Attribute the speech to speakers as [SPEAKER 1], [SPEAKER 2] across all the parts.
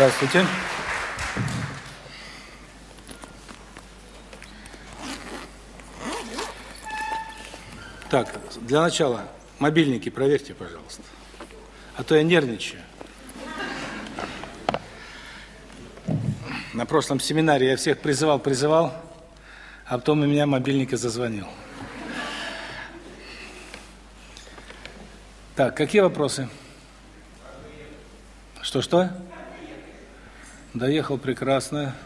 [SPEAKER 1] Здравствуйте. Так, для начала мобильники проверьте, пожалуйста. А то я нервничаю. На прошлом семинаре я всех призывал, призывал, а потом у меня мобильник и зазвонил. Так, какие вопросы? Что-что? Доехал прекрасно.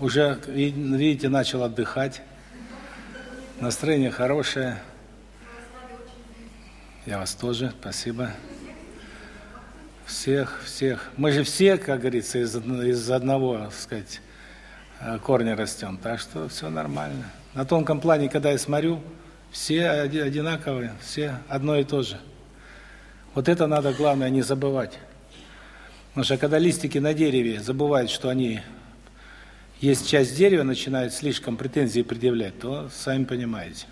[SPEAKER 1] Уже, видите, начал отдыхать. Настроение хорошее. Я вас тоже, спасибо. Всех, всех. Мы же все, как говорится, из, из одного, так сказать, э, корня растем. Так что все нормально. На тонком плане, когда я смотрю, все одинаковые, все одно и то же. Вот это надо, главное, не забывать. Потому что когда листики на дереве забывают, что они есть часть дерева, начинают слишком претензии предъявлять, то сами понимаете.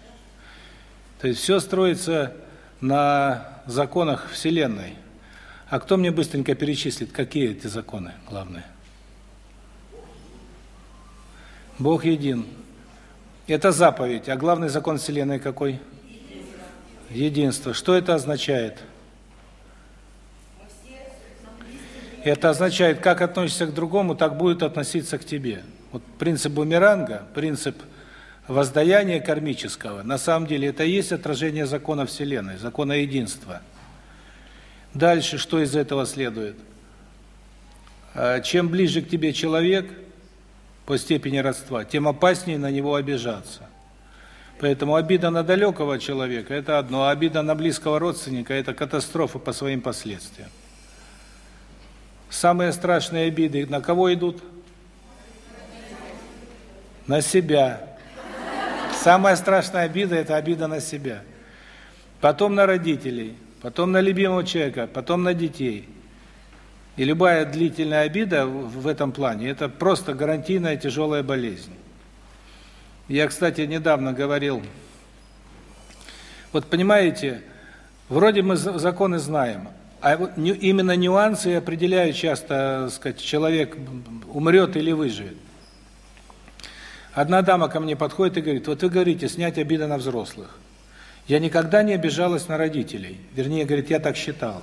[SPEAKER 1] То есть все строится на законах Вселенной. А кто мне быстренько перечислит, какие эти законы главные? Бог един. Это заповедь. А главный закон Вселенной какой? Единство. Что это означает? Это означает, как относишься к другому, так будет относиться к тебе. Вот принцип бумеранга, принцип воздаяния кармического, на самом деле это и есть отражение закона Вселенной, закона единства. Дальше что из этого следует? А, чем ближе к тебе человек по степени родства, тем опаснее на него обижаться. Поэтому обида на далекого человека это одно, а обида на близкого родственника это катастрофа по своим последствиям. Самые страшные обиды на кого идут? На себя. Самая страшная обида это обида на себя. Потом на родителей, потом на любимого человека, потом на детей. И любая длительная обида в этом плане это просто гарантийная тяжелая болезнь. Я, кстати, недавно говорил. Вот понимаете, вроде мы законы знаем, а вот именно нюансы определяют часто, сказать, человек умрет или выживет. Одна дама ко мне подходит и говорит: "Вот вы говорите снять обиды на взрослых. Я никогда не обижалась на родителей. Вернее, говорит, я так считала.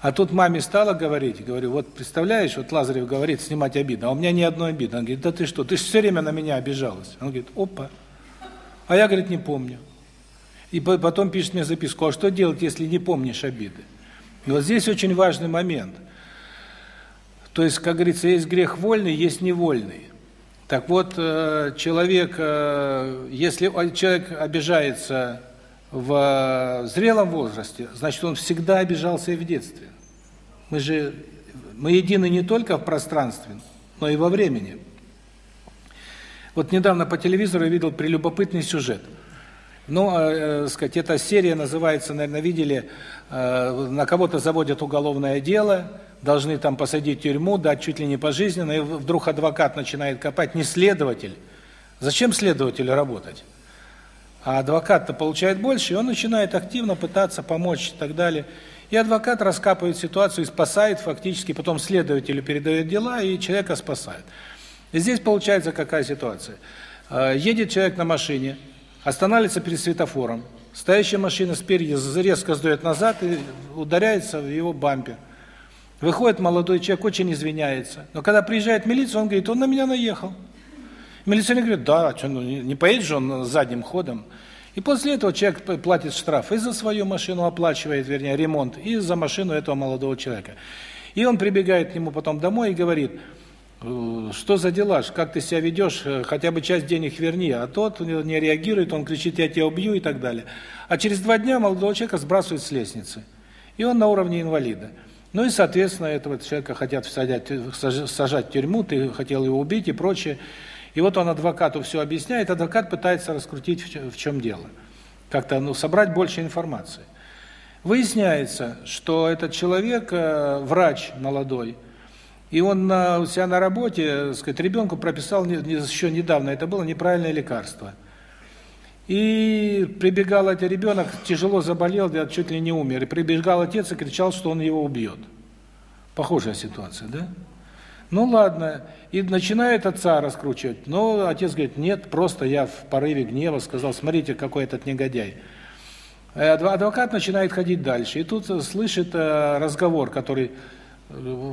[SPEAKER 1] А тут маме стала говорить, говорю: "Вот представляешь, вот Лазарев говорит снимать обиды, а у меня ни одной обиды". Она говорит: "Да ты что? Ты же все время на меня обижалась". Он говорит: "Опа". А я, говорит, не помню. И потом пишет мне записку: "А что делать, если не помнишь обиды?" И вот здесь очень важный момент. То есть, как говорится, есть грех вольный, есть невольный. Так вот, э, человек, э, если человек обижается в зрелом возрасте, значит, он всегда обижался и в детстве. Мы же мы едины не только в пространстве, но и во времени. Вот недавно по телевизору я видел прелюбопытный сюжет – ну, э, сказать, эта серия называется, наверное, видели, э, на кого-то заводят уголовное дело, должны там посадить в тюрьму, дать чуть ли не пожизненно, и вдруг адвокат начинает копать, не следователь. Зачем следователю работать? А адвокат-то получает больше, и он начинает активно пытаться помочь и так далее. И адвокат раскапывает ситуацию и спасает фактически, потом следователю передает дела, и человека спасает. И здесь получается какая ситуация? Э, едет человек на машине, останавливается перед светофором. Стоящая машина спереди резко сдает назад и ударяется в его бампер. Выходит молодой человек, очень извиняется. Но когда приезжает милиция, он говорит, он на меня наехал. Милиционер говорит, да, что, ну, не поедет же он задним ходом. И после этого человек платит штраф и за свою машину оплачивает, вернее, ремонт, и за машину этого молодого человека. И он прибегает к нему потом домой и говорит, что за дела, как ты себя ведешь, э, хотя бы часть денег верни, а тот не реагирует, он кричит, я тебя убью и так далее. А через два дня молодого человека сбрасывают с лестницы, и он на уровне инвалида. Ну и, соответственно, этого человека хотят сажать, сажать в тюрьму, ты хотел его убить и прочее. И вот он адвокату все объясняет, адвокат пытается раскрутить в чем дело. Как-то ну, собрать больше информации. Выясняется, что этот человек, э, врач молодой, и он на, у на работе, сказать, ребенку прописал не, еще недавно, это было неправильное лекарство. И прибегал этот ребенок, тяжело заболел, чуть ли не умер. И прибегал отец и кричал, что он его убьет. Похожая ситуация, да? Ну ладно, и начинает отца раскручивать. Но отец говорит, нет, просто я в порыве гнева сказал, смотрите, какой этот негодяй. Э, адвокат начинает ходить дальше, и тут слышит э, разговор, который...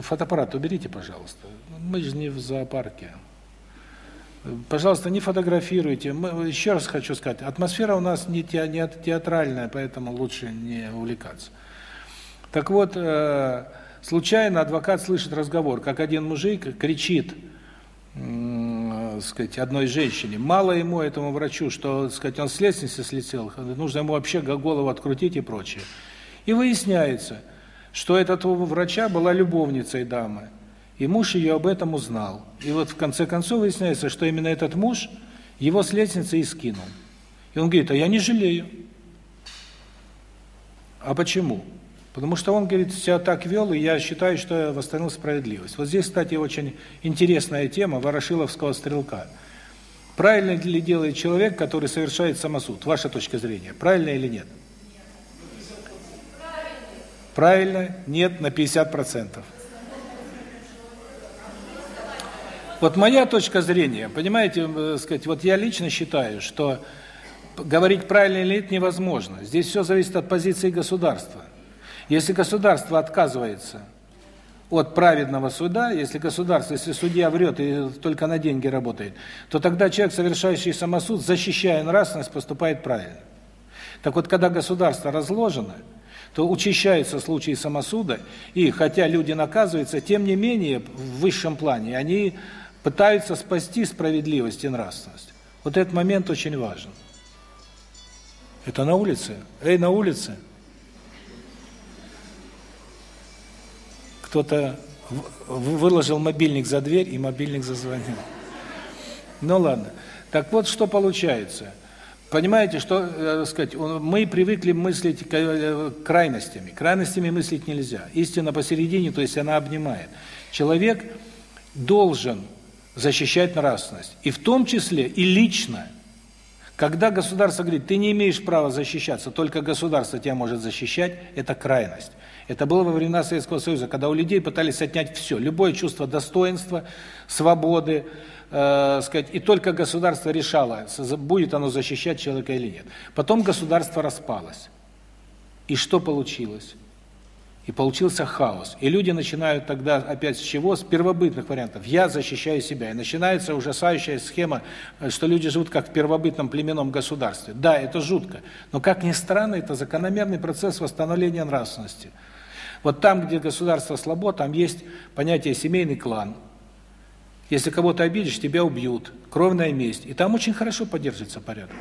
[SPEAKER 1] Фотоаппарат уберите, пожалуйста. Мы же не в зоопарке. Пожалуйста, не фотографируйте. Мы, еще раз хочу сказать, атмосфера у нас не, те, не театральная, поэтому лучше не увлекаться. Так вот, э, случайно адвокат слышит разговор, как один мужик кричит, э, сказать, одной женщине. Мало ему, этому врачу, что, сказать, он с лестницы слетел, нужно ему вообще голову открутить и прочее. И выясняется, что этот у врача была любовницей дамы. И муж ее об этом узнал. И вот в конце концов выясняется, что именно этот муж его с лестницы и скинул. И он говорит, а я не жалею. А почему? Потому что он, говорит, себя так вел, и я считаю, что я восстановил справедливость. Вот здесь, кстати, очень интересная тема ворошиловского стрелка. Правильно ли делает человек, который совершает самосуд? Ваша точка зрения, правильно или нет? Правильно? Нет на 50%. Вот моя точка зрения, понимаете, э, сказать, вот я лично считаю, что говорить правильно или нет невозможно. Здесь все зависит от позиции государства. Если государство отказывается от праведного суда, если государство, если судья врет и только на деньги работает, то тогда человек, совершающий самосуд, защищая нравственность, поступает правильно. Так вот, когда государство разложено, то учащаются случаи самосуда, и хотя люди наказываются, тем не менее, в высшем плане, они пытаются спасти справедливость и нравственность. Вот этот момент очень важен. Это на улице. Эй, на улице. Кто-то выложил мобильник за дверь, и мобильник зазвонил. Ну ладно. Так вот, что получается. Понимаете, что, э, сказать, мы привыкли мыслить э, крайностями. Крайностями мыслить нельзя. Истина посередине, то есть она обнимает. Человек должен защищать нравственность. И в том числе и лично. Когда государство говорит, ты не имеешь права защищаться, только государство тебя может защищать, это крайность. Это было во времена Советского Союза, когда у людей пытались отнять все, любое чувство достоинства, свободы, э, сказать, и только государство решало, будет оно защищать человека или нет. Потом государство распалось. И что получилось? И получился хаос. И люди начинают тогда опять с чего? С первобытных вариантов. Я защищаю себя. И начинается ужасающая схема, что люди живут как в первобытном племенном государстве. Да, это жутко. Но как ни странно, это закономерный процесс восстановления нравственности. Вот там, где государство слабо, там есть понятие семейный клан. Если кого-то обидишь, тебя убьют. Кровная месть. И там очень хорошо поддерживается порядок.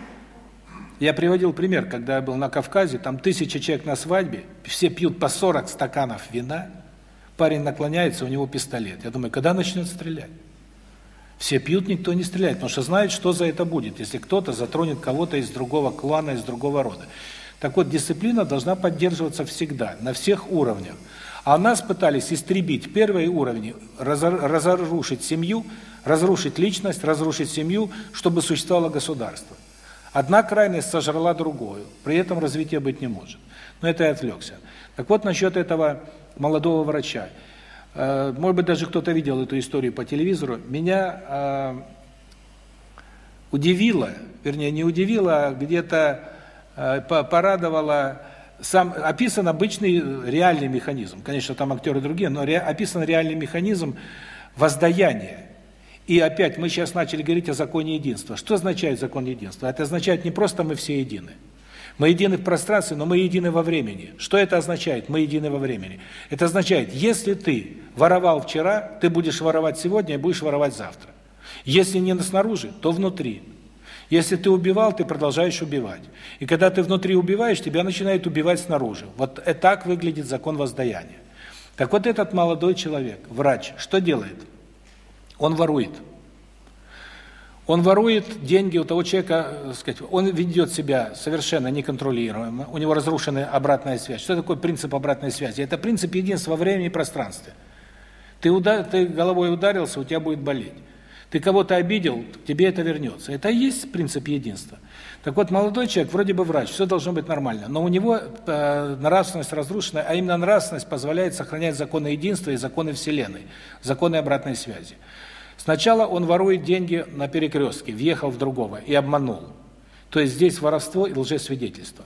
[SPEAKER 1] Я приводил пример, когда я был на Кавказе, там тысяча человек на свадьбе, все пьют по 40 стаканов вина, парень наклоняется, у него пистолет. Я думаю, когда начнет стрелять? Все пьют, никто не стреляет, потому что знает, что за это будет, если кто-то затронет кого-то из другого клана, из другого рода. Так вот, дисциплина должна поддерживаться всегда, на всех уровнях. А нас пытались истребить первые уровни, разрушить семью, разрушить личность, разрушить семью, чтобы существовало государство. Одна крайность сожрала другую, при этом развития быть не может. Но это я отвлекся. Так вот, насчет этого молодого врача. Э, может быть, даже кто-то видел эту историю по телевизору. Меня э, удивило, вернее, не удивило, а где-то э, порадовало сам описан обычный реальный механизм. Конечно, там актеры другие, но описан реальный механизм воздаяния. И опять мы сейчас начали говорить о законе единства. Что означает закон единства? Это означает не просто мы все едины. Мы едины в пространстве, но мы едины во времени. Что это означает? Мы едины во времени. Это означает, если ты воровал вчера, ты будешь воровать сегодня и будешь воровать завтра. Если не снаружи, то внутри. Если ты убивал, ты продолжаешь убивать. И когда ты внутри убиваешь, тебя начинает убивать снаружи. Вот так выглядит закон воздаяния. Так вот этот молодой человек, врач, что делает? Он ворует. Он ворует деньги у того человека, э, сказать, он ведет себя совершенно неконтролируемо, у него разрушена обратная связь. Что такое принцип обратной связи? Это принцип единства времени и пространстве. Ты, удар, ты головой ударился, у тебя будет болеть. Ты кого-то обидел, тебе это вернется. Это и есть принцип единства. Так вот, молодой человек, вроде бы врач, все должно быть нормально, но у него э, нравственность разрушена, а именно нравственность позволяет сохранять законы единства и законы Вселенной, законы обратной связи. Сначала он ворует деньги на перекрестке, въехал в другого и обманул. То есть здесь воровство и лжесвидетельство.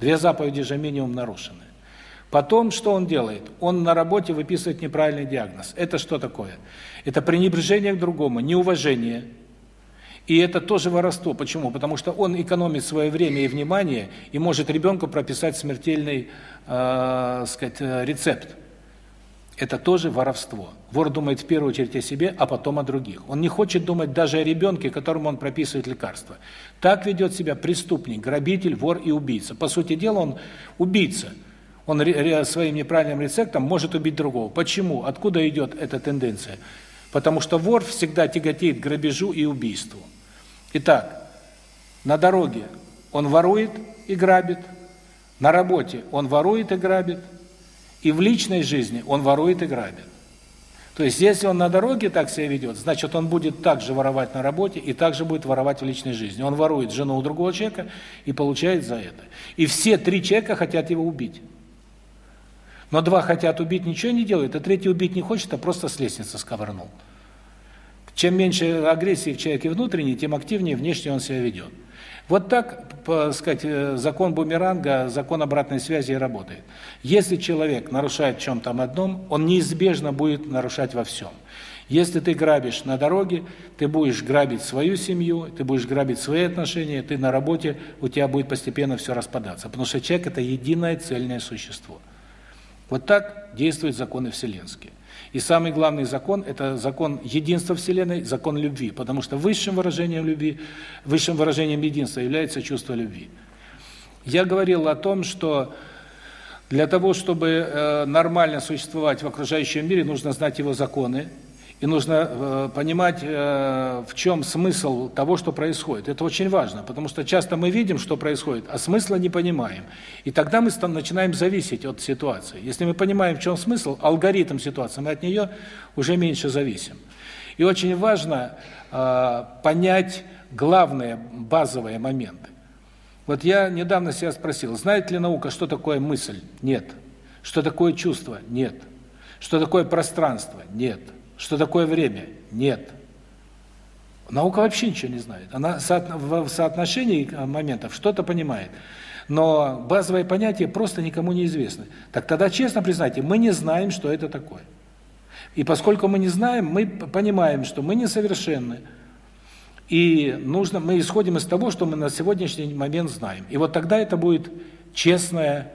[SPEAKER 1] Две заповеди же минимум нарушены. Потом что он делает? Он на работе выписывает неправильный диагноз. Это что такое? Это пренебрежение к другому, неуважение. И это тоже воровство. Почему? Потому что он экономит свое время и внимание и может ребенку прописать смертельный, э, сказать, э, рецепт. Это тоже воровство. Вор думает в первую очередь о себе, а потом о других. Он не хочет думать даже о ребенке, которому он прописывает лекарства. Так ведет себя преступник, грабитель, вор и убийца. По сути дела, он убийца. Он своим неправильным рецептом может убить другого. Почему? Откуда идет эта тенденция? Потому что вор всегда тяготеет к грабежу и убийству. Итак, на дороге он ворует и грабит, на работе он ворует и грабит, и в личной жизни он ворует и грабит. То есть, если он на дороге так себя ведет, значит, он будет также воровать на работе и также будет воровать в личной жизни. Он ворует жену у другого человека и получает за это. И все три человека хотят его убить. Но два хотят убить, ничего не делают, а третий убить не хочет, а просто с лестницы сковырнул. Чем меньше агрессии в человеке внутренней, тем активнее внешне он себя ведет. Вот так, по сказать, э, закон бумеранга, закон обратной связи работает. Если человек нарушает в чем-то одном, он неизбежно будет нарушать во всем. Если ты грабишь на дороге, ты будешь грабить свою семью, ты будешь грабить свои отношения, ты на работе, у тебя будет постепенно все распадаться. Потому что человек – это единое цельное существо. Вот так действуют законы вселенские. И самый главный закон – это закон единства Вселенной, закон любви, потому что высшим выражением любви, высшим выражением единства является чувство любви. Я говорил о том, что для того, чтобы э, нормально существовать в окружающем мире, нужно знать его законы, и нужно э, понимать, э, в чем смысл того, что происходит. Это очень важно, потому что часто мы видим, что происходит, а смысла не понимаем. И тогда мы начинаем зависеть от ситуации. Если мы понимаем, в чем смысл, алгоритм ситуации, мы от нее уже меньше зависим. И очень важно э, понять главные базовые моменты. Вот я недавно себя спросил, знает ли наука, что такое мысль? Нет. Что такое чувство? Нет. Что такое пространство? Нет. Что такое время? Нет. Наука вообще ничего не знает. Она в соотношении моментов что-то понимает. Но базовые понятия просто никому не известны. Так тогда честно признайте, мы не знаем, что это такое. И поскольку мы не знаем, мы понимаем, что мы несовершенны. И нужно мы исходим из того, что мы на сегодняшний момент знаем. И вот тогда это будет честное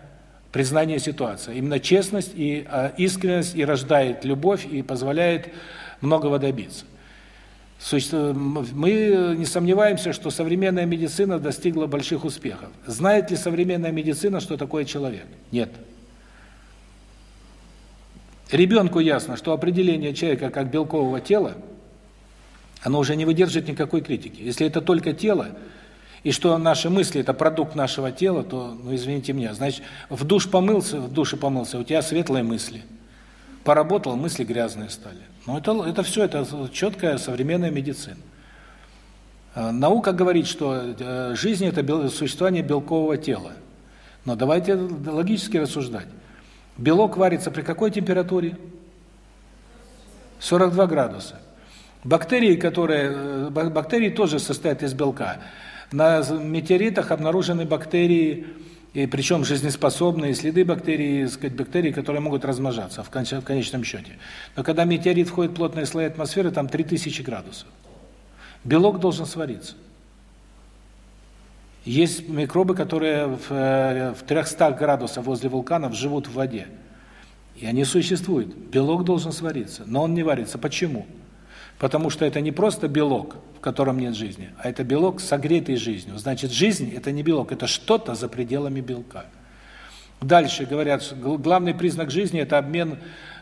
[SPEAKER 1] признание ситуации. Именно честность и э, искренность и рождает любовь и позволяет многого добиться. Мы не сомневаемся, что современная медицина достигла больших успехов. Знает ли современная медицина, что такое человек? Нет. Ребенку ясно, что определение человека как белкового тела, оно уже не выдержит никакой критики. Если это только тело, и что наши мысли – это продукт нашего тела, то, ну, извините меня, значит, в душ помылся, в душе помылся, у тебя светлые мысли. Поработал, мысли грязные стали. Но это, это все, это четкая современная медицина. А, наука говорит, что э, жизнь – это существование белкового тела. Но давайте логически рассуждать. Белок варится при какой температуре? 42 градуса. Бактерии, которые э, бактерии тоже состоят из белка. На метеоритах обнаружены бактерии, и причем жизнеспособные следы бактерий, сказать, бактерий, которые могут размножаться в, конч в конечном счете. Но когда метеорит входит в плотные слои атмосферы, там 3000 градусов. Белок должен свариться. Есть микробы, которые в, э, в 300 градусах возле вулканов живут в воде. И они существуют. Белок должен свариться, но он не варится. Почему? Потому что это не просто белок, в котором нет жизни, а это белок, согретый жизнью. Значит, жизнь – это не белок, это что-то за пределами белка. Дальше говорят, главный признак жизни – это обмен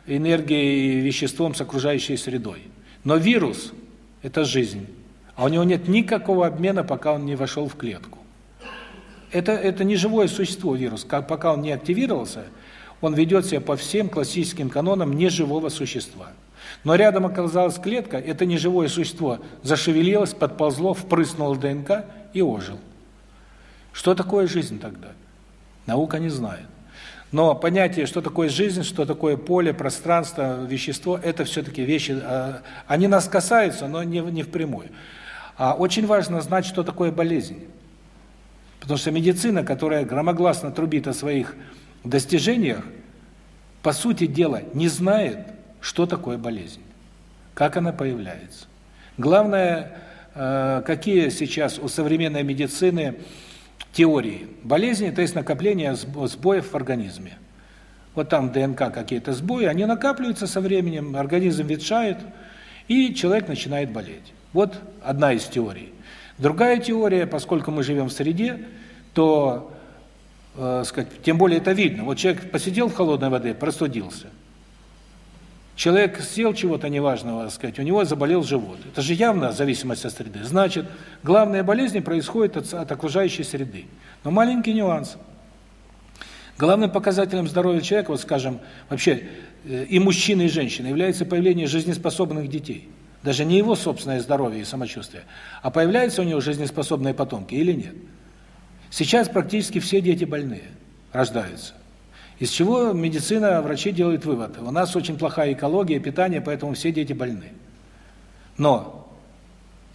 [SPEAKER 1] энергией и веществом с окружающей средой. Но вирус – это жизнь, а у него нет никакого обмена, пока он не вошел в клетку. Это, это не живое существо, вирус. Как, пока он не активировался, он ведет себя по всем классическим канонам неживого существа. Но рядом оказалась клетка, это не живое существо, зашевелилось, подползло, впрыснуло ДНК и ожил. Что такое жизнь тогда? Наука не знает. Но понятие, что такое жизнь, что такое поле, пространство, вещество, это все-таки вещи, а, они нас касаются, но не, не впрямую. А очень важно знать, что такое болезнь. Потому что медицина, которая громогласно трубит о своих достижениях, по сути дела не знает, что такое болезнь, как она появляется. Главное, э, какие сейчас у современной медицины теории. Болезни – то есть накопление сбоев в организме. Вот там ДНК какие-то сбои, они накапливаются со временем, организм ветшает, и человек начинает болеть. Вот одна из теорий. Другая теория, поскольку мы живем в среде, то, э, сказать, тем более это видно. Вот человек посидел в холодной воде, простудился. Человек съел чего-то неважного, сказать, у него заболел живот. Это же явно зависимость от среды. Значит, главные болезни происходят от, от окружающей среды. Но маленький нюанс. Главным показателем здоровья человека, вот скажем, вообще э, и мужчины, и женщины, является появление жизнеспособных детей. Даже не его собственное здоровье и самочувствие, а появляются у него жизнеспособные потомки или нет. Сейчас практически все дети больные рождаются. Из чего медицина, врачи делают вывод. У нас очень плохая экология, питание, поэтому все дети больны. Но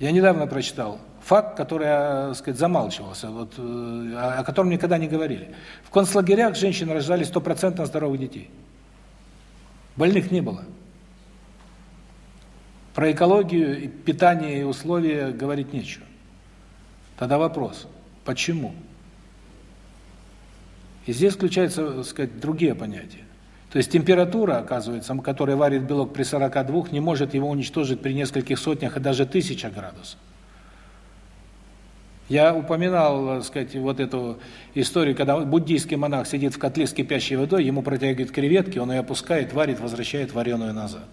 [SPEAKER 1] я недавно прочитал факт, который, так э, сказать, замалчивался, вот, э, о котором никогда не говорили. В концлагерях женщины рождали стопроцентно здоровых детей. Больных не было. Про экологию, питание и условия говорить нечего. Тогда вопрос, почему? Почему? И здесь включаются, так сказать, другие понятия. То есть температура, оказывается, которая варит белок при 42, не может его уничтожить при нескольких сотнях и даже тысячах градусов. Я упоминал, так сказать, вот эту историю, когда буддийский монах сидит в котле с кипящей водой, ему протягивают креветки, он ее опускает, варит, возвращает вареную назад.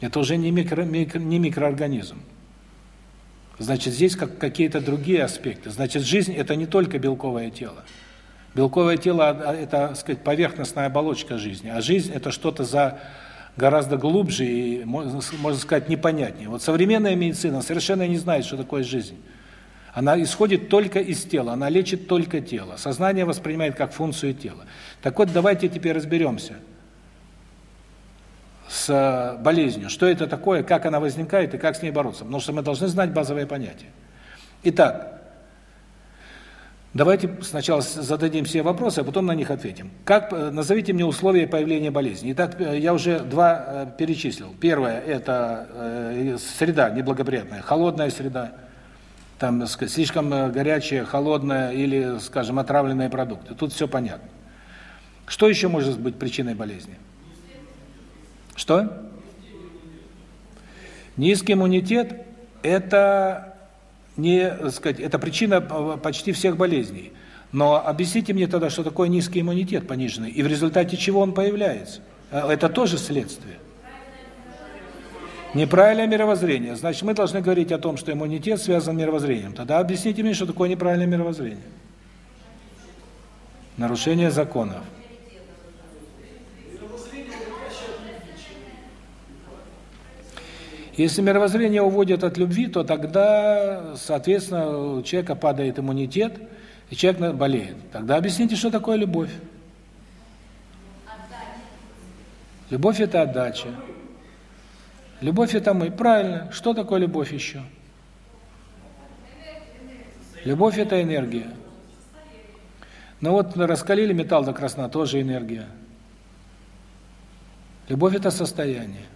[SPEAKER 1] Это уже не, микро, микро, не микроорганизм. Значит, здесь как какие-то другие аспекты. Значит, жизнь – это не только белковое тело. Белковое тело а, – это, так сказать, поверхностная оболочка жизни, а жизнь – это что-то за гораздо глубже и, можно сказать, непонятнее. Вот современная медицина совершенно не знает, что такое жизнь. Она исходит только из тела, она лечит только тело. Сознание воспринимает как функцию тела. Так вот, давайте теперь разберемся с болезнью. Что это такое, как она возникает и как с ней бороться. Потому что мы должны знать базовые понятия. Итак, Давайте сначала зададим все вопросы, а потом на них ответим. Как э, назовите мне условия появления болезни? Итак, э, я уже два э, перечислил. Первое это среда неблагоприятная, холодная среда, там слишком горячая, холодная или, скажем, отравленные продукты. Тут все понятно. Что еще может быть причиной болезни? Что? Низкий иммунитет это не, сказать, это причина почти всех болезней. Но объясните мне тогда, что такое низкий иммунитет пониженный, и в результате чего он появляется? А, это тоже следствие. Неправильное мировоззрение. Значит, мы должны говорить о том, что иммунитет связан с мировоззрением. Тогда объясните мне, что такое неправильное мировоззрение. Нарушение законов. Если мировоззрение уводит от любви, то тогда, соответственно, у человека падает иммунитет, и человек болеет. Тогда объясните, что такое любовь. Любовь – это отдача. Любовь – это мы. Правильно. Что такое любовь еще? Любовь – это энергия. Ну вот раскалили металл до красна, тоже энергия. Любовь – это состояние.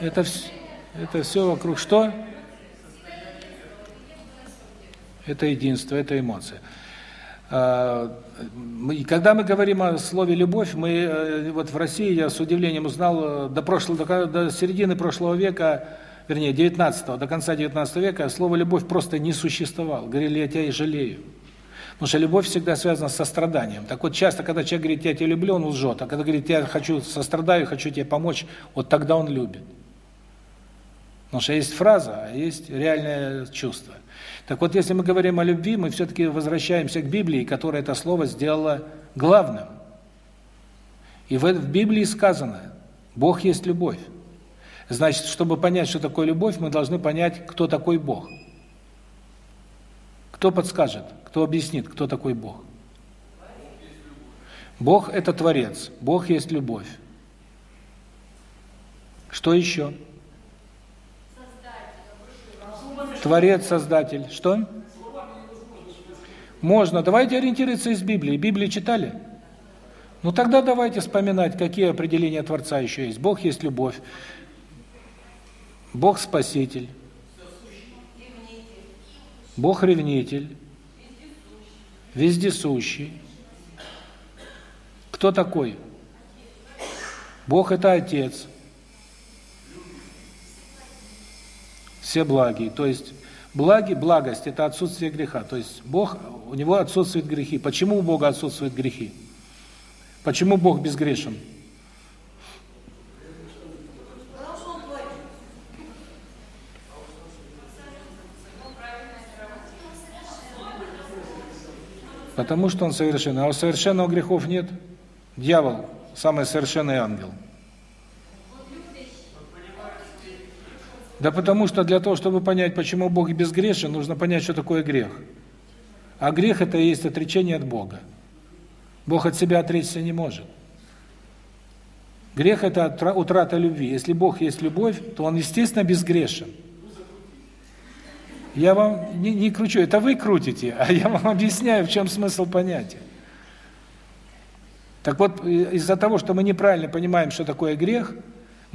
[SPEAKER 1] Это это все вокруг что? Это единство, это эмоция. А, и когда мы говорим о слове любовь, мы э, вот в России я с удивлением узнал э, до прошлого до, до середины прошлого века, вернее, 19 до конца 19 века слово любовь просто не существовало. Говорили: "Я тебя жалею". Потому что любовь всегда связана с состраданием. Так вот часто, когда человек говорит: "Я тебя люблю", он лжет, а когда говорит: "Я хочу сострадаю, хочу тебе помочь", вот тогда он любит. Потому что есть фраза, а есть реальное чувство. Так вот, если мы говорим о любви, мы все-таки возвращаемся к Библии, которая это слово сделала главным. И в, в Библии сказано, Бог есть любовь. Значит, чтобы понять, что такое любовь, мы должны понять, кто такой Бог. Кто подскажет, кто объяснит, кто такой Бог? Бог – это Творец, Бог есть любовь. Что еще? Творец, Создатель. Что? Можно. Давайте ориентироваться из Библии. Библию читали? Ну тогда давайте вспоминать, какие определения Творца еще есть. Бог есть любовь. Бог Спаситель. Бог ревнитель. Вездесущий. Кто такой? Бог это Отец. Все благие. То есть благи, благость это отсутствие греха. То есть Бог, у него отсутствуют грехи. Почему у Бога отсутствуют грехи? Почему Бог безгрешен? Потому что он совершенный. А у совершенного грехов нет. Дьявол – самый совершенный ангел. Да потому что для того, чтобы понять, почему Бог безгрешен, нужно понять, что такое грех. А грех – это и есть отречение от Бога. Бог от себя отречься не может. Грех – это утрата любви. Если Бог есть любовь, то Он, естественно, безгрешен. Я вам не, не кручу, это вы крутите, а я вам объясняю, в чем смысл понятия. Так вот, из-за того, что мы неправильно понимаем, что такое грех,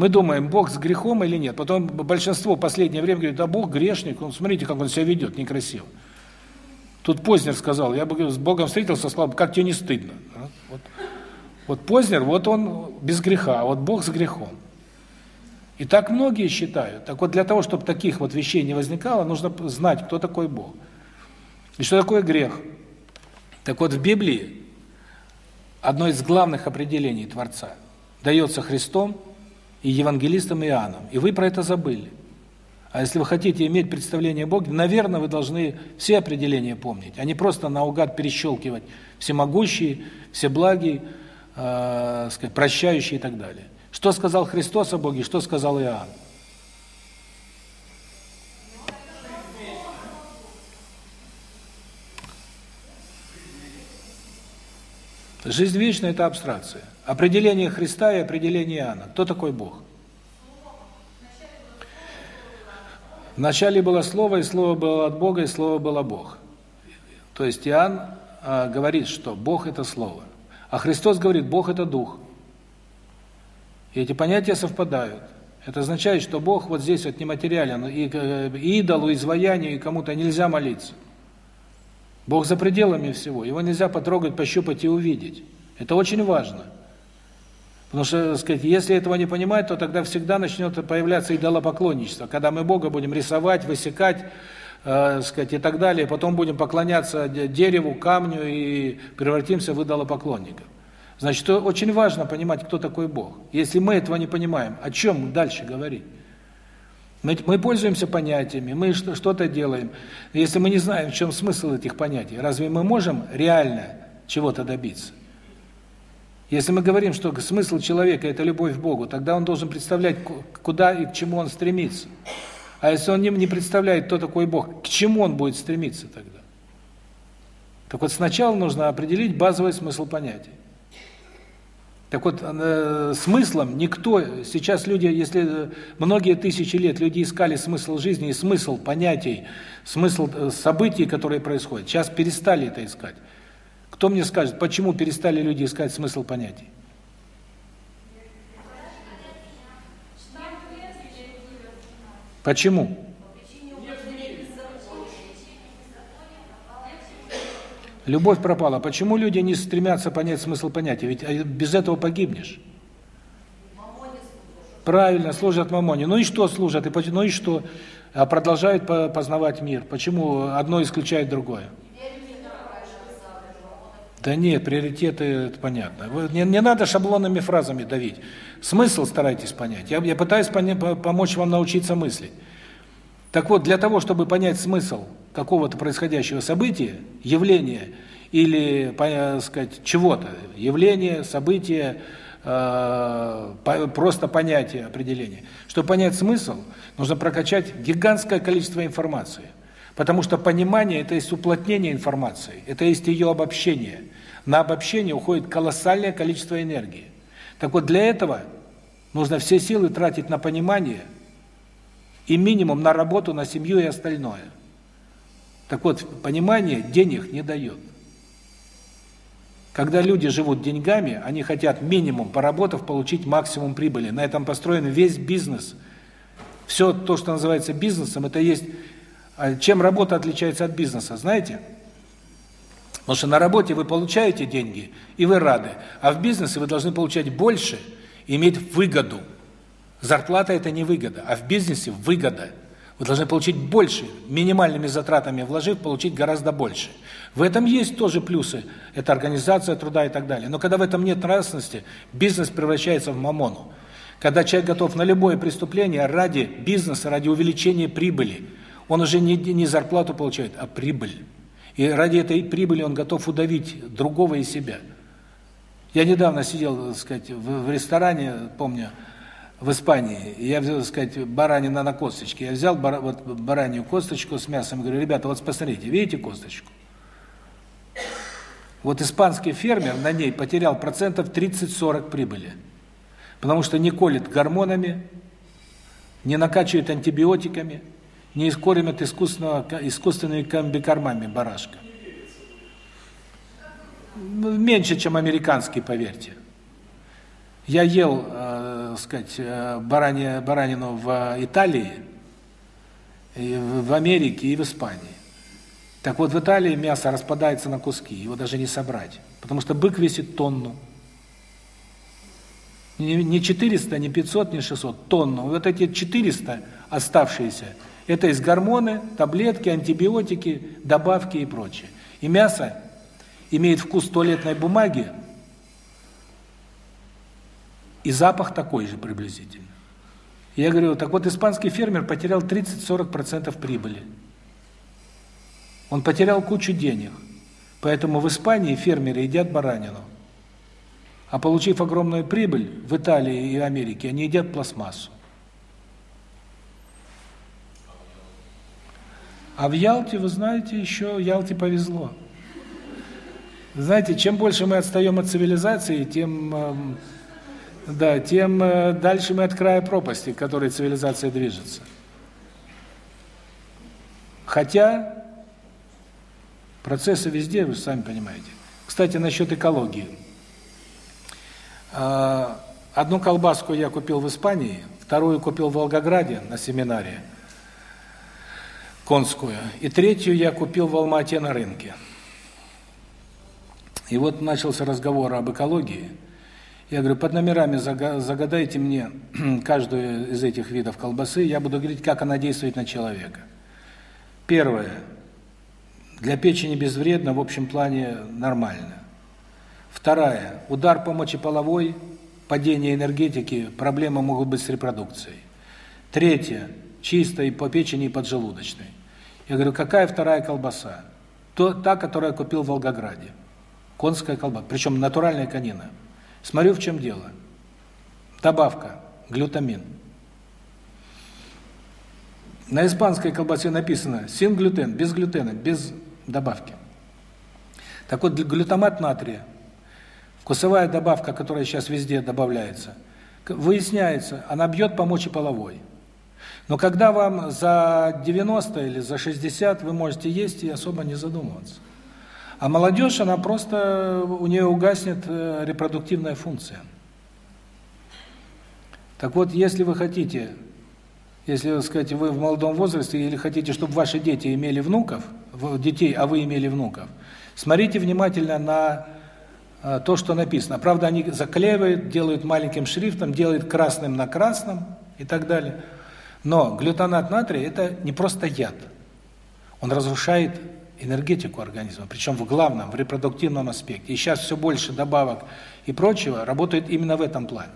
[SPEAKER 1] мы думаем, Бог с грехом или нет. Потом большинство в последнее время говорит, а Бог грешник, он, смотрите, как он себя ведет, некрасиво. Тут Познер сказал, я бы с Богом встретился, сказал, как тебе не стыдно. А? Вот, вот Познер, вот он без греха, а вот Бог с грехом. И так многие считают. Так вот, для того, чтобы таких вот вещей не возникало, нужно знать, кто такой Бог. И что такое грех. Так вот, в Библии одно из главных определений Творца дается Христом и евангелистом Иоанном. И вы про это забыли. А если вы хотите иметь представление о Боге, наверное, вы должны все определения помнить, а не просто наугад перещелкивать всемогущий, всеблагий, э, сказать, прощающий и так далее. Что сказал Христос о Боге, что сказал Иоанн? Жизнь вечная – это абстракция. Определение Христа и определение Иоанна. Кто такой Бог? Вначале было Слово, и Слово было от Бога, и Слово было Бог. То есть Иоанн а, говорит, что Бог – это Слово. А Христос говорит, Бог – это Дух. И эти понятия совпадают. Это означает, что Бог вот здесь вот нематериален, и, э, и идолу, изваянию, и кому-то нельзя молиться. Бог за пределами всего, его нельзя потрогать, пощупать и увидеть. Это очень важно. Потому что, сказать, если этого не понимать, то тогда всегда начнет появляться идолопоклонничество, когда мы Бога будем рисовать, высекать, э, сказать, и так далее, потом будем поклоняться дереву, камню и превратимся в идолопоклонников. Значит, очень важно понимать, кто такой Бог. Если мы этого не понимаем, о чем дальше говорить? Мы, мы пользуемся понятиями, мы что-то делаем. Если мы не знаем, в чем смысл этих понятий, разве мы можем реально чего-то добиться? Если мы говорим, что смысл человека – это любовь к Богу, тогда он должен представлять, куда и к чему он стремится. А если он не представляет, кто такой Бог, к чему он будет стремиться тогда? Так вот, сначала нужно определить базовый смысл понятия. Так вот, э, смыслом никто, сейчас люди, если э, многие тысячи лет люди искали смысл жизни и смысл понятий, смысл э, событий, которые происходят, сейчас перестали это искать. Кто мне скажет, почему перестали люди искать смысл понятий? Почему? Любовь пропала. Почему люди не стремятся понять смысл понятия? Ведь а, без этого погибнешь. Правильно, служат мамоне. Ну и что служат? И, ну и что? А продолжают познавать мир. Почему одно исключает другое? Да нет, приоритеты, это понятно. Не, не надо шаблонными фразами давить. Смысл старайтесь понять. Я, я пытаюсь поня, помочь вам научиться мыслить. Так вот, для того, чтобы понять смысл какого-то происходящего события, явления или, так сказать, чего-то, явление, событие, э, просто понятие, определение. Чтобы понять смысл, нужно прокачать гигантское количество информации. Потому что понимание – это есть уплотнение информации, это есть ее обобщение. На обобщение уходит колоссальное количество энергии. Так вот, для этого нужно все силы тратить на понимание и минимум на работу, на семью и остальное. Так вот, понимание денег не дает. Когда люди живут деньгами, они хотят минимум поработав получить максимум прибыли. На этом построен весь бизнес. Все то, что называется бизнесом, это есть а чем работа отличается от бизнеса, знаете? Потому что на работе вы получаете деньги, и вы рады, а в бизнесе вы должны получать больше, иметь выгоду. Зарплата это не выгода, а в бизнесе выгода. Вы должны получить больше, минимальными затратами вложив, получить гораздо больше. В этом есть тоже плюсы. Это организация труда и так далее. Но когда в этом нет нравственности, бизнес превращается в мамону. Когда человек готов на любое преступление ради бизнеса, ради увеличения прибыли – он уже не, не зарплату получает, а прибыль. И ради этой прибыли он готов удавить другого и себя. Я недавно сидел, так сказать, в, в ресторане, помню, в Испании. Я взял, так сказать, баранина на косточке. Я взял бар, вот баранью косточку с мясом и говорю: "Ребята, вот посмотрите, видите косточку?" Вот испанский фермер на ней потерял процентов 30-40 прибыли. Потому что не колет гормонами, не накачивает антибиотиками, не искоренят искусственного, искусственными комбикормами барашка. Меньше, чем американский, поверьте. Я ел, э, сказать, э, баранье, баранину в Италии, и в Америке и в Испании. Так вот, в Италии мясо распадается на куски, его даже не собрать. Потому что бык весит тонну. Не 400, не 500, не 600, тонну. Вот эти 400 оставшиеся – это из гормоны, таблетки, антибиотики, добавки и прочее. И мясо имеет вкус туалетной бумаги и запах такой же приблизительно. Я говорю, так вот испанский фермер потерял 30-40% прибыли. Он потерял кучу денег. Поэтому в Испании фермеры едят баранину. А получив огромную прибыль в Италии и Америке, они едят пластмассу. А в Ялте, вы знаете, еще Ялте повезло. Знаете, чем больше мы отстаем от цивилизации, тем эм, да, тем э, дальше мы от края пропасти, к которой цивилизация движется. Хотя процессы везде, вы сами понимаете. Кстати, насчет экологии. А, одну колбаску я купил в Испании, вторую купил в Волгограде на семинаре конскую, и третью я купил в Алма-Ате на рынке. И вот начался разговор об экологии. Я говорю, под номерами загадайте мне каждую из этих видов колбасы, я буду говорить, как она действует на человека. Первое. Для печени безвредно, в общем плане нормально. Вторая. Удар по мочеполовой, падение энергетики, проблемы могут быть с репродукцией. Третье чисто и по печени, и поджелудочной. Я говорю, какая вторая колбаса? То, та, которую я купил в Волгограде. Конская колбаса, причем натуральная конина. Смотрю, в чем дело. Добавка, глютамин. На испанской колбасе написано синглютен, без глютена, без добавки. Так вот, глютамат натрия, вкусовая добавка, которая сейчас везде добавляется, выясняется, она бьет по мочеполовой. Но когда вам за 90 или за 60 вы можете есть и особо не задумываться. А молодежь, она просто, у нее угаснет э, репродуктивная функция. Так вот, если вы хотите, если, так сказать, вы в молодом возрасте или хотите, чтобы ваши дети имели внуков, детей, а вы имели внуков, смотрите внимательно на э, то, что написано. Правда, они заклеивают, делают маленьким шрифтом, делают красным на красном и так далее. Но глютонат натрия – это не просто яд. Он разрушает энергетику организма, причем в главном, в репродуктивном аспекте. И сейчас все больше добавок и прочего работает именно в этом плане.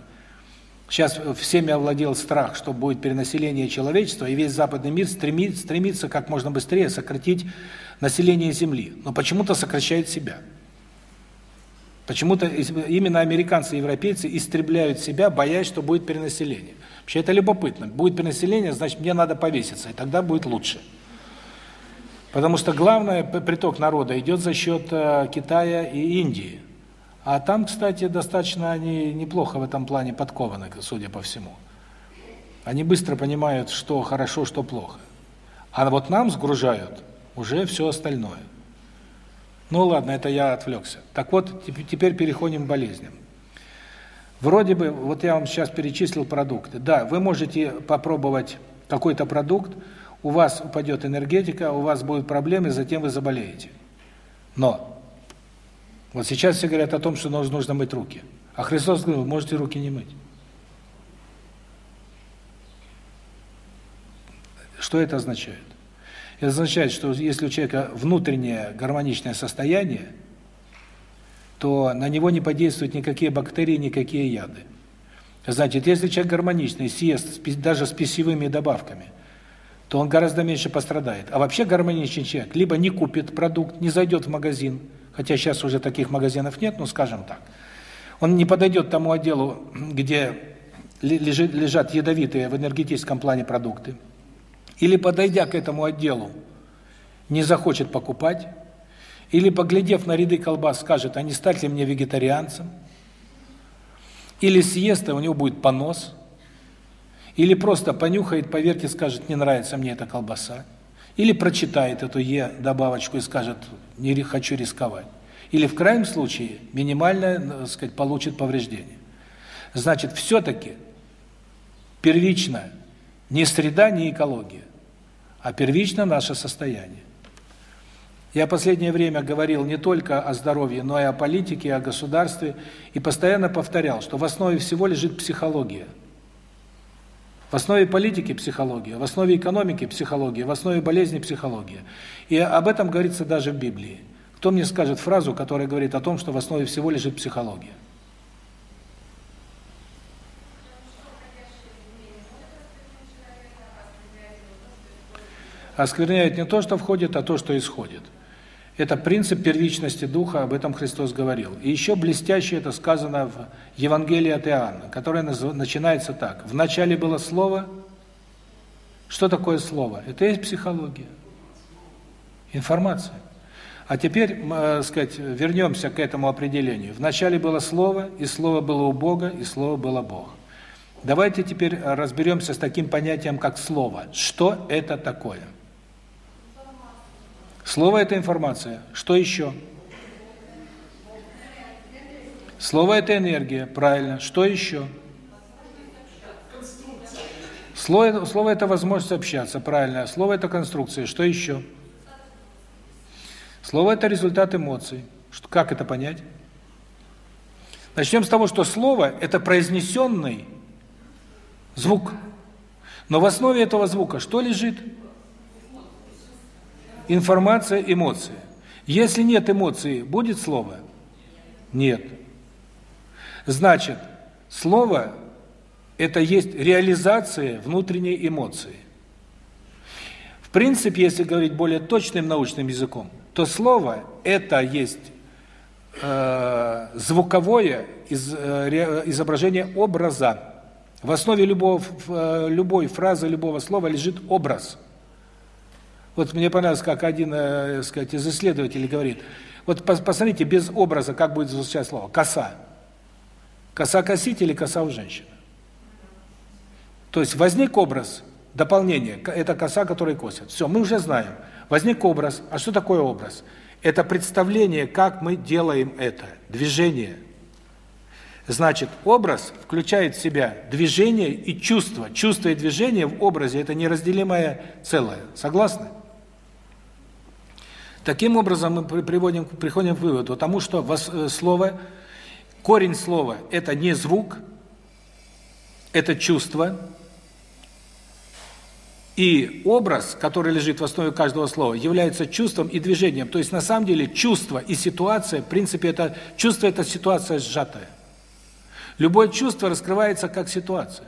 [SPEAKER 1] Сейчас всеми овладел страх, что будет перенаселение человечества, и весь западный мир стремит, стремится как можно быстрее сократить население Земли, но почему-то сокращает себя. Почему-то именно американцы и европейцы истребляют себя, боясь, что будет перенаселение. Вообще это любопытно. Будет перенаселение, значит, мне надо повеситься, и тогда будет лучше. Потому что главное приток народа идет за счет э, Китая и Индии. А там, кстати, достаточно они неплохо в этом плане подкованы, судя по всему. Они быстро понимают, что хорошо, что плохо. А вот нам сгружают уже все остальное. Ну ладно, это я отвлекся. Так вот, теперь переходим к болезням. Вроде бы, вот я вам сейчас перечислил продукты. Да, вы можете попробовать какой-то продукт, у вас упадет энергетика, у вас будут проблемы, затем вы заболеете. Но вот сейчас все говорят о том, что нужно мыть руки. А Христос говорил, можете руки не мыть. Что это означает? Это означает, что если у человека внутреннее гармоничное состояние, то на него не подействуют никакие бактерии, никакие яды. Значит, если человек гармоничный, съест даже с пищевыми добавками, то он гораздо меньше пострадает. А вообще гармоничный человек либо не купит продукт, не зайдет в магазин, хотя сейчас уже таких магазинов нет, ну скажем так. Он не подойдет тому отделу, где лежит, лежат ядовитые в энергетическом плане продукты. Или подойдя к этому отделу, не захочет покупать, или поглядев на ряды колбас, скажет: "А не стать ли мне вегетарианцем?" Или съест, и у него будет понос. Или просто понюхает, поверьте, скажет: "Не нравится мне эта колбаса". Или прочитает эту Е добавочку и скажет: "Не хочу рисковать". Или в крайнем случае минимальное, так сказать, получит повреждение. Значит, все таки первично не среда, не экология, а первично наше состояние. Я последнее время говорил не только о здоровье, но и о политике, о государстве, и постоянно повторял, что в основе всего лежит психология. В основе политики психология, в основе экономики психология, в основе болезни психология. И об этом говорится даже в Библии. Кто мне скажет фразу, которая говорит о том, что в основе всего лежит психология? Оскверняет не то, что входит, а то, что исходит. Это принцип первичности духа, об этом Христос говорил. И еще блестяще это сказано в Евангелии от Иоанна, которое начинается так: "В начале было слово". Что такое слово? Это есть психология. Информация. А теперь, э, сказать, вернемся к этому определению. В начале было слово, и слово было у Бога, и слово было Бог. Давайте теперь разберемся с таким понятием, как слово. Что это такое? Слово – это информация. Что еще? Слово – это энергия, правильно. Что еще? Слово, слово – это возможность общаться, правильно. Слово – это конструкция. Что еще? Слово – это результат эмоций. Как это понять? Начнем с того, что слово – это произнесенный звук. Но в основе этого звука что лежит? Информация, эмоции. Если нет эмоции, будет слово? Нет. Значит, слово это есть реализация внутренней эмоции. В принципе, если говорить более точным научным языком, то слово это есть э, звуковое из, э, изображение образа. В основе любого э, любой фразы, любого слова лежит образ. Вот мне понравилось, как один, э, сказать, из исследователей говорит, вот посмотрите, без образа, как будет звучать слово «коса». Коса косить или коса у женщины? То есть возник образ, дополнение, это коса, которая косит. Все, мы уже знаем. Возник образ. А что такое образ? Это представление, как мы делаем это, движение. Значит, образ включает в себя движение и чувство. Чувство и движение в образе – это неразделимое целое. Согласны? Таким образом мы приводим приходим к выводу, тому что э, слово корень слова это не звук, это чувство. И образ, который лежит в основе каждого слова, является чувством и движением. То есть на самом деле чувство и ситуация, в принципе, это чувство это ситуация сжатая. Любое чувство раскрывается как ситуация.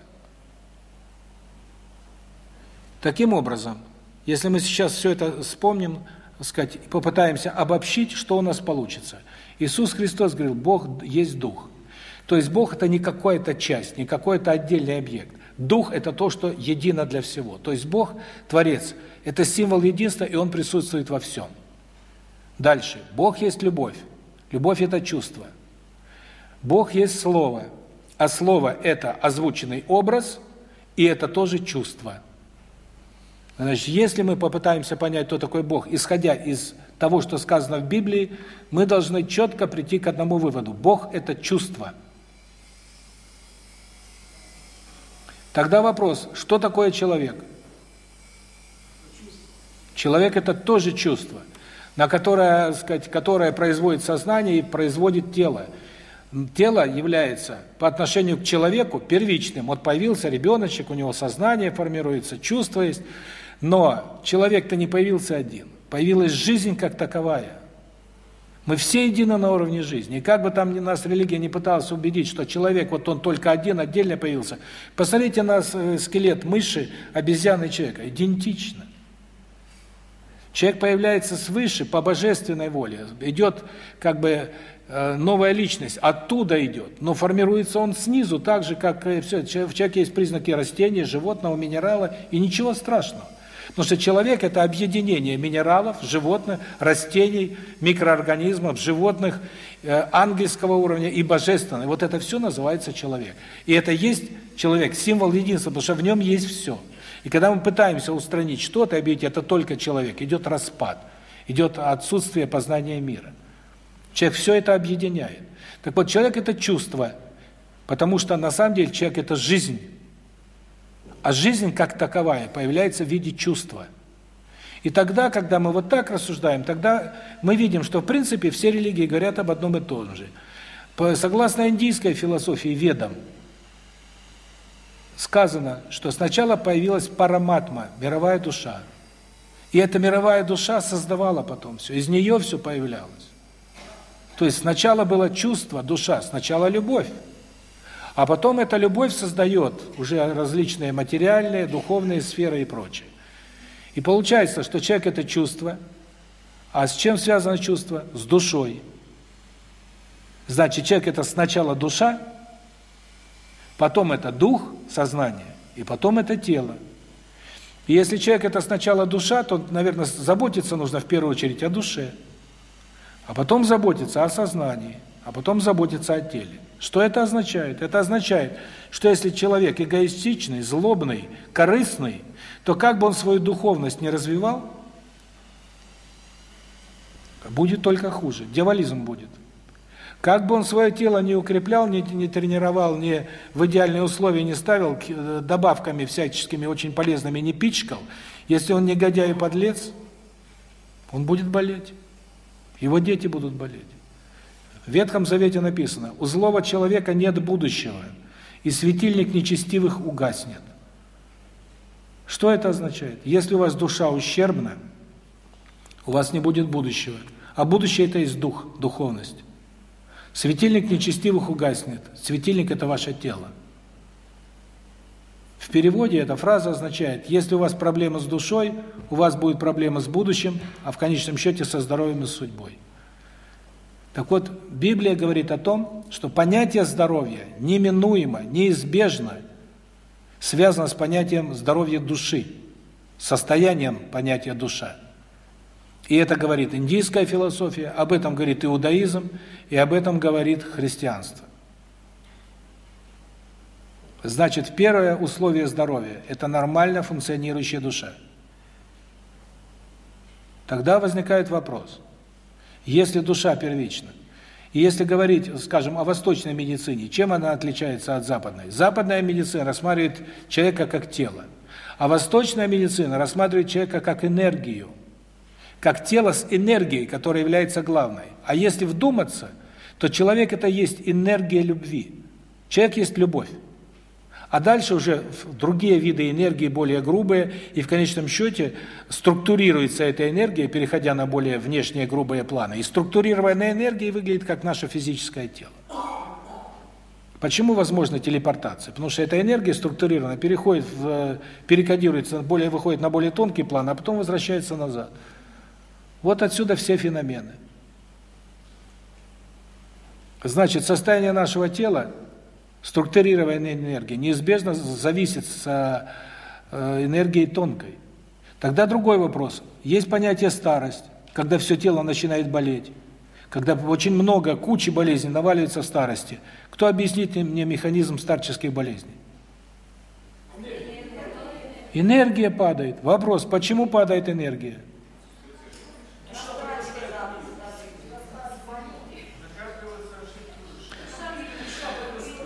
[SPEAKER 1] Таким образом, если мы сейчас все это вспомним, сказать, попытаемся обобщить, что у нас получится. Иисус Христос говорил, Бог есть Дух. То есть Бог – это не какая-то часть, не какой-то отдельный объект. Дух – это то, что едино для всего. То есть Бог, Творец, это символ единства, и Он присутствует во всем. Дальше. Бог есть любовь. Любовь – это чувство. Бог есть Слово. А Слово – это озвученный образ, и это тоже чувство. Значит, если мы попытаемся понять, кто такой Бог, исходя из того, что сказано в Библии, мы должны четко прийти к одному выводу. Бог – это чувство. Тогда вопрос, что такое человек? Человек – это тоже чувство, на которое, сказать, которое производит сознание и производит тело. Тело является по отношению к человеку первичным. Вот появился ребеночек, у него сознание формируется, чувство есть. Но человек-то не появился один. Появилась жизнь как таковая. Мы все едины на уровне жизни. И как бы там ни нас религия не пыталась убедить, что человек, вот он только один, отдельно появился. Посмотрите на э, скелет мыши, обезьяны человека. Идентично. Человек появляется свыше, по божественной воле. Идет как бы э, новая личность, оттуда идет. Но формируется он снизу, так же, как все. В человеке есть признаки растения, животного, минерала, и ничего страшного. Потому что человек – это объединение минералов, животных, растений, микроорганизмов, животных, э, ангельского уровня и божественного. Вот это все называется человек. И это есть человек, символ единства, потому что в нем есть все. И когда мы пытаемся устранить что-то, объявить это только человек, идет распад, идет отсутствие познания мира. Человек все это объединяет. Так вот, человек – это чувство, потому что на самом деле человек – это жизнь. А жизнь как таковая появляется в виде чувства. И тогда, когда мы вот так рассуждаем, тогда мы видим, что в принципе все религии говорят об одном и том же. Согласно индийской философии ведам, сказано, что сначала появилась параматма, мировая душа. И эта мировая душа создавала потом все, из нее все появлялось. То есть сначала было чувство, душа, сначала любовь. А потом эта любовь создает уже различные материальные, духовные сферы и прочее. И получается, что человек – это чувство. А с чем связано чувство? С душой. Значит, человек – это сначала душа, потом это дух, сознание, и потом это тело. И если человек – это сначала душа, то, наверное, заботиться нужно в первую очередь о душе, а потом заботиться о сознании, а потом заботиться о теле. Что это означает? Это означает, что если человек эгоистичный, злобный, корыстный, то как бы он свою духовность не развивал, будет только хуже, дьяволизм будет. Как бы он свое тело не укреплял, не, не тренировал, не в идеальные условия не ставил, э, добавками всяческими очень полезными не пичкал, если он негодяй и подлец, он будет болеть. Его дети будут болеть. В Ветхом Завете написано, у злого человека нет будущего, и светильник нечестивых угаснет. Что это означает? Если у вас душа ущербна, у вас не будет будущего. А будущее – это есть дух, духовность. Светильник нечестивых угаснет. Светильник – это ваше тело. В переводе эта фраза означает, если у вас проблемы с душой, у вас будет проблема с будущим, а в конечном счете со здоровьем и судьбой. Так вот, Библия говорит о том, что понятие здоровья неминуемо, неизбежно связано с понятием здоровья души, состоянием понятия душа. И это говорит индийская философия, об этом говорит иудаизм, и об этом говорит христианство. Значит, первое условие здоровья – это нормально функционирующая душа. Тогда возникает вопрос – если душа первична. И если говорить, скажем, о восточной медицине, чем она отличается от западной? Западная медицина рассматривает человека как тело, а восточная медицина рассматривает человека как энергию, как тело с энергией, которая является главной. А если вдуматься, то человек – это есть энергия любви. Человек есть любовь. А дальше уже другие виды энергии, более грубые, и в конечном счете структурируется эта энергия, переходя на более внешние грубые планы. И структурированная энергия выглядит как наше физическое тело. Почему возможна телепортация? Потому что эта энергия структурирована, переходит в перекодируется, более выходит на более тонкий план, а потом возвращается назад. Вот отсюда все феномены. Значит, состояние нашего тела, структурированная энергия, неизбежно зависит с э, энергией тонкой. Тогда другой вопрос. Есть понятие старость, когда все тело начинает болеть, когда очень много, кучи болезней наваливается в старости. Кто объяснит мне механизм старческих болезней? Энергия падает. Вопрос, почему падает энергия?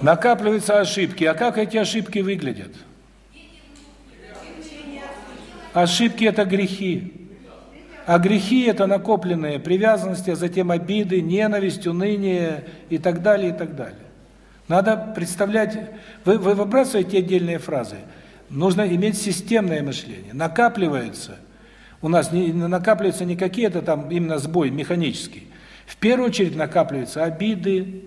[SPEAKER 1] Накапливаются ошибки. А как эти ошибки выглядят? Ошибки – это грехи. А грехи – это накопленные привязанности, а затем обиды, ненависть, уныние и так далее, и так далее. Надо представлять, вы, вы выбрасываете отдельные фразы, нужно иметь системное мышление. Накапливается, у нас не накапливаются не какие-то там именно сбой механический. В первую очередь накапливаются обиды,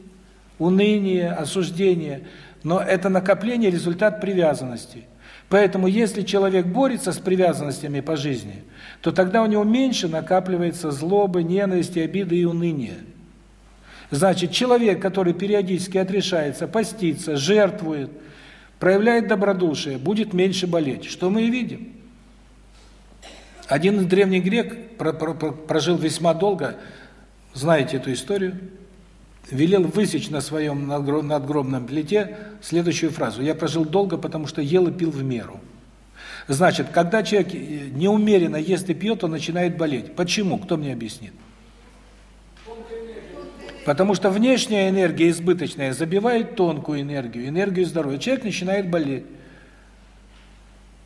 [SPEAKER 1] уныние, осуждение, но это накопление – результат привязанностей. Поэтому если человек борется с привязанностями по жизни, то тогда у него меньше накапливается злобы, ненависти, обиды и уныния. Значит, человек, который периодически отрешается, постится, жертвует, проявляет добродушие, будет меньше болеть. Что мы и видим. Один из древних грек прожил весьма долго, знаете эту историю, велел высечь на своем надгробном плите следующую фразу. «Я прожил долго, потому что ел и пил в меру». Значит, когда человек неумеренно ест и пьет, он начинает болеть. Почему? Кто мне объяснит? Потому что внешняя энергия избыточная забивает тонкую энергию, энергию здоровья. Человек начинает болеть.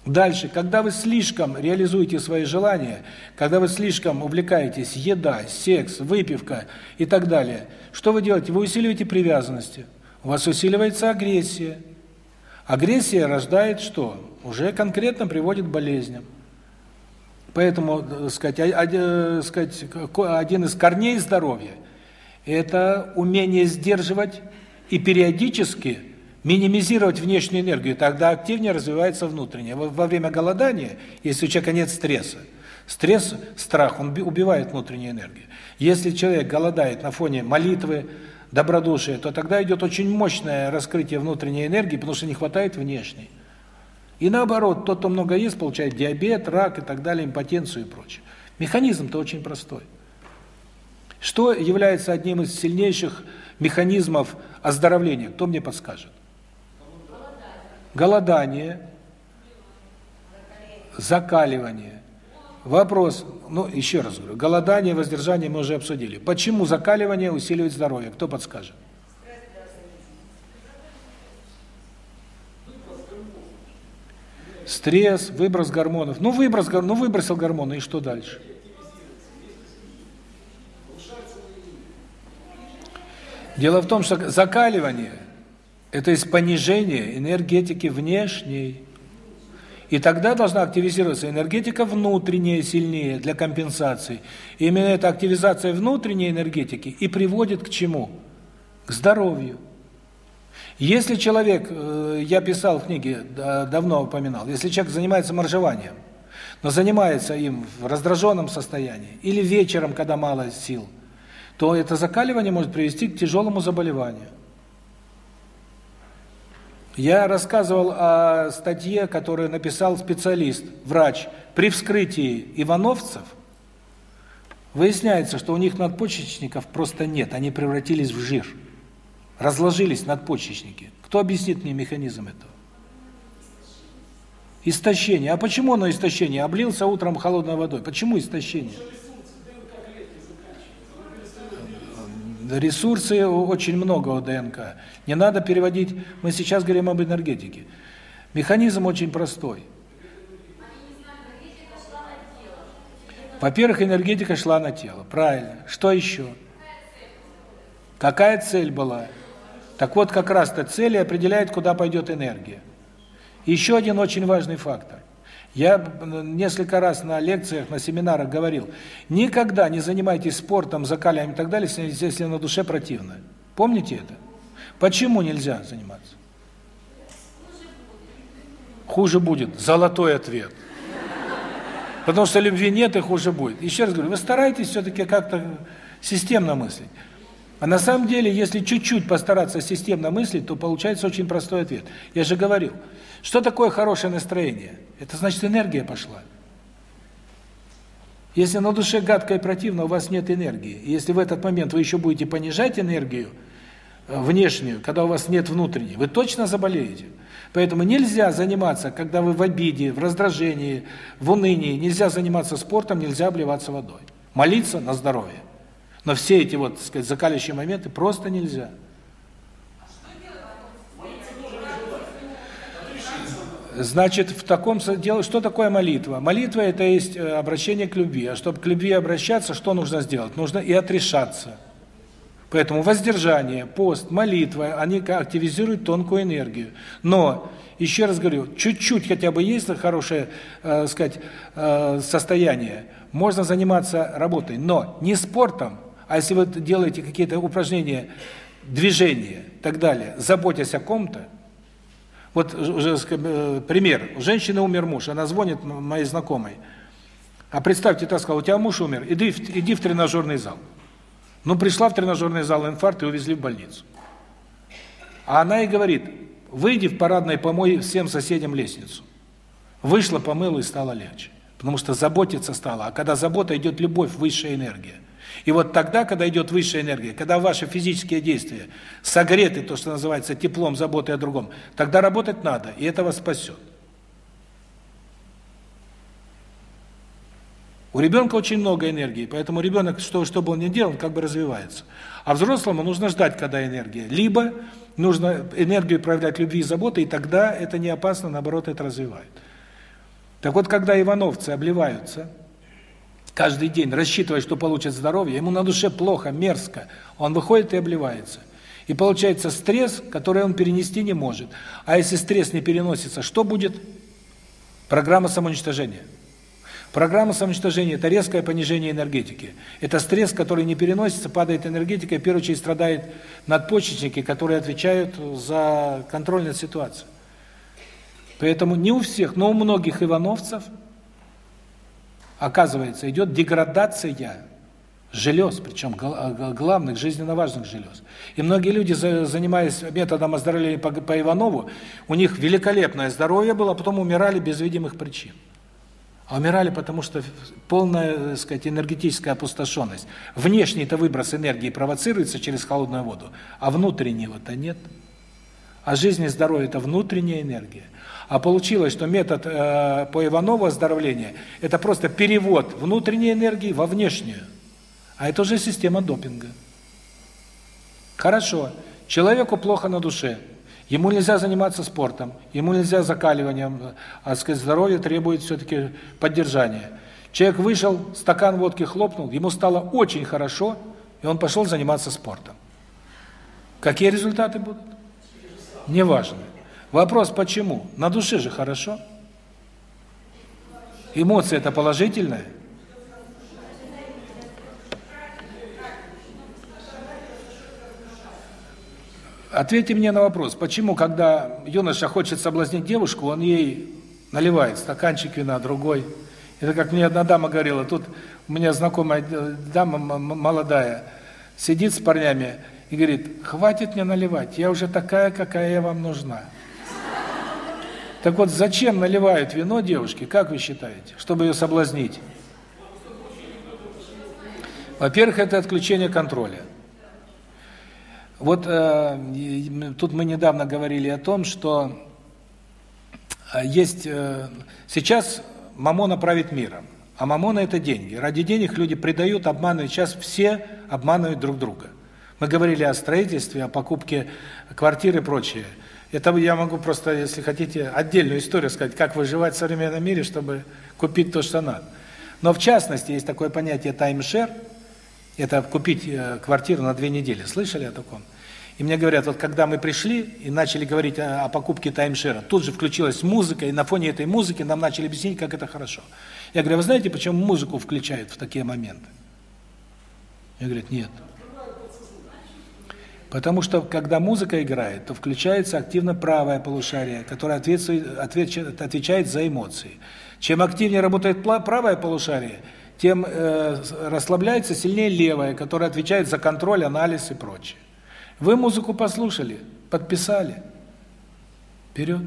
[SPEAKER 1] Дальше, когда вы слишком реализуете свои желания, когда вы слишком увлекаетесь еда, секс, выпивка и так далее, что вы делаете? Вы усиливаете привязанности. У вас усиливается агрессия. Агрессия рождает что? Уже конкретно приводит к болезням. Поэтому, так э, сказать, один, сказать, один из корней здоровья это умение сдерживать и периодически минимизировать внешнюю энергию, тогда активнее развивается внутренняя. Во время голодания, если у человека нет стресса, стресс, страх, он убивает внутреннюю энергию. Если человек голодает на фоне молитвы, добродушия, то тогда идет очень мощное раскрытие внутренней энергии, потому что не хватает внешней. И наоборот, тот, кто много ест, получает диабет, рак и так далее, импотенцию и прочее. Механизм-то очень простой. Что является одним из сильнейших механизмов оздоровления? Кто мне подскажет? Голодание, закаливание. Вопрос, ну, еще раз говорю, голодание, воздержание мы уже обсудили. Почему закаливание усиливает здоровье? Кто подскажет? Стресс, выброс гормонов. Ну, выброс, ну выбросил гормоны, и что дальше? Дело в том, что закаливание – это из понижения энергетики внешней. И тогда должна активизироваться энергетика внутренняя сильнее для компенсации. И именно эта активизация внутренней энергетики и приводит к чему? К здоровью. Если человек, э, я писал в книге, давно упоминал, если человек занимается моржеванием, но занимается им в раздраженном состоянии или вечером, когда мало сил, то это закаливание может привести к тяжелому заболеванию. Я рассказывал о статье, которую написал специалист, врач. При вскрытии ивановцев выясняется, что у них надпочечников просто нет, они превратились в жир. Разложились надпочечники. Кто объяснит мне механизм этого? Истощение. А почему оно истощение? Облился утром холодной водой. Почему истощение? Ресурсы очень много у ДНК. Не надо переводить, мы сейчас говорим об энергетике. Механизм очень простой. Во-первых, энергетика шла на тело. Правильно. Что еще? Какая цель была? Так вот, как раз-то цели определяет, куда пойдет энергия. Еще один очень важный фактор. Я несколько раз на лекциях, на семинарах говорил, никогда не занимайтесь спортом, закаливанием и так далее, если на душе противно. Помните это? Почему нельзя заниматься? Хуже будет. Золотой ответ. Потому что любви нет, и хуже будет. Еще раз говорю, вы стараетесь все-таки как-то системно мыслить. А на самом деле, если чуть-чуть постараться системно мыслить, то получается очень простой ответ. Я же говорил, что такое хорошее настроение? Это значит энергия пошла. Если на душе гадко и противно, у вас нет энергии. И если в этот момент вы еще будете понижать энергию э, внешнюю, когда у вас нет внутренней, вы точно заболеете. Поэтому нельзя заниматься, когда вы в обиде, в раздражении, в унынии, нельзя заниматься спортом, нельзя обливаться водой. Молиться на здоровье. Но все эти вот, так сказать, закалящие моменты просто нельзя. Значит, в таком деле, что такое молитва? Молитва это есть э, обращение к любви. А чтобы к любви обращаться, что нужно сделать? Нужно и отрешаться. Поэтому воздержание, пост, молитва, они активизируют тонкую энергию. Но еще раз говорю, чуть-чуть хотя бы есть хорошее, э, сказать, э, состояние, можно заниматься работой, но не спортом, а если вы делаете какие-то упражнения, движения и так далее, заботясь о ком-то, вот уже э, пример. У женщины умер муж, она звонит моей знакомой. А представьте, та сказала, у тебя муж умер, иди, иди в тренажерный зал. Ну, пришла в тренажерный зал, инфаркт, и увезли в больницу. А она и говорит, выйди в парадной, помой всем соседям лестницу. Вышла, помыла и стало легче. Потому что заботиться стала. А когда забота, идет любовь, высшая энергия. И вот тогда, когда идет высшая энергия, когда ваши физические действия согреты, то, что называется теплом, заботой о другом, тогда работать надо, и это вас спасет. У ребенка очень много энергии, поэтому ребенок, что, что бы он ни делал, как бы развивается. А взрослому нужно ждать, когда энергия. Либо нужно энергию проявлять любви и заботы, и тогда это не опасно, наоборот, это развивает. Так вот, когда ивановцы обливаются каждый день, рассчитывая, что получит здоровье, ему на душе плохо, мерзко, он выходит и обливается. И получается стресс, который он перенести не может. А если стресс не переносится, что будет? Программа самоуничтожения. Программа самоуничтожения – это резкое понижение энергетики. Это стресс, который не переносится, падает энергетика, и в первую очередь страдают надпочечники, которые отвечают за контроль над. Поэтому не у всех, но у многих ивановцев – оказывается, идет деградация желез, причем главных, жизненно важных желез. И многие люди, занимаясь методом оздоровления по, по Иванову, у них великолепное здоровье было, а потом умирали без видимых причин. А умирали потому, что полная, так сказать, энергетическая опустошенность. Внешний-то выброс энергии провоцируется через холодную воду, а внутреннего-то нет. А жизнь и здоровье – это внутренняя энергия. А получилось, что метод э, по Иванову оздоровления – это просто перевод внутренней энергии во внешнюю. А это уже система допинга. Хорошо, человеку плохо на душе, ему нельзя заниматься спортом, ему нельзя закаливанием, а сказать, здоровье требует все-таки поддержания. Человек вышел, стакан водки хлопнул, ему стало очень хорошо, и он пошел заниматься спортом. Какие результаты будут? Неважно. Вопрос почему? На душе же хорошо. Эмоция это положительная. Ответьте мне на вопрос, почему, когда юноша хочет соблазнить девушку, он ей наливает стаканчик вина, другой. Это как мне одна дама говорила, тут у меня знакомая дама молодая, сидит с парнями и говорит, хватит мне наливать, я уже такая, какая я вам нужна. Так вот, зачем наливают вино девушке, как вы считаете, чтобы ее соблазнить? Во-первых, это отключение контроля. Вот э, тут мы недавно говорили о том, что э, есть э, сейчас мамона правит миром, а мамона это деньги. Ради денег люди предают, обманывают. Сейчас все обманывают друг друга. Мы говорили о строительстве, о покупке квартир и прочее. Это я могу просто, если хотите, отдельную историю сказать, как выживать в современном мире, чтобы купить то, что надо. Но в частности, есть такое понятие таймшер, это купить э, квартиру на две недели. Слышали о таком? И мне говорят, вот когда мы пришли и начали говорить о, покупке таймшера, тут же включилась музыка, и на фоне этой музыки нам начали объяснить, как это хорошо. Я говорю, вы знаете, почему музыку включают в такие моменты? Я говорят, нет. Потому что, когда музыка играет, то включается активно правое полушарие, которое ответствует, отвечает, за эмоции. Чем активнее работает правое полушарие, тем э, расслабляется сильнее левое, которое отвечает за контроль, анализ и прочее. Вы музыку послушали, подписали. Вперед.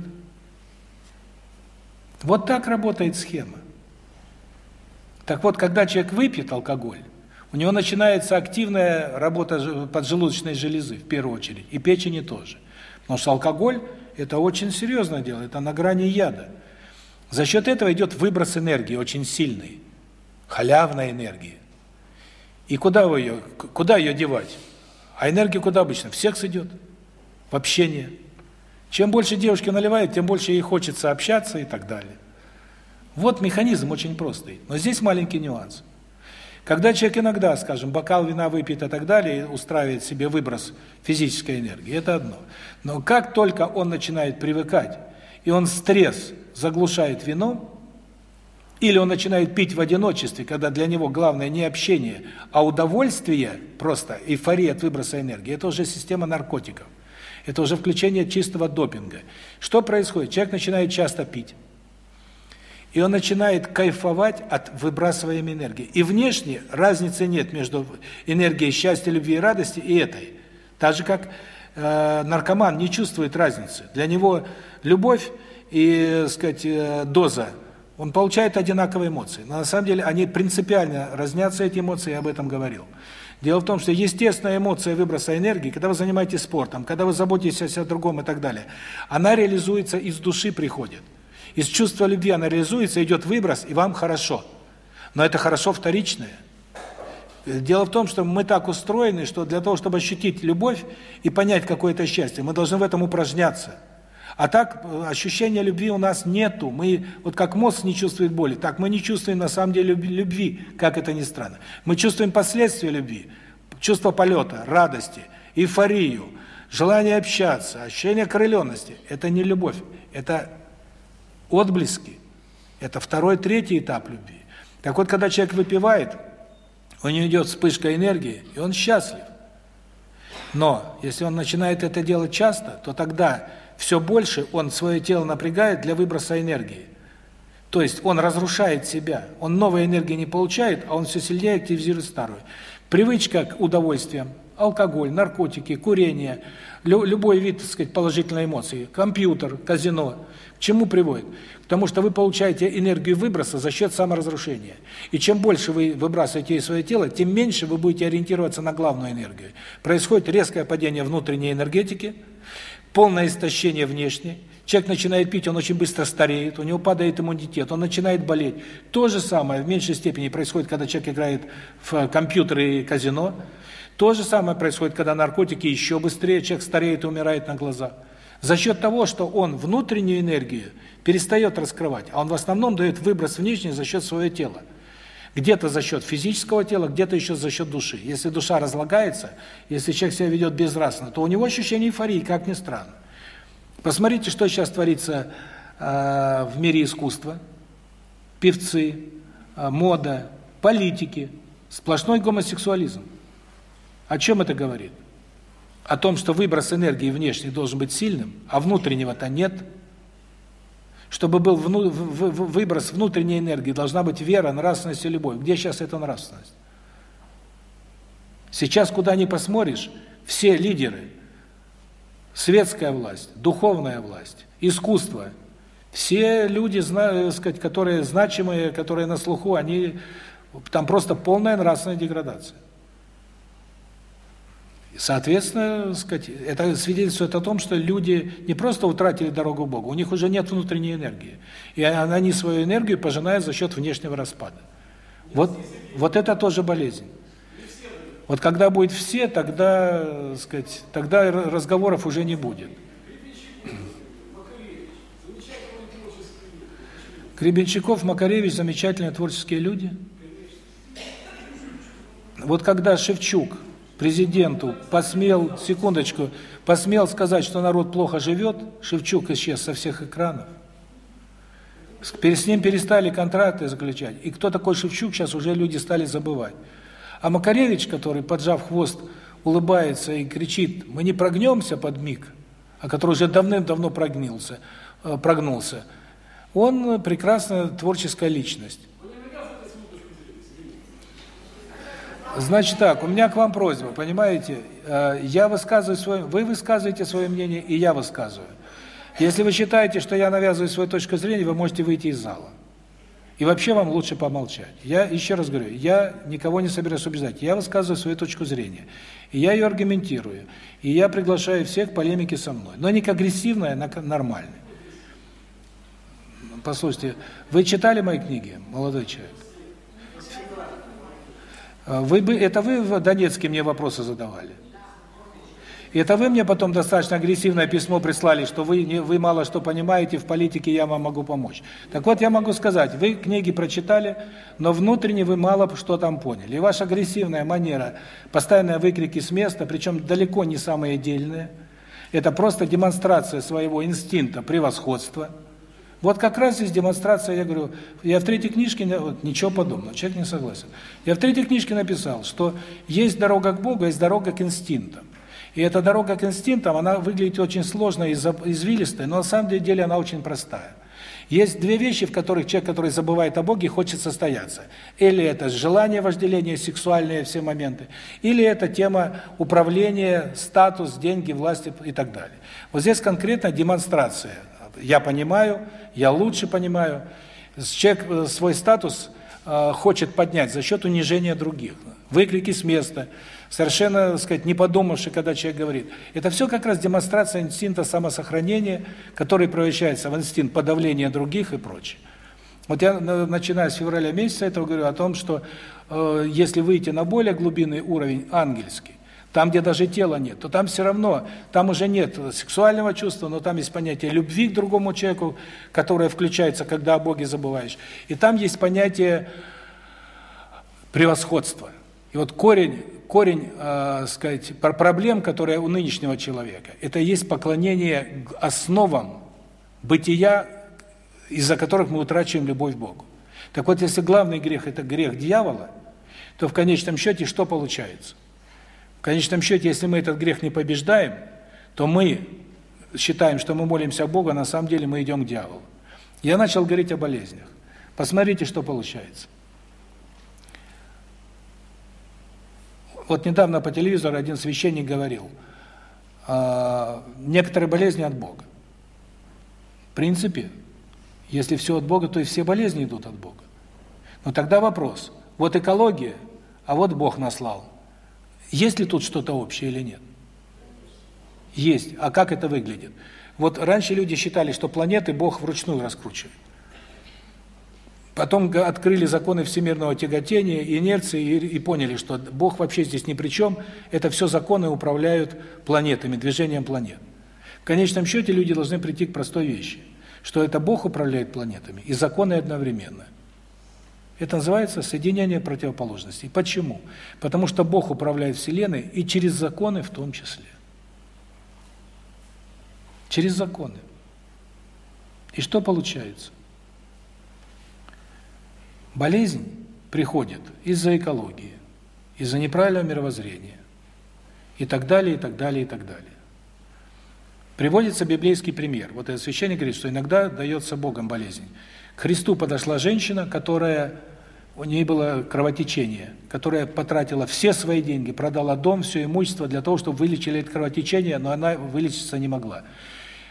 [SPEAKER 1] Вот так работает схема. Так вот, когда человек выпьет алкоголь, у него начинается активная работа поджелудочной железы, в первую очередь, и печени тоже. Потому что алкоголь – это очень серьезное дело, это на грани яда. За счет этого идет выброс энергии очень сильный, халявной энергии. И куда вы ее, куда ее девать? А энергия куда обычно? В секс идет, в общение. Чем больше девушки наливает, тем больше ей хочется общаться и так далее. Вот механизм очень простой. Но здесь маленький нюанс. Когда человек иногда, скажем, бокал вина выпьет и так далее, устраивает себе выброс физической энергии, это одно. Но как только он начинает привыкать, и он стресс заглушает вином, или он начинает пить в одиночестве, когда для него главное не общение, а удовольствие, просто эйфория от выброса энергии, это уже система наркотиков. Это уже включение чистого допинга. Что происходит? Человек начинает часто пить. И он начинает кайфовать от выбрасываемой энергии. И внешне разницы нет между энергией счастья, любви и радости и этой. Так же, как э, наркоман не чувствует разницы. Для него любовь и, сказать, э, доза, он получает одинаковые эмоции. Но на самом деле они принципиально разнятся, эти эмоции, я об этом говорил. Дело в том, что естественная эмоция выброса энергии, когда вы занимаетесь спортом, когда вы заботитесь о другом и так далее, она реализуется из души приходит. Из чувства любви она реализуется, идет выброс, и вам хорошо. Но это хорошо вторичное. Дело в том, что мы так устроены, что для того, чтобы ощутить любовь и понять какое-то счастье, мы должны в этом упражняться. А так э, ощущения любви у нас нету. Мы вот как мозг не чувствует боли, так мы не чувствуем на самом деле любви, как это ни странно. Мы чувствуем последствия любви, чувство полета, радости, эйфорию, желание общаться, ощущение окрыленности. Это не любовь, это отблески. Это второй, третий этап любви. Так вот, когда человек выпивает, у него идет вспышка энергии, и он счастлив. Но если он начинает это делать часто, то тогда все больше он свое тело напрягает для выброса энергии. То есть он разрушает себя. Он новой энергии не получает, а он все сильнее активизирует старую. Привычка к удовольствиям, алкоголь, наркотики, курение, любой вид, так сказать, положительной эмоции, компьютер, казино – чему приводит? К тому, что вы получаете энергию выброса за счет саморазрушения. И чем больше вы выбрасываете из своего тела, тем меньше вы будете ориентироваться на главную энергию. Происходит резкое падение внутренней энергетики, полное истощение внешней. Человек начинает пить, он очень быстро стареет, у него падает иммунитет, он начинает болеть. То же самое в меньшей степени происходит, когда человек играет в компьютеры и казино. То же самое происходит, когда наркотики еще быстрее, человек стареет и умирает на глазах. За счет того, что он внутреннюю энергию перестает раскрывать, а он в основном дает выброс внешний за счет своего тела. Где-то за счет физического тела, где-то еще за счет души. Если душа разлагается, если человек себя ведет безнравственно, то у него ощущение эйфории, как ни странно. Посмотрите, что сейчас творится э, в мире искусства. Певцы, э, мода, политики, сплошной гомосексуализм. О чем это говорит? О том, что выброс энергии внешний должен быть сильным, а внутреннего-то нет. Чтобы был вну, в, в, выброс внутренней энергии, должна быть вера, нравственность и любовь. Где сейчас эта нравственность? Сейчас, куда ни посмотришь, все лидеры, светская власть, духовная власть, искусство, все люди, сказать, которые значимые, которые на слуху, они там просто полная нравственная деградация. Соответственно, сказать, это свидетельствует о том, что люди не просто утратили дорогу Богу, у них уже нет внутренней энергии. И они свою энергию пожинают за счет внешнего распада. Вот, вот это тоже болезнь. Вот когда будет все, тогда, сказать, тогда разговоров уже не будет. Гребенщиков, Макаревич – замечательные творческие люди. Вот когда Шевчук президенту посмел, секундочку, посмел сказать, что народ плохо живет, Шевчук исчез со всех экранов. С ним перестали контракты заключать. И кто такой Шевчук, сейчас уже люди стали забывать. А Макаревич, который, поджав хвост, улыбается и кричит, мы не прогнемся под миг, а который уже давным-давно прогнился, э, прогнулся, он прекрасная творческая личность. Значит так, у меня к вам просьба, понимаете? Э, я высказываю свое, вы высказываете свое мнение, и я высказываю. Если вы считаете, что я навязываю свою точку зрения, вы можете выйти из зала. И вообще вам лучше помолчать. Я еще раз говорю, я никого не собираюсь убеждать. Я высказываю свою точку зрения. И я ее аргументирую. И я приглашаю всех к полемике со мной. Но не к агрессивной, а к нормальной. Послушайте, вы читали мои книги, молодой человек? Вы бы это вы в Донецке мне вопросы задавали? И это вы мне потом достаточно агрессивное письмо прислали, что вы не вы мало что понимаете в политике, я вам могу помочь. Так вот, я могу сказать, вы книги прочитали, но внутренне вы мало что там поняли. И ваша агрессивная манера, постоянные выкрики с места, причем далеко не самые дельные, это просто демонстрация своего инстинкта превосходства. Вот как раз здесь демонстрация, я говорю, я в третьей книжке, вот, ничего подобного, человек не согласен. Я в третьей книжке написал, что есть дорога к Богу, есть дорога к инстинктам. И эта дорога к инстинктам, она выглядит очень сложной и извилистой, но на самом деле она очень простая. Есть две вещи, в которых человек, который забывает о Боге, хочет состояться. Или это желание вожделения, сексуальные все моменты, или это тема управления, статус, деньги, власти и так далее. Вот здесь конкретно демонстрация. Я понимаю, я лучше понимаю. Человек э, свой статус э, хочет поднять за счет унижения других. Выкрики с места – совершенно, так сказать, не подумавши, когда человек говорит. Это все как раз демонстрация инстинкта самосохранения, который превращается в инстинкт подавления других и прочее. Вот я, начиная с февраля месяца этого, говорю о том, что э, если выйти на более глубинный уровень, ангельский, там, где даже тела нет, то там все равно, там уже нет сексуального чувства, но там есть понятие любви к другому человеку, которое включается, когда о Боге забываешь. И там есть понятие превосходства. И вот корень корень, э, сказать, проблем, которые у нынешнего человека, это есть поклонение основам бытия, из-за которых мы утрачиваем любовь к Богу. Так вот, если главный грех – это грех дьявола, то в конечном счете что получается? В конечном счете, если мы этот грех не побеждаем, то мы считаем, что мы молимся Богу, а на самом деле мы идем к дьяволу. Я начал говорить о болезнях. Посмотрите, что получается. Вот недавно по телевизору один священник говорил, э, некоторые болезни от Бога. В принципе, если все от Бога, то и все болезни идут от Бога. Но тогда вопрос, вот экология, а вот Бог наслал. Есть ли тут что-то общее или нет? Есть. А как это выглядит? Вот раньше люди считали, что планеты Бог вручную раскручивает. Потом открыли законы всемирного тяготения, инерции и, и поняли, что Бог вообще здесь ни при чем. Это все законы управляют планетами, движением планет. В конечном счете люди должны прийти к простой вещи, что это Бог управляет планетами и законы одновременно. Это называется соединение противоположностей. Почему? Потому что Бог управляет Вселенной и через законы в том числе. Через законы. И что получается? Болезнь приходит из-за экологии, из-за неправильного мировоззрения и так далее, и так далее, и так далее. Приводится библейский пример. Вот этот священник говорит, что иногда дается Богом болезнь. К Христу подошла женщина, которая у нее было кровотечение, которая потратила все свои деньги, продала дом, все имущество для того, чтобы вылечили это кровотечение, но она вылечиться не могла.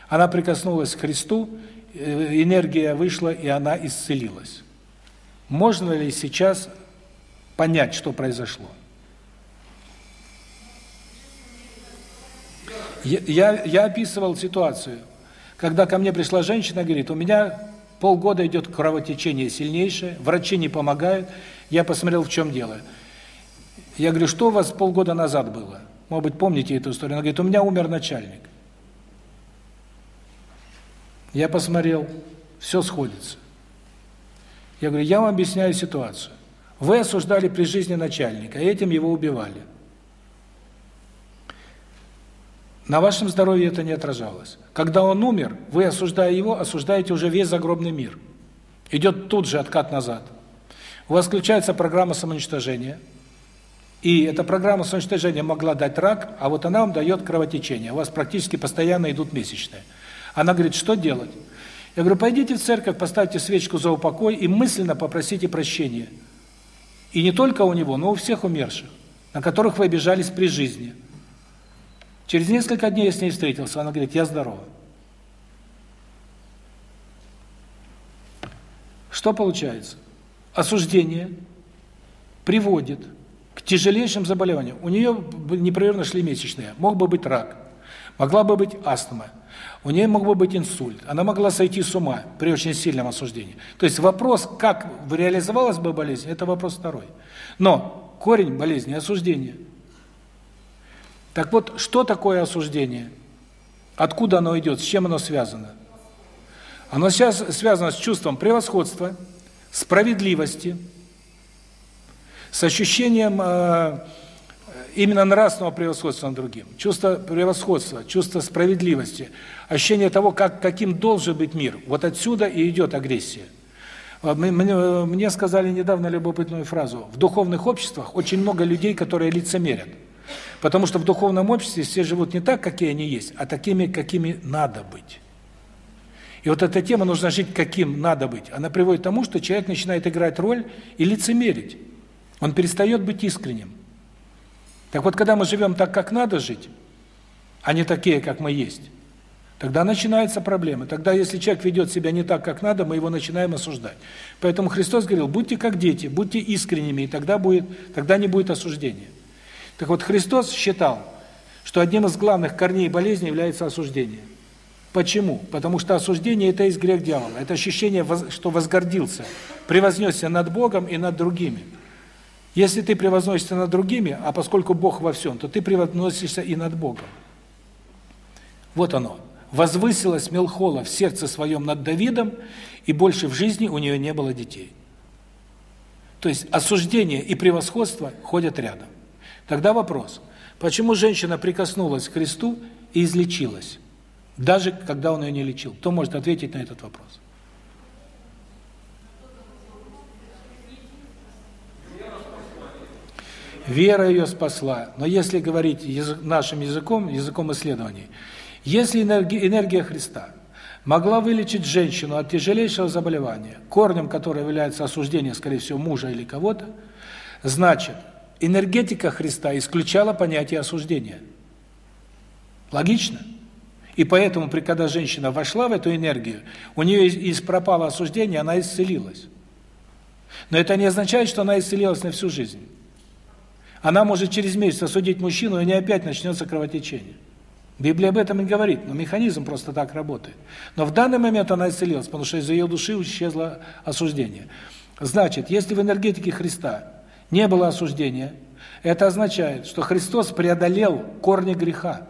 [SPEAKER 1] Она прикоснулась к Христу, э, энергия вышла, и она исцелилась. Можно ли сейчас понять, что произошло? Я, я, описывал ситуацию, когда ко мне пришла женщина, говорит, у меня полгода идет кровотечение сильнейшее, врачи не помогают, я посмотрел, в чем дело. Я говорю, что у вас полгода назад было? Может быть, помните эту историю? Она говорит, у меня умер начальник. Я посмотрел, все сходится. Я говорю, я вам объясняю ситуацию. Вы осуждали при жизни начальника, и этим его убивали. На вашем здоровье это не отражалось. Когда он умер, вы, осуждая его, осуждаете уже весь загробный мир. Идет тут же откат назад. У вас включается программа самоуничтожения. И эта программа самоуничтожения могла дать рак, а вот она вам дает кровотечение. У вас практически постоянно идут месячные. Она говорит, что делать? Я говорю, пойдите в церковь, поставьте свечку за упокой и мысленно попросите прощения. И не только у него, но у всех умерших, на которых вы обижались при жизни. Через несколько дней я с ней встретился, она говорит, я здорова. Что получается? Осуждение приводит к тяжелейшим заболеваниям. У нее непрерывно шли месячные. Мог бы быть рак, могла бы быть астма, у нее мог бы быть инсульт, она могла сойти с ума при очень сильном осуждении. То есть вопрос, как реализовалась бы болезнь, это вопрос второй. Но корень болезни – осуждение. Так вот, что такое осуждение? Откуда оно идет, с чем оно связано? Оно сейчас связано с чувством превосходства, справедливости, с ощущением э, именно нравственного превосходства над другим, чувство превосходства, чувство справедливости, ощущение того, как каким должен быть мир. Вот отсюда и идет агрессия. Мне, мне сказали недавно любопытную фразу. В духовных обществах очень много людей, которые лицемерят. Потому что в духовном обществе все живут не так, какие они есть, а такими, какими надо быть. И вот эта тема нужно жить каким надо быть. Она приводит к тому, что человек начинает играть роль и лицемерить. Он перестает быть искренним. Так вот, когда мы живем так, как надо жить, а не такие, как мы есть, тогда начинаются проблемы. Тогда, если человек ведет себя не так, как надо, мы его начинаем осуждать. Поэтому Христос говорил, будьте как дети, будьте искренними, и тогда, будет, тогда не будет осуждения. Так вот, Христос считал, что одним из главных корней болезни является осуждение. Почему? Потому что осуждение – это есть грех дьявола. Это ощущение, что возгордился, превознесся над Богом и над другими. Если ты превозносишься над другими, а поскольку Бог во всем, то ты превозносишься и над Богом. Вот оно. Возвысилась Мелхола в сердце своем над Давидом, и больше в жизни у нее не было детей. То есть осуждение и превосходство ходят рядом. Тогда вопрос, почему женщина прикоснулась к Христу и излечилась, даже когда он ее не лечил? Кто может ответить на этот вопрос? Вера ее спасла. Но если говорить язык, нашим языком, языком исследований, если энергия, энергия Христа могла вылечить женщину от тяжелейшего заболевания, корнем которого является осуждение, скорее всего, мужа или кого-то, значит, энергетика Христа исключала понятие осуждения. Логично? И поэтому, когда женщина вошла в эту энергию, у нее из пропало осуждение, она исцелилась. Но это не означает, что она исцелилась на всю жизнь. Она может через месяц осудить мужчину, и у нее опять начнется кровотечение. Библия об этом и говорит, но механизм просто так работает. Но в данный момент она исцелилась, потому что из ее души исчезло осуждение. Значит, если в энергетике Христа не было осуждения, это означает, что Христос преодолел корни греха,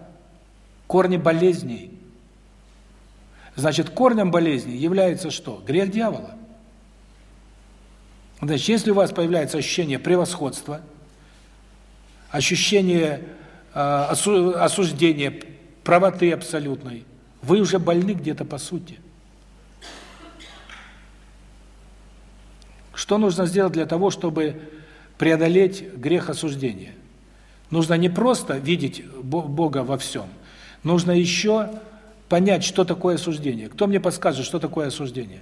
[SPEAKER 1] корни болезней. Значит, корнем болезни является что? Грех дьявола. Значит, если у вас появляется ощущение превосходства – ощущение э, осуждения, правоты абсолютной, вы уже больны где-то по сути. Что нужно сделать для того, чтобы преодолеть грех осуждения? Нужно не просто видеть Бога во всем, нужно еще понять, что такое осуждение. Кто мне подскажет, что такое осуждение?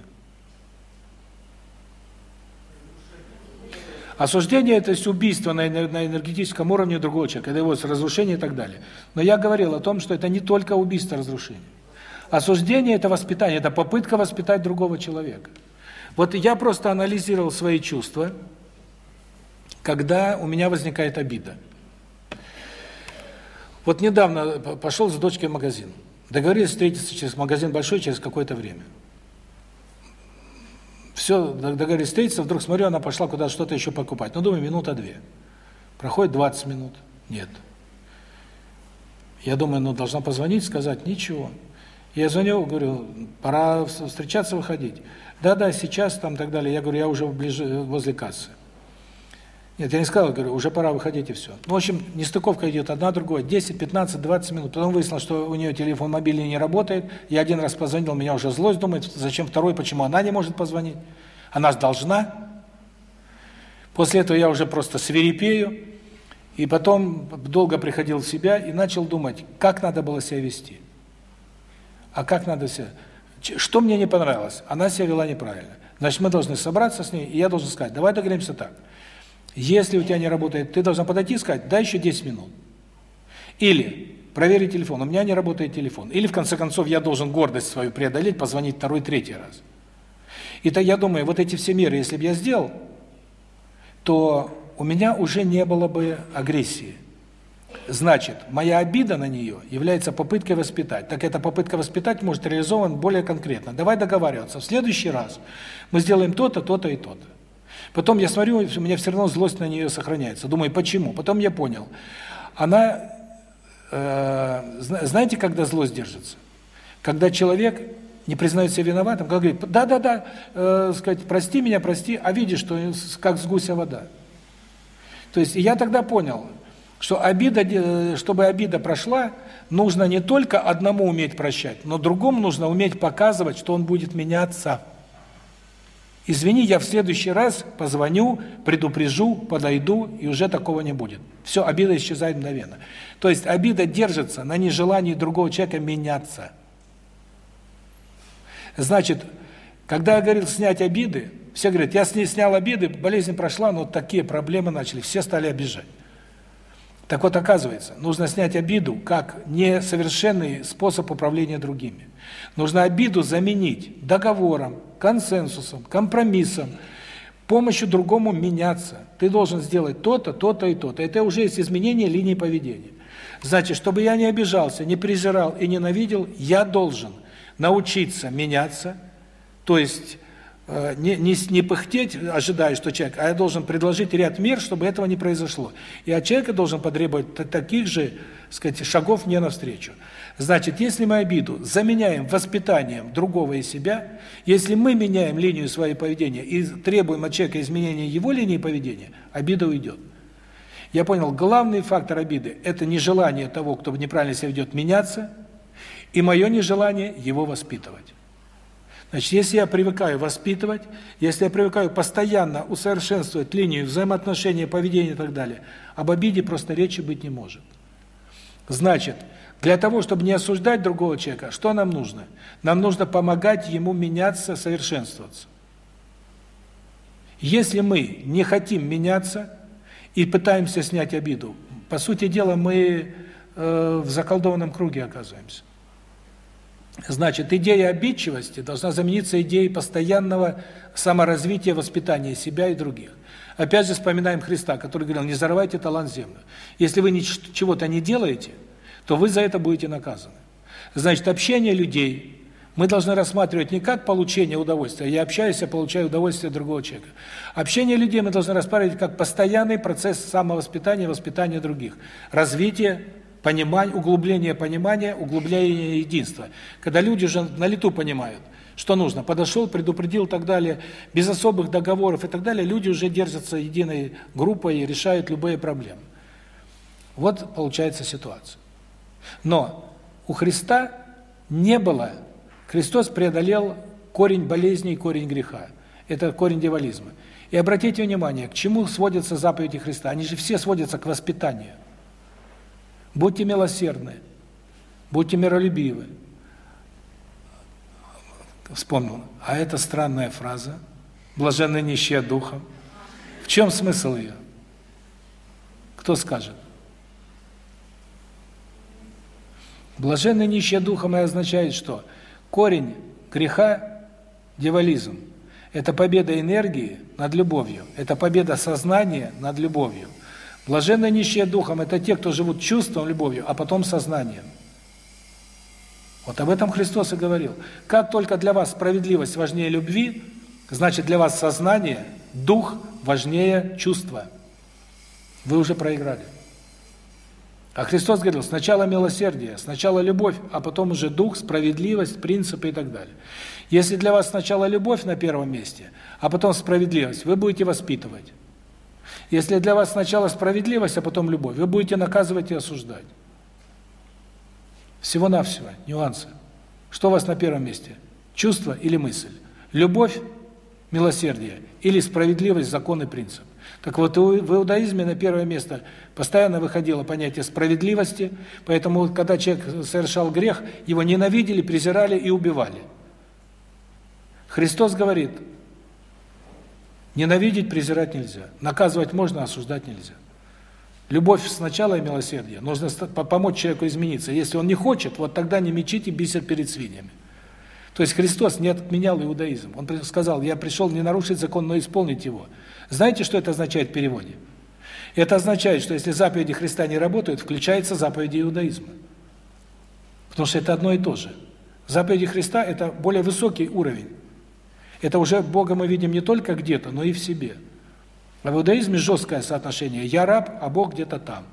[SPEAKER 1] Осуждение – это есть убийство на энергетическом уровне другого человека, это его разрушение и так далее. Но я говорил о том, что это не только убийство, разрушение. Осуждение – это воспитание, это попытка воспитать другого человека. Вот я просто анализировал свои чувства, когда у меня возникает обида. Вот недавно пошел с дочкой в магазин. Договорились встретиться через магазин большой через какое-то время. Все, договорились встретиться, вдруг смотрю, она пошла куда-то что-то еще покупать. Ну, думаю, минута-две. Проходит 20 минут. Нет. Я думаю, ну, должна позвонить, сказать, ничего. Я звоню, говорю, пора встречаться, выходить. Да-да, сейчас, там, так далее. Я говорю, я уже ближе, возле кассы. Нет, я не сказал, говорю, уже пора выходить и все. Ну, в общем, нестыковка идет одна другой, 10, 15, 20 минут. Потом выяснилось, что у нее телефон мобильный не работает. Я один раз позвонил, меня уже злость думает, зачем второй, почему она не может позвонить. Она же должна. После этого я уже просто свирепею. И потом долго приходил в себя и начал думать, как надо было себя вести. А как надо себя... Что мне не понравилось? Она себя вела неправильно. Значит, мы должны собраться с ней, и я должен сказать, давай договоримся так. Если у тебя не работает, ты должен подойти и сказать, дай еще 10 минут. Или проверить телефон, у меня не работает телефон. Или, в конце концов, я должен гордость свою преодолеть, позвонить второй, третий раз. И то я думаю, вот эти все меры, если бы я сделал, то у меня уже не было бы агрессии. Значит, моя обида на нее является попыткой воспитать. Так эта попытка воспитать может реализован более конкретно. Давай договариваться. В следующий раз мы сделаем то-то, то-то и то-то. Потом я смотрю, у меня все равно злость на нее сохраняется. Думаю, почему? Потом я понял. Она, э, знаете, когда злость держится? Когда человек не признает себя виноватым, когда говорит, да-да-да, э, сказать, прости меня, прости, а видишь, что как с гуся вода. То есть я тогда понял, что обида, чтобы обида прошла, нужно не только одному уметь прощать, но другому нужно уметь показывать, что он будет меняться. Извини, я в следующий раз позвоню, предупрежу, подойду, и уже такого не будет. Все, обида исчезает мгновенно. То есть обида держится на нежелании другого человека меняться. Значит, когда я говорил снять обиды, все говорят, я с ней снял обиды, болезнь прошла, но такие проблемы начали, все стали обижать. Так вот, оказывается, нужно снять обиду как несовершенный способ управления другими. Нужно обиду заменить договором, консенсусом, компромиссом, помощью другому меняться. Ты должен сделать то-то, то-то и то-то. Это уже есть изменение линии поведения. Значит, чтобы я не обижался, не презирал и ненавидел, я должен научиться меняться, то есть не, не, не пыхтеть, ожидая, что человек, а я должен предложить ряд мер, чтобы этого не произошло. И от человека должен потребовать таких же, сказать, шагов мне навстречу. Значит, если мы обиду заменяем воспитанием другого и себя, если мы меняем линию своего поведения и требуем от человека изменения его линии поведения, обида уйдет. Я понял, главный фактор обиды – это нежелание того, кто неправильно себя ведет, меняться, и мое нежелание его воспитывать. Значит, если я привыкаю воспитывать, если я привыкаю постоянно усовершенствовать линию взаимоотношений, поведения и так далее, об обиде просто речи быть не может. Значит, для того, чтобы не осуждать другого человека, что нам нужно? Нам нужно помогать ему меняться, совершенствоваться. Если мы не хотим меняться и пытаемся снять обиду, по сути дела, мы э, в заколдованном круге оказываемся. Значит, идея обидчивости должна замениться идеей постоянного саморазвития, воспитания себя и других. Опять же вспоминаем Христа, который говорил, не зарывайте талант в землю. Если вы чего-то не делаете, то вы за это будете наказаны. Значит, общение людей мы должны рассматривать не как получение удовольствия, я общаюсь, я получаю удовольствие другого человека. Общение людей мы должны рассматривать как постоянный процесс самовоспитания, воспитания других, развития понимание, углубление понимания, углубление единства. Когда люди уже на лету понимают, что нужно, подошел, предупредил и так далее, без особых договоров и так далее, люди уже держатся единой группой и решают любые проблемы. Вот получается ситуация. Но у Христа не было, Христос преодолел корень болезни и корень греха. Это корень дьяволизма. И обратите внимание, к чему сводятся заповеди Христа? Они же все сводятся к воспитанию. Будьте милосердны, будьте миролюбивы. Вспомнил. А это странная фраза. Блаженны нищие духом. В чем смысл ее? Кто скажет? Блаженны нищие духом и означает что? Корень греха – дьяволизм. Это победа энергии над любовью. Это победа сознания над любовью. Блаженные нищие духом – это те, кто живут чувством, любовью, а потом сознанием. Вот об этом Христос и говорил. Как только для вас справедливость важнее любви, значит для вас сознание, дух важнее чувства. Вы уже проиграли. А Христос говорил, сначала милосердие, сначала любовь, а потом уже дух, справедливость, принципы и так далее. Если для вас сначала любовь на первом месте, а потом справедливость, вы будете воспитывать. Если для вас сначала справедливость, а потом любовь, вы будете наказывать и осуждать. Всего-навсего, нюансы. Что у вас на первом месте? Чувство или мысль? Любовь, милосердие или справедливость, закон и принцип? Так вот, в иудаизме на первое место постоянно выходило понятие справедливости, поэтому, когда человек совершал грех, его ненавидели, презирали и убивали. Христос говорит, ненавидеть, презирать нельзя, наказывать можно, осуждать нельзя. Любовь сначала и милосердие. Нужно помочь человеку измениться. Если он не хочет, вот тогда не мечите бисер перед свиньями. То есть Христос не отменял иудаизм. Он сказал, я пришел не нарушить закон, но исполнить его. Знаете, что это означает в переводе? Это означает, что если заповеди Христа не работают, включается заповеди иудаизма. Потому что это одно и то же. Заповеди Христа – это более высокий уровень. Это уже Бога мы видим не только где-то, но и в себе. А в иудаизме жесткое соотношение «я раб, а Бог где-то там».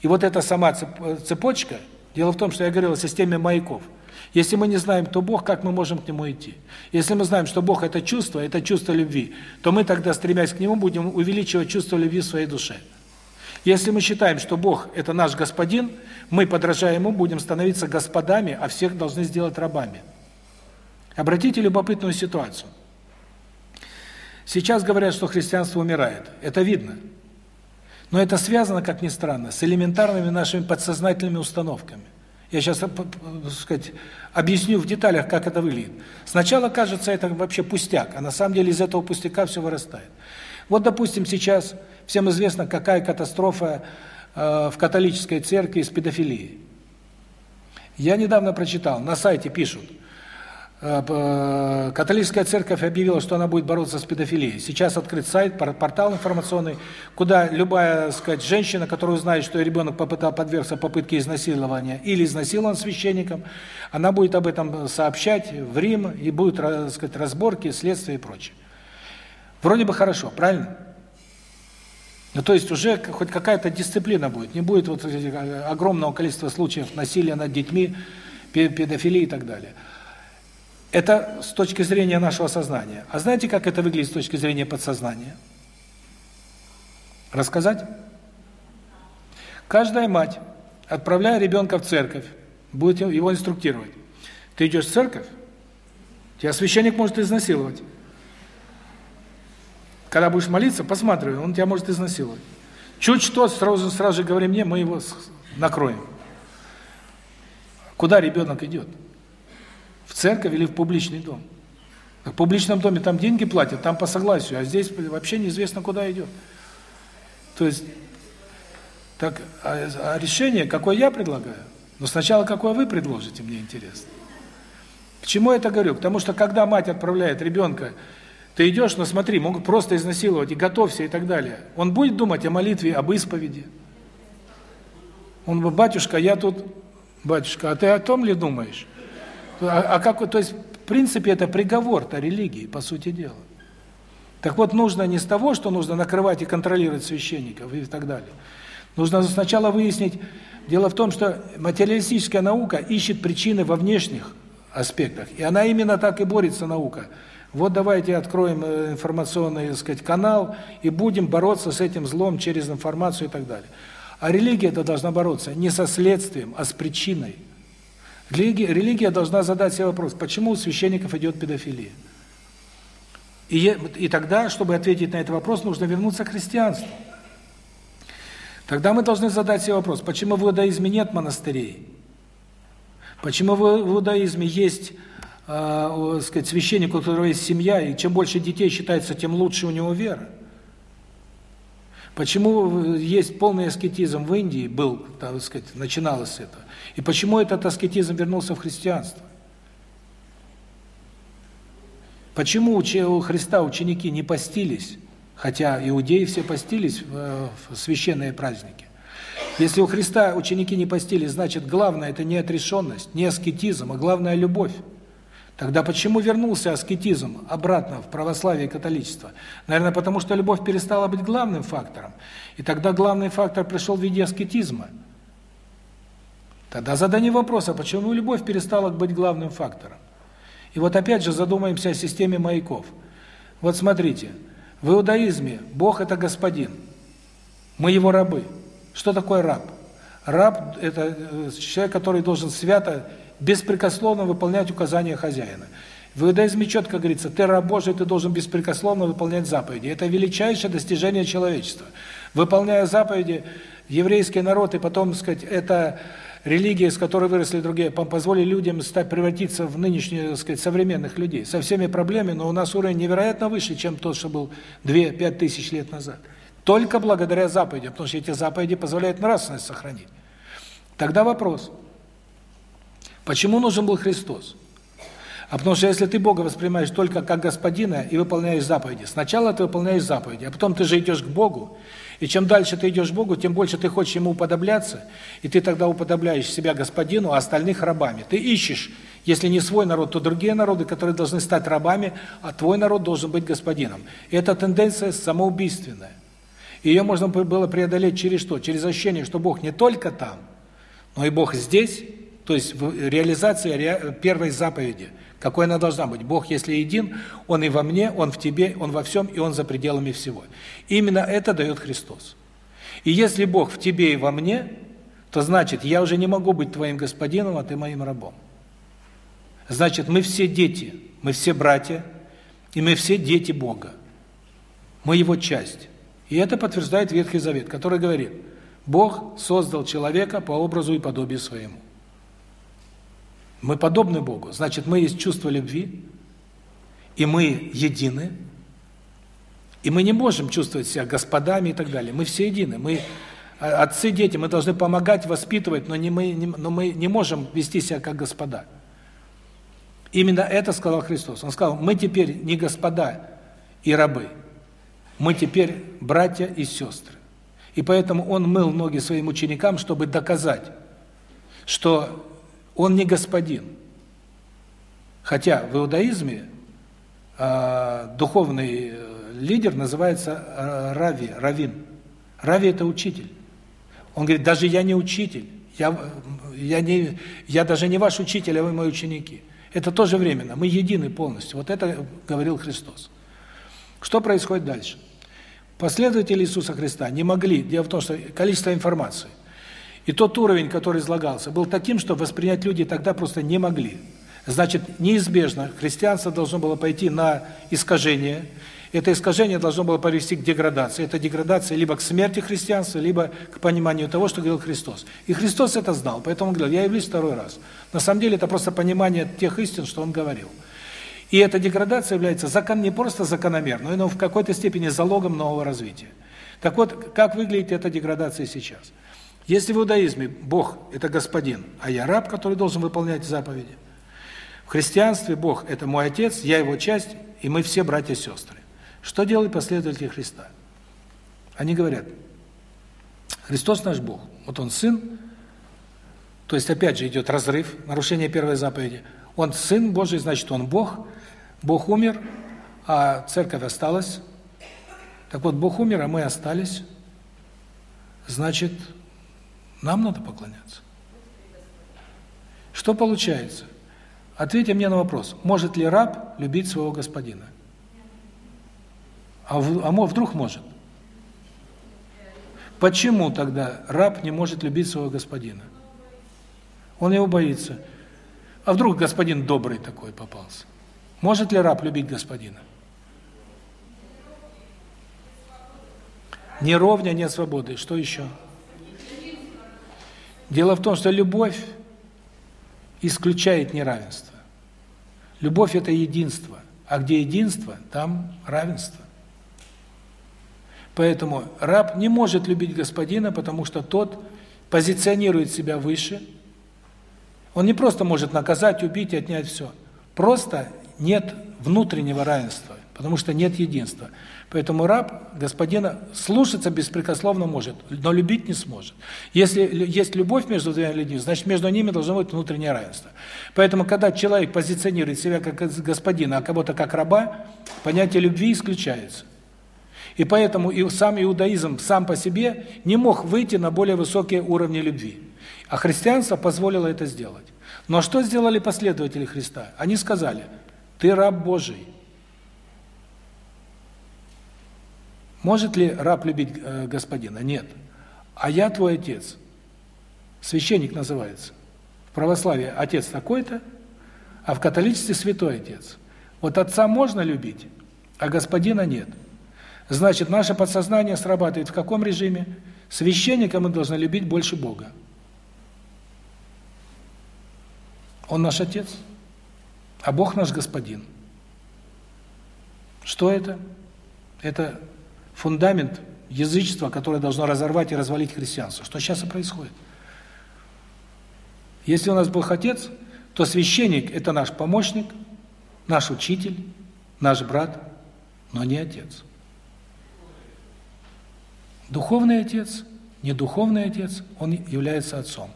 [SPEAKER 1] И вот эта сама цепочка, дело в том, что я говорил о системе маяков – если мы не знаем, кто Бог, как мы можем к Нему идти? Если мы знаем, что Бог – это чувство, это чувство любви, то мы тогда, стремясь к Нему, будем увеличивать чувство любви в своей душе. Если мы считаем, что Бог – это наш Господин, мы, подражая Ему, будем становиться господами, а всех должны сделать рабами. Обратите любопытную ситуацию. Сейчас говорят, что христианство умирает. Это видно. Но это связано, как ни странно, с элементарными нашими подсознательными установками. Я сейчас, так сказать, объясню в деталях, как это выглядит. Сначала кажется, это вообще пустяк, а на самом деле из этого пустяка все вырастает. Вот, допустим, сейчас всем известно, какая катастрофа э, в католической церкви с педофилией. Я недавно прочитал, на сайте пишут – Э, католическая церковь объявила, что она будет бороться с педофилией. Сейчас открыт сайт, портал информационный, куда любая, сказать, женщина, которая узнает, что ребенок попытал подвергся попытке изнасилования или изнасилован священником, она будет об этом сообщать в Рим, и будут, так сказать, разборки, следствия и прочее. Вроде бы хорошо, правильно? Ну, то есть уже хоть какая-то дисциплина будет, не будет вот огромного количества случаев насилия над детьми, педофилии и так далее. Это с точки зрения нашего сознания. А знаете, как это выглядит с точки зрения подсознания? Рассказать? Каждая мать, отправляя ребенка в церковь, будет его инструктировать. Ты идешь в церковь, тебя священник может изнасиловать. Когда будешь молиться, посматривай, он тебя может изнасиловать. Чуть что, сразу, сразу же говори мне, мы его накроем. Куда ребенок идет? В церковь или в публичный дом? В публичном доме там деньги платят, там по согласию, а здесь вообще неизвестно, куда идет. То есть, так, а, а решение, какое я предлагаю? Но сначала, какое вы предложите, мне интересно. К чему я это говорю? Потому что, когда мать отправляет ребенка, ты идешь, но смотри, могут просто изнасиловать, и готовься, и так далее. Он будет думать о молитве, об исповеди. Он бы, батюшка, я тут, батюшка, а ты о том ли думаешь? А, а как, то есть, в принципе, это приговор-то религии, по сути дела. Так вот, нужно не с того, что нужно накрывать и контролировать священников и так далее. Нужно сначала выяснить, дело в том, что материалистическая наука ищет причины во внешних аспектах, и она именно так и борется, наука. Вот давайте откроем э, информационный, так сказать, канал и будем бороться с этим злом через информацию и так далее. А религия это должна бороться не со следствием, а с причиной. Религия, религия должна задать себе вопрос, почему у священников идет педофилия? И, и тогда, чтобы ответить на этот вопрос, нужно вернуться к христианству. Тогда мы должны задать себе вопрос, почему в иудаизме нет монастырей? Почему в иудаизме есть, э, сказать, священник, у которого есть семья, и чем больше детей считается, тем лучше у него вера? Почему есть полный аскетизм в Индии, был, так сказать, начиналось это? И почему этот аскетизм вернулся в христианство? Почему у Христа ученики не постились, хотя иудеи все постились в священные праздники? Если у Христа ученики не постились, значит, главное это не отрешенность, не аскетизм, а главное любовь. Тогда почему вернулся аскетизм обратно в православие и католичество? Наверное, потому что любовь перестала быть главным фактором. И тогда главный фактор пришел в виде аскетизма. Тогда задание вопроса, почему любовь перестала быть главным фактором? И вот опять же задумаемся о системе маяков. Вот смотрите, в иудаизме Бог – это господин, мы его рабы. Что такое раб? Раб – это э, человек, который должен свято беспрекословно выполнять указания хозяина. В иудаизме четко говорится, ты раб Божий, ты должен беспрекословно выполнять заповеди. Это величайшее достижение человечества. Выполняя заповеди, еврейский народ и потом, сказать, это религия, с которой выросли другие, позволили людям стать превратиться в нынешних, так сказать, современных людей. Со всеми проблемами, но у нас уровень невероятно выше, чем тот, что был 2-5 тысяч лет назад. Только благодаря заповедям, потому что эти заповеди позволяют нравственность сохранить. Тогда вопрос, почему нужен был Христос? А потому что если ты Бога воспринимаешь только как господина и выполняешь заповеди, сначала ты выполняешь заповеди, а потом ты же идешь к Богу, и чем дальше ты идешь к Богу, тем больше ты хочешь Ему уподобляться, и ты тогда уподобляешь себя господину, а остальных рабами. Ты ищешь, если не свой народ, то другие народы, которые должны стать рабами, а твой народ должен быть господином. И эта тенденция самоубийственная. Ее можно было преодолеть через что? Через ощущение, что Бог не только там, но и Бог здесь, то есть реализация первой заповеди – какой она должна быть. Бог, если един, Он и во мне, Он в тебе, Он во всем, и Он за пределами всего. Именно это дает Христос. И если Бог в тебе и во мне, то значит, я уже не могу быть твоим господином, а ты моим рабом. Значит, мы все дети, мы все братья, и мы все дети Бога. Мы Его часть. И это подтверждает Ветхий Завет, который говорит, Бог создал человека по образу и подобию своему. Мы подобны Богу. Значит, мы есть чувство любви, и мы едины. И мы не можем чувствовать себя господами и так далее. Мы все едины. Мы а, отцы, дети, мы должны помогать, воспитывать, но не мы не, но мы не можем вести себя как господа. Именно это сказал Христос. Он сказал: "Мы теперь не господа и рабы. Мы теперь братья и сестры". И поэтому он мыл ноги своим ученикам, чтобы доказать, что он не господин. Хотя в иудаизме э, духовный э, лидер называется э, Рави, Равин. Рави это учитель. Он говорит: "Даже я не учитель. Я я не я даже не ваш учитель, а вы мои ученики". Это тоже временно. Мы едины полностью. Вот это говорил Христос. Что происходит дальше? Последователи Иисуса Христа не могли, дело в том, что количество информации. И тот уровень, который излагался, был таким, что воспринять люди тогда просто не могли. Значит, неизбежно христианство должно было пойти на искажение. Это искажение должно было привести к деградации. Это деградация либо к смерти христианства, либо к пониманию того, что говорил Христос. И Христос это знал, поэтому он говорил, я явлюсь второй раз. На самом деле это просто понимание тех истин, что он говорил. И эта деградация является закон не просто закономерной, но в какой-то степени залогом нового развития. Так вот, как выглядит эта деградация сейчас? Если в иудаизме Бог – это господин, а я раб, который должен выполнять заповеди, в христианстве Бог – это мой отец, я его часть, и мы все братья и сестры. Что делают последователи Христа? Они говорят, Христос наш Бог, вот Он Сын, то есть опять же идет разрыв, нарушение первой заповеди. Он Сын Божий, значит Он Бог, Бог умер, а Церковь осталась. Так вот, Бог умер, а мы остались. Значит, нам надо поклоняться. Что получается? Ответьте мне на вопрос. Может ли раб любить своего господина? А, в, а вдруг может? Почему тогда раб не может любить своего господина? Он его боится. А вдруг господин добрый такой попался? Может ли раб любить господина? Ни ровня, нет свободы. Что еще? Дело в том, что любовь исключает неравенство. Любовь – это единство. А где единство, там равенство. Поэтому раб не может любить господина, потому что тот позиционирует себя выше. Он не просто может наказать, убить и отнять все. Просто нет внутреннего равенства, потому что нет единства. Поэтому раб господина слушаться беспрекословно может, но любить не сможет. Если есть любовь между двумя людьми, значит, между ними должно быть внутреннее равенство. Поэтому, когда человек позиционирует себя как господина, а кого-то как раба, понятие любви исключается. И поэтому и сам иудаизм сам по себе не мог выйти на более высокие уровни любви. А христианство позволило это сделать. Но что сделали последователи Христа? Они сказали, ты раб Божий. Может ли раб любить э, господина? Нет. А я твой отец. Священник называется. В православии отец такой-то, а в католичестве святой отец. Вот отца можно любить, а господина нет. Значит, наше подсознание срабатывает в каком режиме? Священника мы должны любить больше Бога. Он наш Отец, а Бог наш Господин. Что это? Это фундамент язычества, которое должно разорвать и развалить христианство. Что сейчас и происходит. Если у нас Бог Отец, то священник – это наш помощник, наш учитель, наш брат, но не Отец. Духовный Отец, не духовный Отец, он является Отцом.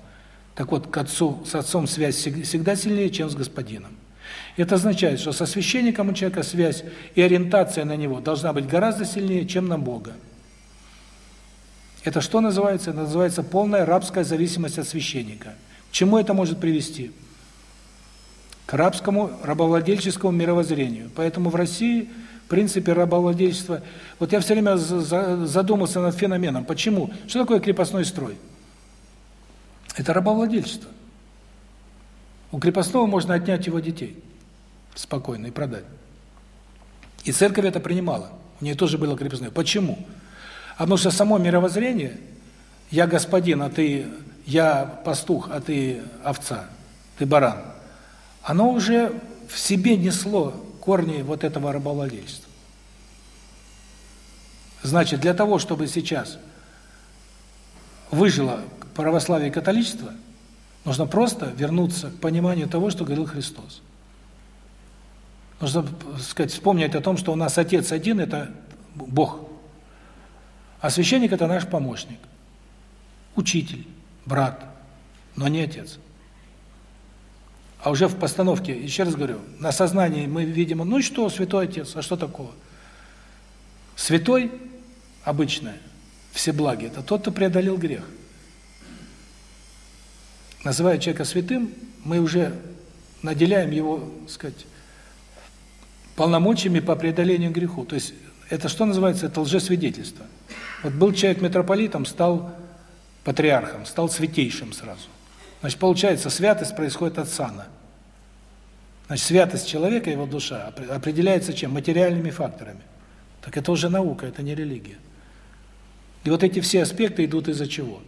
[SPEAKER 1] Так вот, к Отцу, с Отцом связь всегда сильнее, чем с Господином. Это означает, что со священником у человека связь и ориентация на него должна быть гораздо сильнее, чем на Бога. Это что называется? Это называется полная рабская зависимость от священника. К чему это может привести? К рабскому, рабовладельческому мировоззрению. Поэтому в России, в принципе, рабовладельчество... Вот я все время задумался над феноменом. Почему? Что такое крепостной строй? Это рабовладельчество. У крепостного можно отнять его детей спокойно и продать. И церковь это принимала. У нее тоже было крепостное. Почему? А потому само мировоззрение «я господин, а ты, я пастух, а ты овца, ты баран», оно уже в себе несло корни вот этого рабовладельства. Значит, для того, чтобы сейчас выжило православие и католичество, нужно просто вернуться к пониманию того, что говорил Христос. Нужно, сказать, вспомнить о том, что у нас Отец один – это Бог. А священник – это наш помощник, учитель, брат, но не отец. А уже в постановке, еще раз говорю, на сознании мы видим, ну что, святой отец, а что такого? Святой, обычное, все благи, это тот, кто преодолел грех. Называя человека святым, мы уже наделяем его, сказать, полномочиями по преодолению греху. То есть это что называется? Это лжесвидетельство. Вот был человек митрополитом, стал патриархом, стал святейшим сразу. Значит, получается, святость происходит от сана. Значит, святость человека, его душа, определяется чем? Материальными факторами. Так это уже наука, это не религия. И вот эти все аспекты идут из-за чего?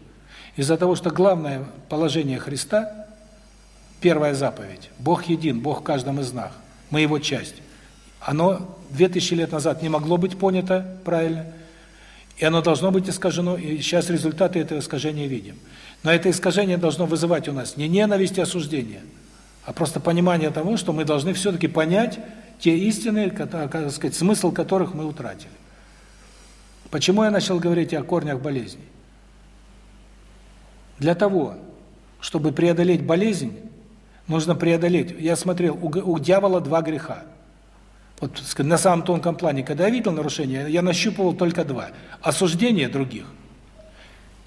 [SPEAKER 1] Из-за того, что главное положение Христа, первая заповедь, Бог един, Бог в каждом из нас, мы его часть. Оно 2000 лет назад не могло быть понято правильно, и оно должно быть искажено, и сейчас результаты этого искажения видим. Но это искажение должно вызывать у нас не ненависть и осуждение, а просто понимание того, что мы должны все-таки понять те истины, так сказать, смысл которых мы утратили. Почему я начал говорить о корнях болезни? Для того, чтобы преодолеть болезнь, нужно преодолеть. Я смотрел, у, у дьявола два греха – вот на самом тонком плане, когда я видел нарушение, я нащупывал только два. Осуждение других,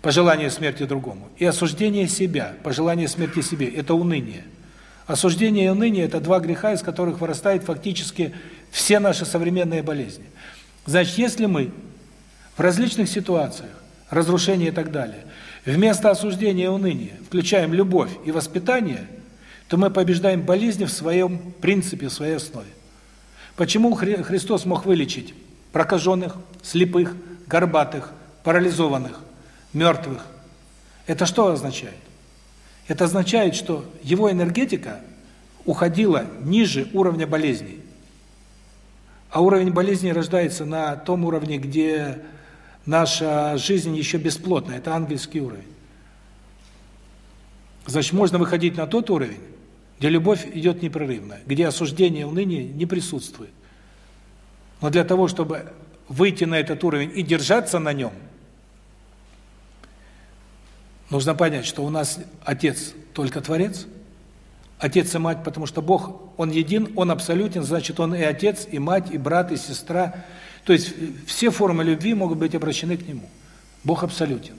[SPEAKER 1] пожелание смерти другому, и осуждение себя, пожелание смерти себе. Это уныние. Осуждение и уныние – это два греха, из которых вырастают фактически все наши современные болезни. Значит, если мы в различных ситуациях, разрушения и так далее, вместо осуждения и уныния включаем любовь и воспитание, то мы побеждаем болезни в своем принципе, в своей основе. Почему Христос мог вылечить прокаженных, слепых, горбатых, парализованных, мертвых? Это что означает? Это означает, что его энергетика уходила ниже уровня болезней. А уровень болезней рождается на том уровне, где наша жизнь еще бесплотна. Это ангельский уровень. Значит, можно выходить на тот уровень, где любовь идет непрерывно, где осуждение, уныние не присутствует. Но для того, чтобы выйти на этот уровень и держаться на нем, нужно понять, что у нас Отец только Творец, Отец и Мать, потому что Бог, Он един, Он абсолютен, значит, Он и Отец, и Мать, и брат, и сестра. То есть все формы любви могут быть обращены к Нему. Бог абсолютен.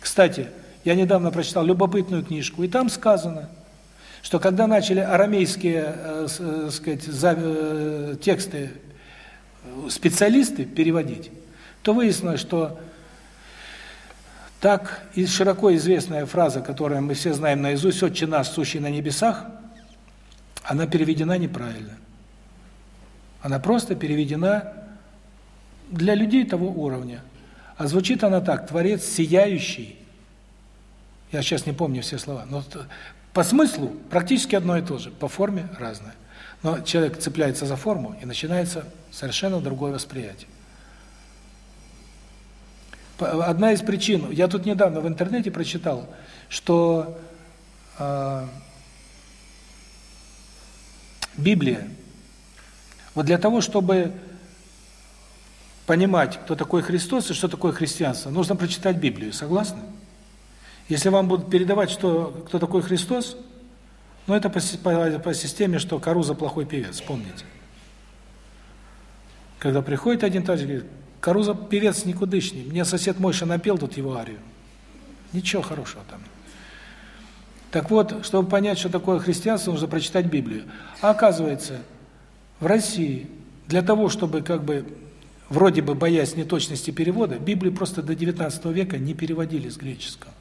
[SPEAKER 1] Кстати, я недавно прочитал любопытную книжку, и там сказано – что когда начали арамейские, э, э, сказать, за, э, тексты э, специалисты переводить, то выяснилось, что так и широко известная фраза, которую мы все знаем наизусть, «Отче наш, сущий на небесах», она переведена неправильно. Она просто переведена для людей того уровня. А звучит она так: Творец сияющий. Я сейчас не помню все слова, но по смыслу практически одно и то же, по форме разное. Но человек цепляется за форму, и начинается совершенно другое восприятие. Одна из причин, я тут недавно в интернете прочитал, что э, Библия, вот для того, чтобы понимать, кто такой Христос и что такое христианство, нужно прочитать Библию, согласны? Если вам будут передавать, что кто такой Христос, ну это по, по, по системе, что Каруза плохой певец, помните? Когда приходит один товарищ говорит, Каруза певец никудышний, мне сосед Мойша напел тут его арию. Ничего хорошего там. Так вот, чтобы понять, что такое христианство, нужно прочитать Библию. А оказывается, в России для того, чтобы как бы вроде бы боясь неточности перевода, Библию просто до XIX века не переводили с греческого.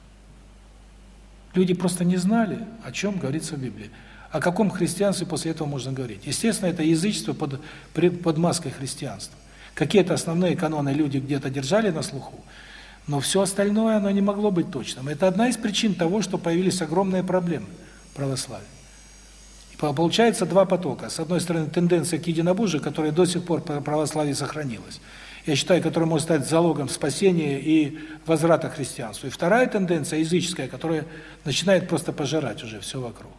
[SPEAKER 1] Люди просто не знали, о чем говорится в Библии. О каком христианстве после этого можно говорить? Естественно, это язычество под под маской христианства. Какие-то основные каноны люди где-то держали на слуху, но все остальное оно не могло быть точным. Это одна из причин того, что появились огромные проблемы православия. Получается два потока. С одной стороны, тенденция к единобожию, которая до сих пор в православии сохранилась. Я считаю, которая может стать залогом спасения и возврата к христианству. И вторая тенденция языческая, которая начинает просто пожирать уже все вокруг.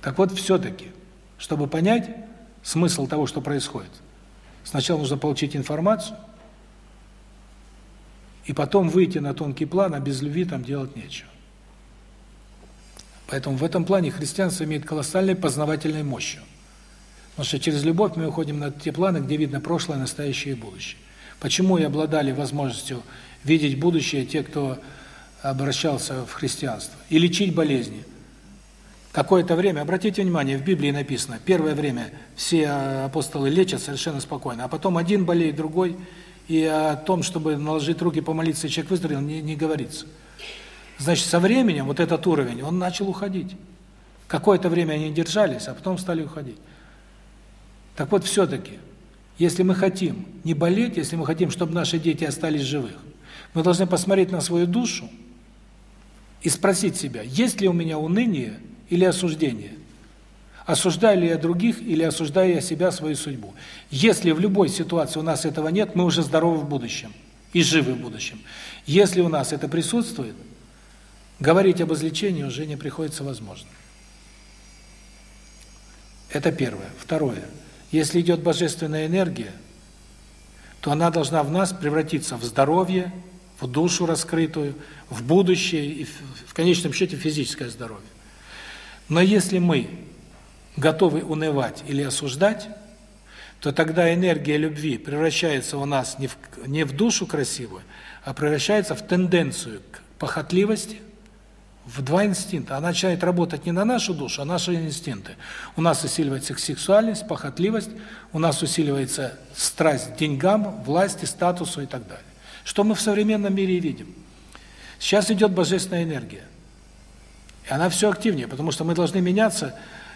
[SPEAKER 1] Так вот, все-таки, чтобы понять смысл того, что происходит, сначала нужно получить информацию, и потом выйти на тонкий план, а без любви там делать нечего. Поэтому в этом плане христианство имеет колоссальной познавательной мощью. Потому что через любовь мы уходим на те планы, где видно прошлое, настоящее и будущее. Почему и обладали возможностью видеть будущее те, кто обращался в христианство, и лечить болезни. Какое-то время, обратите внимание, в Библии написано, первое время все апостолы лечат совершенно спокойно, а потом один болеет, другой, и о том, чтобы наложить руки, помолиться, и человек выздоровел, не, не говорится. Значит, со временем вот этот уровень, он начал уходить. Какое-то время они держались, а потом стали уходить. Так вот, все-таки, если мы хотим не болеть, если мы хотим, чтобы наши дети остались живых, мы должны посмотреть на свою душу и спросить себя, есть ли у меня уныние или осуждение. Осуждаю ли я других или осуждаю я себя, свою судьбу? Если в любой ситуации у нас этого нет, мы уже здоровы в будущем и живы в будущем. Если у нас это присутствует, говорить об излечении уже не приходится возможно. Это первое. Второе. Если идет божественная энергия, то она должна в нас превратиться в здоровье, в душу раскрытую, в будущее и в конечном счете физическое здоровье. Но если мы готовы унывать или осуждать, то тогда энергия любви превращается у нас не в не в душу красивую, а превращается в тенденцию к похотливости, в два инстинкта. Она начинает работать не на нашу душу, а наши инстинкты. У нас усиливается сексуальность, похотливость, у нас усиливается страсть к деньгам, власти, статусу и так далее. Что мы в современном мире и видим. Сейчас идет божественная энергия. И она все активнее, потому что мы должны меняться.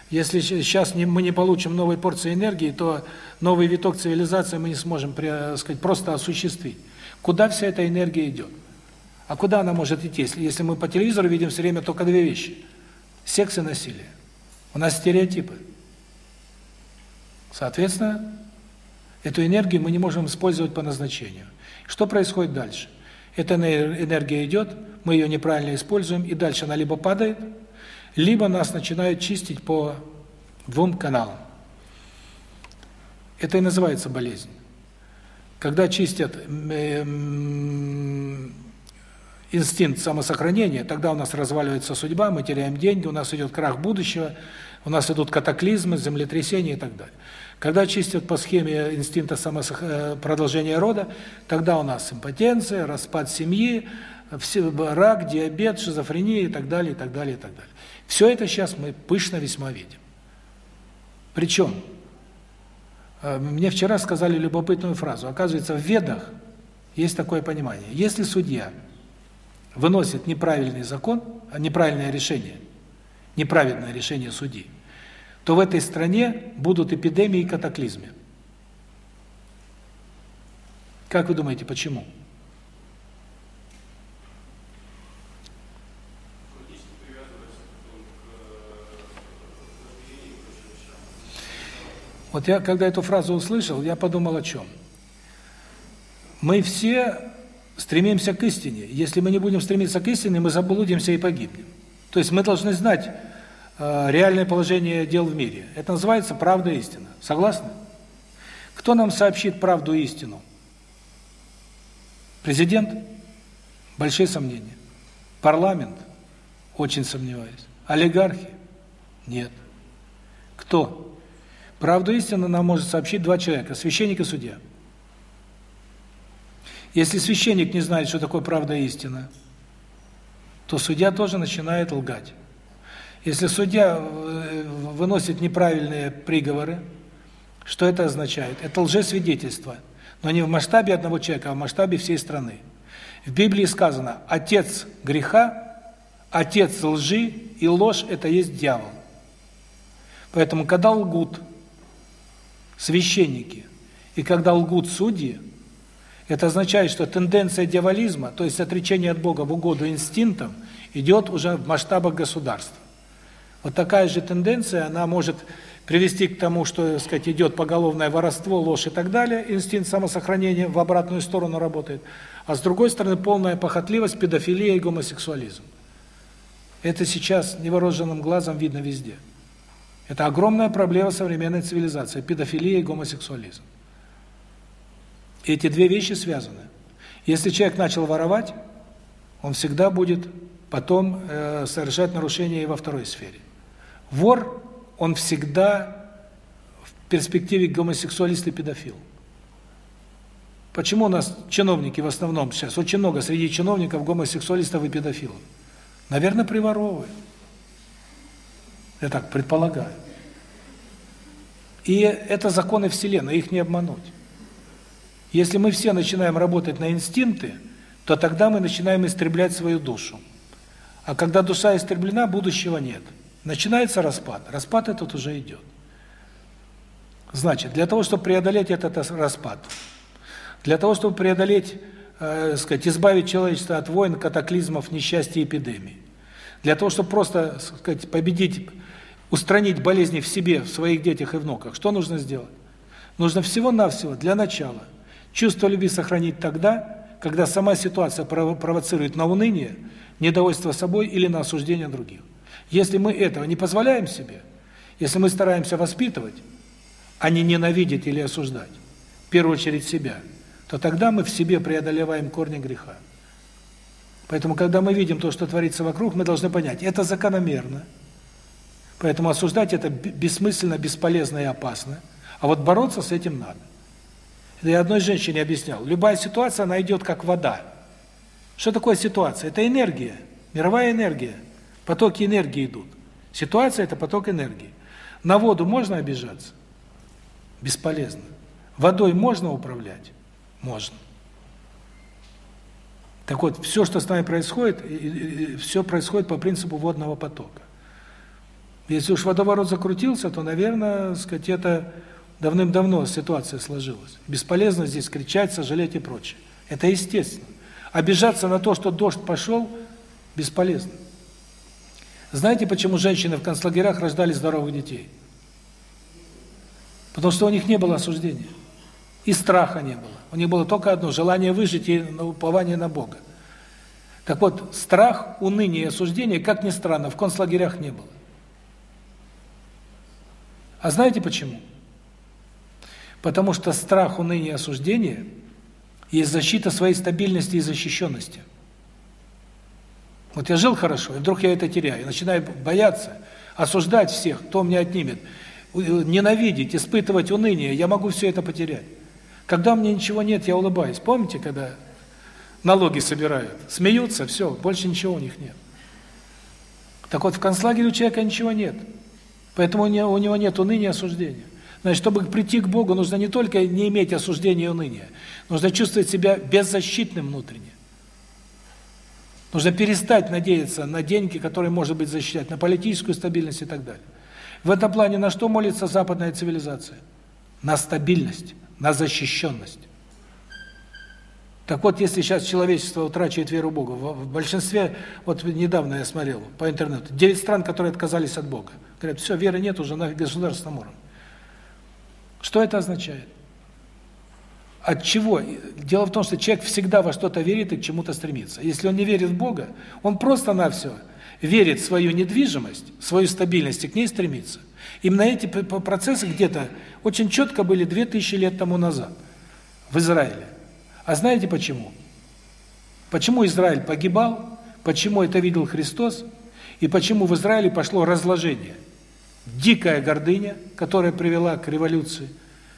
[SPEAKER 1] Если сейчас не, мы не получим новой порции энергии, то новый виток цивилизации мы не сможем, сказать, просто осуществить. Куда вся эта энергия идет? А куда она может идти, если, если мы по телевизору видим все время только две вещи? Секс и насилие. У нас стереотипы. Соответственно, эту энергию мы не можем использовать по назначению. Что происходит дальше? Эта энергия идет, мы ее неправильно используем, и дальше она либо падает, либо нас начинают чистить по двум каналам. Это и называется болезнь. Когда чистят инстинкт самосохранения, тогда у нас разваливается судьба, мы теряем деньги, у нас идет крах будущего, у нас идут катаклизмы, землетрясения и так далее. Когда чистят по схеме инстинкта самосох... Э, продолжения рода, тогда у нас импотенция, распад семьи, рак, диабет, шизофрения и так далее, и так далее, и так далее. Все это сейчас мы пышно весьма видим. Причем, э, мне вчера сказали любопытную фразу. Оказывается, в Ведах есть такое понимание. Если судья выносит неправильный закон, а неправильное решение, неправильное решение судьи, то в этой стране будут эпидемии и катаклизмы. Как вы думаете, почему? Вот я, когда эту фразу услышал, я подумал о чем. Мы все стремимся к истине. Если мы не будем стремиться к истине, мы заблудимся и погибнем. То есть мы должны знать э, реальное положение дел в мире. Это называется правда и истина. Согласны? Кто нам сообщит правду и истину? Президент? Большие сомнения. Парламент? Очень сомневаюсь. Олигархи? Нет. Кто? Правду истину нам может сообщить два человека, священник и судья. Если священник не знает, что такое правда и истина, то судья тоже начинает лгать. Если судья э, выносит неправильные приговоры, что это означает? Это лжесвидетельство, но не в масштабе одного человека, а в масштабе всей страны. В Библии сказано: отец греха, отец лжи и ложь это есть дьявол. Поэтому когда лгут священники, и когда лгут судьи, это означает, что тенденция дьяволизма, то есть отречение от Бога в угоду инстинктам, идет уже в масштабах государства. Вот такая же тенденция, она может привести к тому, что, так сказать, идет поголовное воровство, ложь и так далее, инстинкт самосохранения в обратную сторону работает, а с другой стороны полная похотливость, педофилия и гомосексуализм. Это сейчас невооруженным глазом видно везде. Это огромная проблема современной цивилизации педофилия и гомосексуализм. Эти две вещи связаны. Если человек начал воровать, он всегда будет потом э, совершать нарушения и во второй сфере. Вор, он всегда в перспективе гомосексуалист и педофил. Почему у нас чиновники в основном сейчас, очень много среди чиновников гомосексуалистов и педофилов? Наверное, приворовывают. Я так предполагаю. И это законы Вселенной, их не обмануть. Если мы все начинаем работать на инстинкты, то тогда мы начинаем истреблять свою душу. А когда душа истреблена, будущего нет. Начинается распад. Распад этот уже идет. Значит, для того, чтобы преодолеть этот распад, для того, чтобы преодолеть, э, сказать, избавить человечество от войн, катаклизмов, несчастья, эпидемий, для того, чтобы просто, сказать, победить устранить болезни в себе, в своих детях и внуках, что нужно сделать? Нужно всего-навсего, для начала, чувство любви сохранить тогда, когда сама ситуация провоцирует на уныние, недовольство собой или на осуждение других. Если мы этого не позволяем себе, если мы стараемся воспитывать, а не ненавидеть или осуждать, в первую очередь себя, то тогда мы в себе преодолеваем корни греха. Поэтому, когда мы видим то, что творится вокруг, мы должны понять, это закономерно – Поэтому осуждать это бессмысленно, бесполезно и опасно. А вот бороться с этим надо. Я одной женщине объяснял. Любая ситуация, она идет как вода. Что такое ситуация? Это энергия, мировая энергия. Потоки энергии идут. Ситуация – это поток энергии. На воду можно обижаться? Бесполезно. Водой можно управлять? Можно. Так вот, все, что с нами происходит, все происходит по принципу водного потока. Если уж водоворот закрутился, то, наверное, сказать, это давным-давно ситуация сложилась. Бесполезно здесь кричать, сожалеть и прочее. Это естественно. Обижаться на то, что дождь пошел, бесполезно. Знаете, почему женщины в концлагерях рождали здоровых детей? Потому что у них не было осуждения. И страха не было. У них было только одно – желание выжить и упование на Бога. Так вот, страх, уныние и осуждение, как ни странно, в концлагерях не было. А знаете почему? Потому что страх, уныние и осуждение есть защита своей стабильности и защищенности. Вот я жил хорошо, и вдруг я это теряю, начинаю бояться, осуждать всех, кто меня отнимет, ненавидеть, испытывать уныние, я могу все это потерять. Когда у меня ничего нет, я улыбаюсь. Помните, когда налоги собирают? Смеются, все, больше ничего у них нет. Так вот, в концлагере у человека ничего нет. Поэтому у него, у него нет уныния осуждения. Значит, чтобы прийти к Богу, нужно не только не иметь осуждения и уныния, нужно чувствовать себя беззащитным внутренне. Нужно перестать надеяться на деньги, которые может быть защищать, на политическую стабильность и так далее. В этом плане на что молится западная цивилизация? На стабильность, на защищенность. Так вот, если сейчас человечество утрачивает веру в Бога, в большинстве, вот недавно я смотрел по интернету, 9 стран, которые отказались от Бога. Говорят, все, веры нет уже на государственном уровне. Что это означает? От чего? Дело в том, что человек всегда во что-то верит и к чему-то стремится. Если он не верит в Бога, он просто на все верит в свою недвижимость, свою стабильность и к ней стремится. Именно эти процессы где-то очень четко были 2000 лет тому назад в Израиле. А знаете почему? Почему Израиль погибал? Почему это видел Христос? И почему в Израиле пошло разложение? Дикая гордыня, которая привела к революции,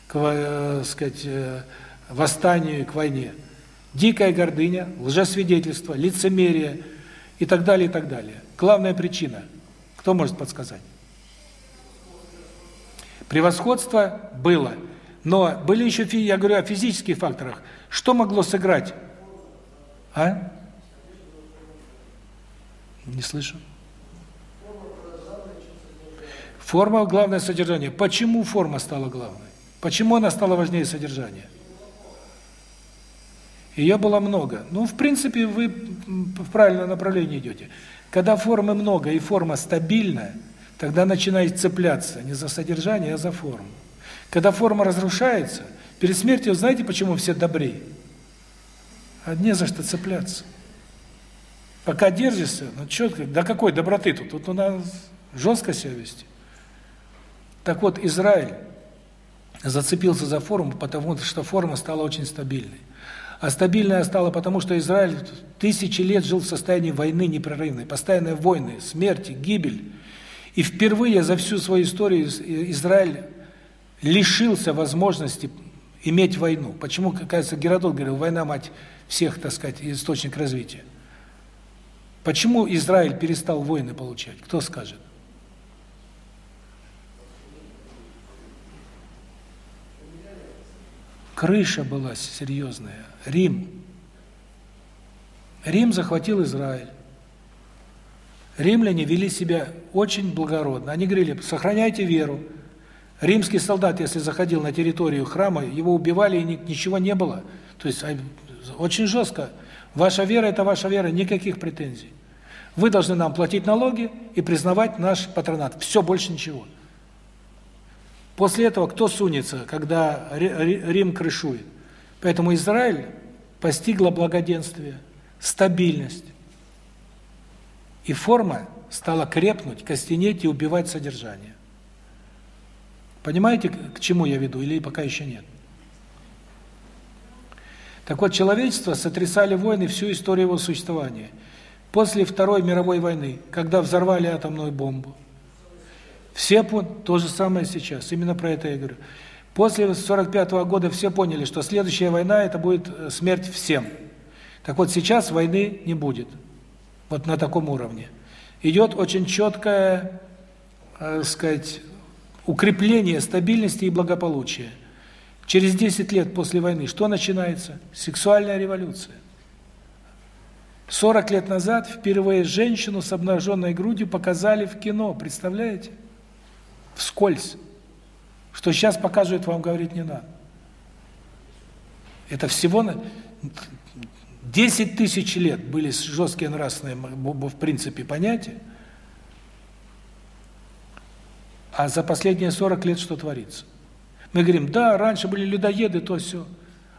[SPEAKER 1] к, э, сказать, э, восстанию к войне. Дикая гордыня, лжесвидетельство, лицемерие и так далее, и так далее. Главная причина. Кто может подсказать? Превосходство было. Но были еще, я говорю о физических факторах. Что могло сыграть? А? Не слышу. Форма – главное содержание. Почему форма стала главной? Почему она стала важнее содержания? Ее было много. Ну, в принципе, вы в правильном направлении идете. Когда формы много и форма стабильная, тогда начинает цепляться не за содержание, а за форму. Когда форма разрушается, перед смертью, знаете, почему все добрее? А не за что цепляться. Пока держишься, ну четко, да какой доброты тут? Тут нас жестко себя вести. Так вот, Израиль зацепился за форму, потому что форма стала очень стабильной. А стабильная стала потому, что Израиль тысячи лет жил в состоянии войны непрерывной, постоянной войны, смерти, гибель. И впервые за всю свою историю Израиль лишился возможности иметь войну. Почему, кажется, Геродот говорил, война мать всех, так сказать, источник развития. Почему Израиль перестал войны получать? Кто скажет? Крыша была серьезная. Рим. Рим захватил Израиль. Римляне вели себя очень благородно. Они говорили, сохраняйте веру. Римский солдат, если заходил на территорию храма, его убивали, и ничего не было. То есть очень жестко. Ваша вера – это ваша вера, никаких претензий. Вы должны нам платить налоги и признавать наш патронат. Все, больше ничего. После этого кто сунется, когда Рим крышует? Поэтому Израиль постигла благоденствие, стабильность. И форма стала крепнуть, костенеть и убивать содержание. Понимаете, к чему я веду, или пока еще нет? Так вот, человечество сотрясали войны всю историю его существования. После Второй мировой войны, когда взорвали атомную бомбу, все то же самое сейчас, именно про это я говорю. После 45 -го года все поняли, что следующая война это будет э, смерть всем. Так вот сейчас войны не будет. Вот на таком уровне. Идет очень четкое, э, сказать, укрепление стабильности и благополучия. Через 10 лет после войны что начинается? Сексуальная революция. 40 лет назад впервые женщину с обнаженной грудью показали в кино, представляете? Вскользь. Что сейчас показывают, вам говорить не надо. Это всего на 10 тысяч лет были жесткие нравственные, в принципе, понятия. А за последние 40 лет что творится? Мы говорим, да, раньше были людоеды, то все.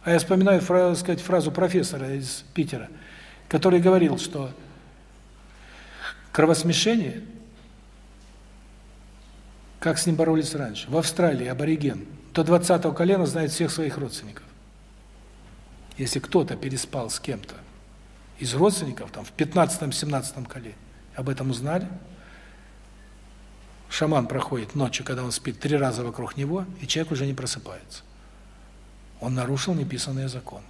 [SPEAKER 1] А я вспоминаю фразу, сказать, фразу профессора из Питера, который говорил, что кровосмешение как с ним боролись раньше? В Австралии абориген до 20-го колена знает всех своих родственников. Если кто-то переспал с кем-то из родственников, там, в 15-17 колене, об этом узнали, шаман проходит ночью, когда он спит, три раза вокруг него, и человек уже не просыпается. Он нарушил неписанные законы.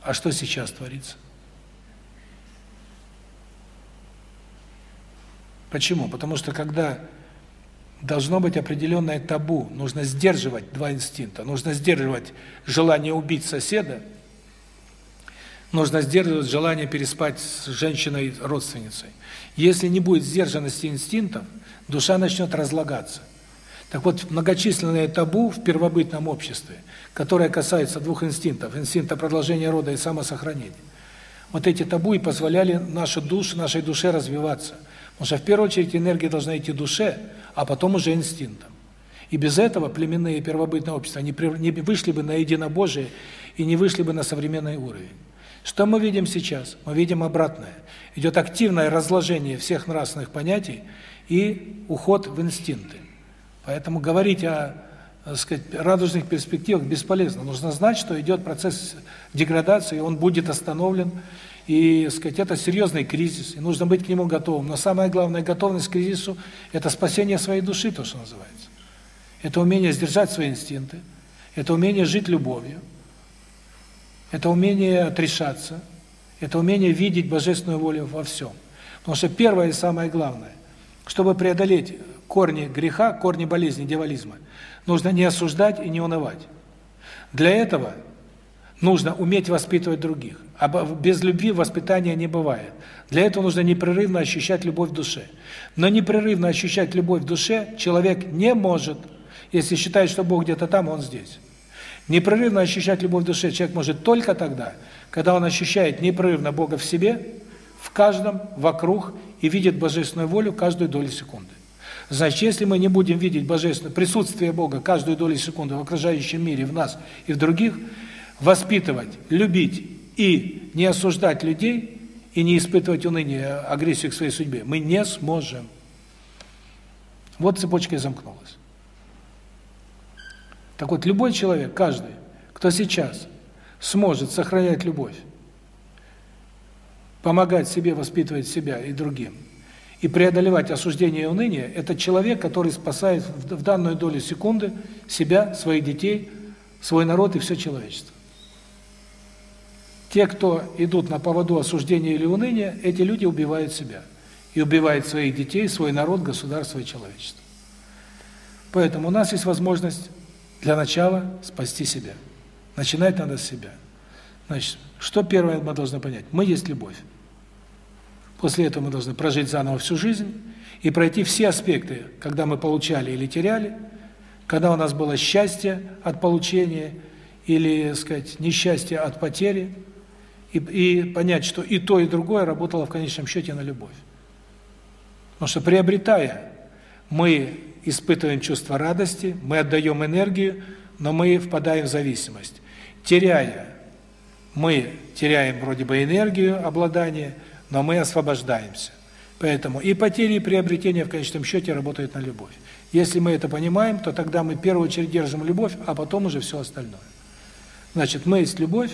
[SPEAKER 1] А что сейчас творится? Почему? Потому что когда должно быть определенное табу. Нужно сдерживать два инстинкта. Нужно сдерживать желание убить соседа. нужно сдерживать желание переспать с женщиной-родственницей. Если не будет сдержанности инстинктов, душа начнет разлагаться. Так вот, многочисленные табу в первобытном обществе, которые касаются двух инстинктов, инстинкта продолжения рода и самосохранения, вот эти табу и позволяли нашу душу, нашей душе развиваться. Потому что в первую очередь энергия должна идти душе, а потом уже инстинктам. И без этого племенные первобытные общества не, вышли бы на единобожие и не вышли бы на современный уровень. Что мы видим сейчас? Мы видим обратное. Идет активное разложение всех нравственных понятий и уход в инстинкты. Поэтому говорить о сказать, радужных перспективах бесполезно. Нужно знать, что идет процесс деградации, он будет остановлен, и, сказать, это серьезный кризис, и нужно быть к нему готовым. Но самая главная готовность к кризису – это спасение своей души, то, что называется. Это умение сдержать свои инстинкты, это умение жить любовью, это умение отрешаться, это умение видеть божественную волю во всем. Потому что первое и самое главное, чтобы преодолеть корни греха, корни болезни, дьяволизма, нужно не осуждать и не унывать. Для этого нужно уметь воспитывать других. А без любви воспитания не бывает. Для этого нужно непрерывно ощущать любовь в душе. Но непрерывно ощущать любовь в душе человек не может, если считает, что Бог где-то там, он здесь. Непрерывно ощущать любовь в душе человек может только тогда, когда он ощущает непрерывно Бога в себе, в каждом, вокруг и видит божественную волю каждую долю секунды. Значит, если мы не будем видеть божественное присутствие Бога каждую долю секунды в окружающем мире, в нас и в других, воспитывать, любить и не осуждать людей, и не испытывать уныние, агрессию к своей судьбе, мы не сможем. Вот цепочка и замкнулась. Так вот, любой человек, каждый, кто сейчас сможет сохранять любовь, помогать себе воспитывать себя и другим, и преодолевать осуждение и уныние, это человек, который спасает в данную долю секунды себя, своих детей, свой народ и все человечество. Те, кто идут на поводу осуждения или уныния, эти люди убивают себя. И убивают своих детей, свой народ, государство и человечество. Поэтому у нас есть возможность для начала спасти себя. Начинать надо с себя. Значит, что первое мы должны понять? Мы есть любовь. После этого мы должны прожить заново всю жизнь и пройти все аспекты, когда мы получали или теряли, когда у нас было счастье от получения или, так сказать, несчастье от потери, и, и понять, что и то, и другое работало в конечном счете на любовь. Потому что приобретая, мы испытываем чувство радости, мы отдаем энергию, но мы впадаем в зависимость. Теряя, мы теряем вроде бы энергию, обладание, но мы освобождаемся. Поэтому и потери, и приобретения в конечном счете работают на любовь. Если мы это понимаем, то тогда мы в первую очередь держим любовь, а потом уже все остальное. Значит, мы есть любовь.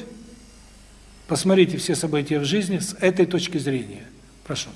[SPEAKER 1] Посмотрите все события в жизни с этой точки зрения. Прошу.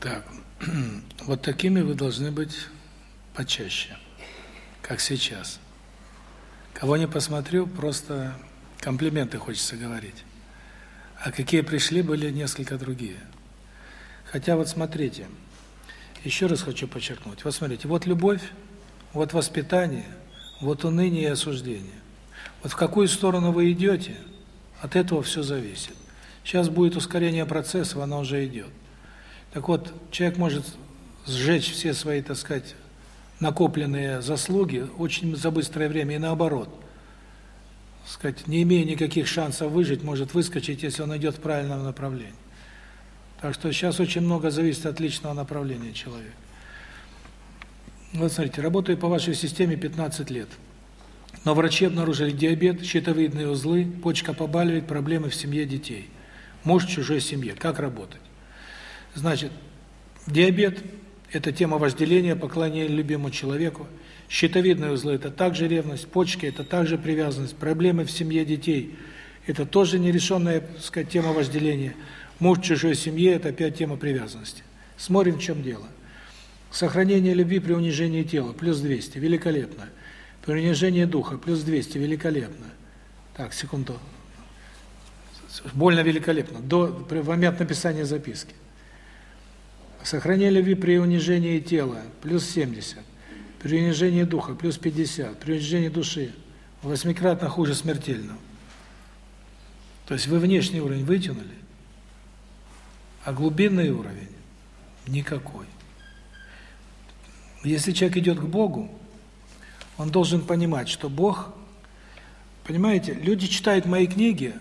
[SPEAKER 1] Так, вот такими вы должны быть почаще, как сейчас. Кого не посмотрю, просто комплименты хочется говорить. А какие пришли, были несколько другие. Хотя вот смотрите, еще раз хочу подчеркнуть. Вот смотрите, вот любовь, вот воспитание, вот уныние и осуждение. Вот в какую сторону вы идете, от этого все зависит. Сейчас будет ускорение процесса, оно уже идет. Так вот, человек может сжечь все свои, так сказать, накопленные заслуги очень за быстрое время и наоборот. Сказать, не имея никаких шансов выжить, может выскочить, если он идет в правильном направлении. Так что сейчас очень много зависит от личного направления человека. Вот смотрите, работаю по вашей системе 15 лет. Но врачи обнаружили диабет, щитовидные узлы, почка побаливает, проблемы в семье детей. Муж в чужой семье. Как работать? Значит, диабет – это тема вожделения, поклонения любимому человеку. Щитовидные узлы – это также ревность, почки – это также привязанность, проблемы в семье детей – это тоже нерешенная, так сказать, тема вожделения. Муж в чужой семье – это опять тема привязанности. Смотрим, в чем дело. Сохранение любви при унижении тела – плюс 200, великолепно. При унижении духа – плюс 200, великолепно. Так, секунду. Больно великолепно. До, в момент написания записки. Сохранение любви при унижении тела – плюс 70. При унижении духа – плюс 50. При унижении души – восьмикратно хуже смертельного. То есть вы внешний уровень вытянули, а глубинный уровень – никакой. Если человек идет к Богу, он должен понимать, что Бог, понимаете, люди читают мои книги,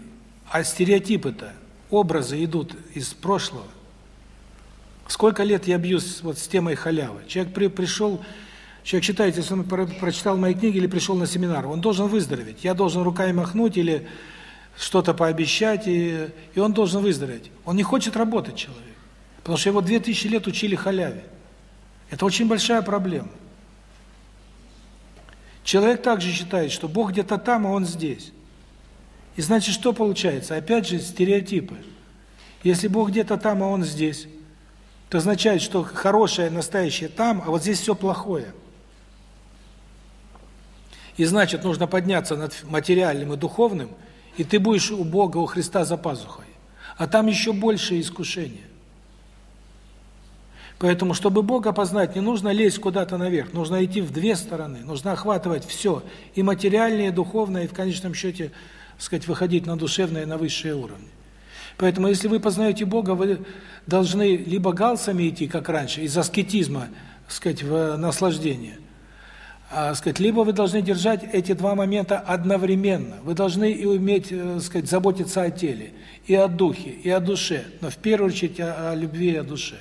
[SPEAKER 1] а стереотипы-то, образы идут из прошлого. Сколько лет я бьюсь вот с темой халявы? Человек при, пришел, человек читает, если он про, прочитал мои книги или пришел на семинар, он должен выздороветь. Я должен руками махнуть или что-то пообещать, и, и он должен выздороветь. Он не хочет работать, человек. Потому что его 2000 лет учили халяве. Это очень большая проблема. Человек также считает, что Бог где-то там, а он здесь. И значит, что получается? Опять же, стереотипы. Если Бог где-то там, а он здесь, это означает, что хорошее, настоящее там, а вот здесь все плохое. И значит, нужно подняться над материальным и духовным, и ты будешь у Бога, у Христа за пазухой. А там еще больше искушения. Поэтому, чтобы Бога познать, не нужно лезть куда-то наверх, нужно идти в две стороны, нужно охватывать все, и материальное, и духовное, и в конечном счете, сказать, выходить на душевное, на высшие уровни. Поэтому, если вы познаете Бога, вы должны либо галсами идти, как раньше, из аскетизма, сказать, в наслаждение, а, сказать, либо вы должны держать эти два момента одновременно. Вы должны и уметь, э, сказать, заботиться о теле, и о духе, и о душе, но в первую очередь о, о любви и о душе.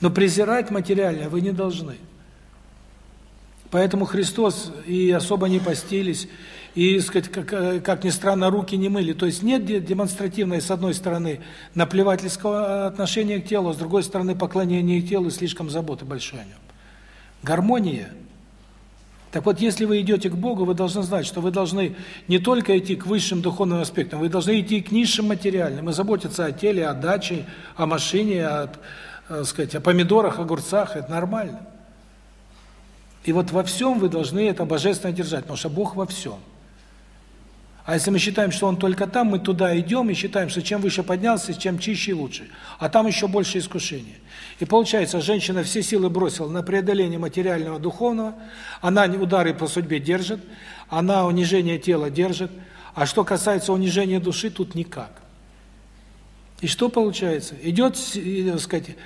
[SPEAKER 1] Но презирать материальное вы не должны. Поэтому Христос и особо не постились, и, сказать, как, э, как ни странно, руки не мыли. То есть нет демонстративной, с одной стороны, наплевательского отношения к телу, а с другой стороны, поклонения телу и слишком заботы большой о нем. Гармония. Так вот, если вы идете к Богу, вы должны знать, что вы должны не только идти к высшим духовным аспектам, вы должны идти к низшим материальным и заботиться о теле, о даче, о машине, о, о, сказать, о помидорах, огурцах. Это нормально. И вот во всем вы должны это божественно держать, потому что Бог во всем. А если мы считаем, что Он только там, мы туда идем и считаем, что чем выше поднялся, чем чище и лучше. А там еще больше искушения. И получается, женщина все силы бросила на преодоление материального, духовного, она удары по судьбе держит, она унижение тела держит, а что касается унижения души, тут никак. И что получается? Идет, сказать,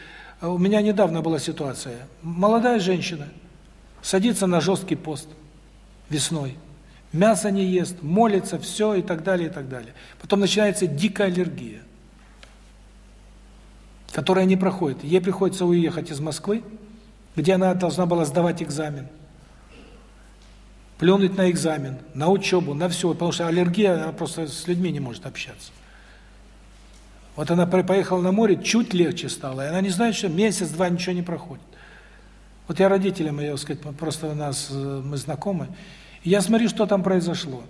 [SPEAKER 1] у меня недавно была ситуация. Молодая женщина садится на жесткий пост весной мясо не ест, молится, все и так далее, и так далее. Потом начинается дикая аллергия, которая не проходит. Ей приходится уехать из Москвы, где она должна была сдавать экзамен, плюнуть на экзамен, на учебу, на все, потому что аллергия, она просто с людьми не может общаться. Вот она поехала на море, чуть легче стало, и она не знает, что месяц-два ничего не проходит. Вот я родителям, я, сказать, просто у нас, э, мы знакомы, я смотрю, что там произошло.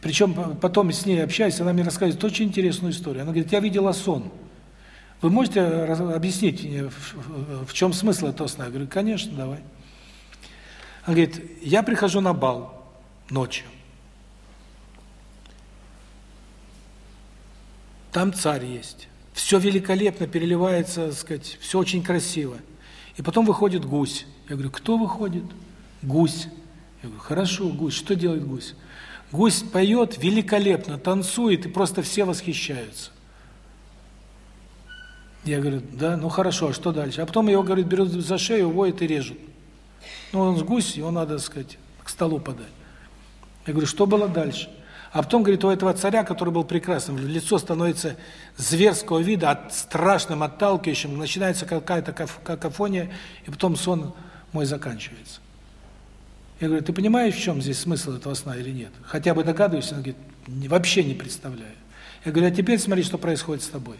[SPEAKER 1] Причем потом с ней общаюсь, она мне рассказывает очень интересную историю. Она говорит, я видела сон. Вы можете объяснить, в чем смысл этого сна? Я говорю, конечно, давай. Он говорит, я прихожу на бал ночью. Там царь есть. Все великолепно переливается, так сказать, все очень красиво. И потом выходит гусь. Я говорю, кто выходит? Гусь. Я говорю, хорошо, гусь. Что делает гусь? Гусь поет великолепно, танцует, и просто все восхищаются. Я говорю, да, ну хорошо, а что дальше? А потом его, говорит, берут за шею, воет и режут. Ну, он с гусь, его надо, так сказать, к столу подать. Я говорю, что было дальше? А потом, говорит, у этого царя, который был прекрасным, лицо становится зверского вида, от страшным, отталкивающим, начинается какая-то какофония, и потом сон мой заканчивается. Я говорю, ты понимаешь, в чем здесь смысл этого сна или нет? Хотя бы догадываешься? Он говорит, вообще не представляю. Я говорю, а теперь смотри, что происходит с тобой.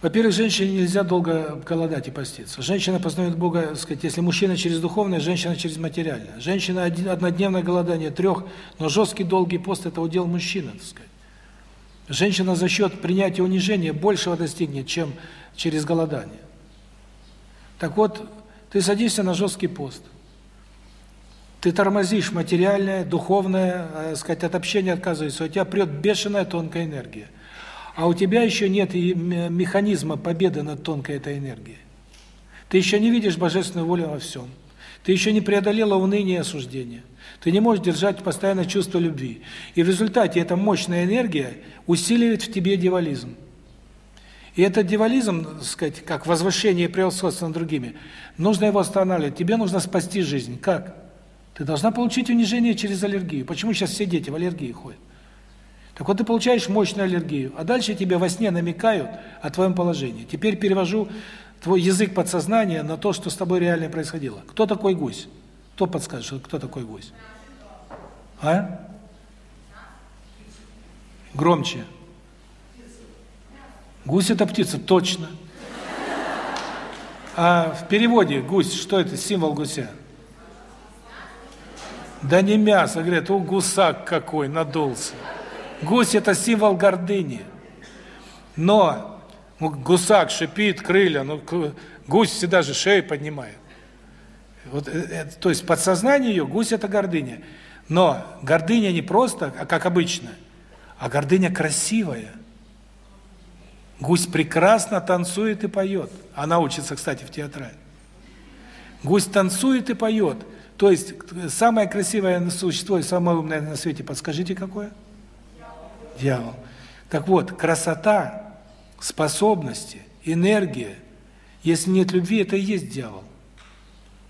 [SPEAKER 1] Во-первых, женщине нельзя долго голодать и поститься. Женщина познает Бога, сказать, если мужчина через духовное, женщина через материальное. Женщина однодневное голодание, трех, но жесткий долгий пост – это удел мужчины, так сказать. Женщина за счет принятия унижения большего достигнет, чем через голодание. Так вот, ты садишься на жесткий пост. Ты тормозишь материальное, духовное, э, сказать, от общения отказываешься, у тебя прет бешеная тонкая энергия а у тебя еще нет и механизма победы над тонкой этой энергией. Ты еще не видишь божественную волю во всем. Ты еще не преодолела уныние и осуждение. Ты не можешь держать постоянно чувство любви. И в результате эта мощная энергия усиливает в тебе дьяволизм. И этот дьяволизм, так сказать, как возвышение и превосходство над другими, нужно его останавливать. Тебе нужно спасти жизнь. Как? Ты должна получить унижение через аллергию. Почему сейчас все дети в аллергии ходят? Так вот ты получаешь мощную аллергию, а дальше тебе во сне намекают о твоем положении. Теперь перевожу твой язык подсознания на то, что с тобой реально происходило. Кто такой гусь? Кто подскажет, кто такой гусь? А? Громче. Гусь это птица, точно. А в переводе гусь, что это, символ гуся? Да не мясо, говорят, у гусак какой, надулся. Гусь – это символ гордыни. Но ну, гусак шипит, крылья, ну, гусь всегда же шею поднимает. Вот, э, э, то есть подсознание ее, гусь – это гордыня. Но гордыня не просто, а как обычно, а гордыня красивая. Гусь прекрасно танцует и поет. Она учится, кстати, в театре. Гусь танцует и поет. То есть самое красивое существо и самое умное на свете, подскажите, какое? – дьявол. Так вот, красота, способности, энергия, если нет любви, это и есть дьявол.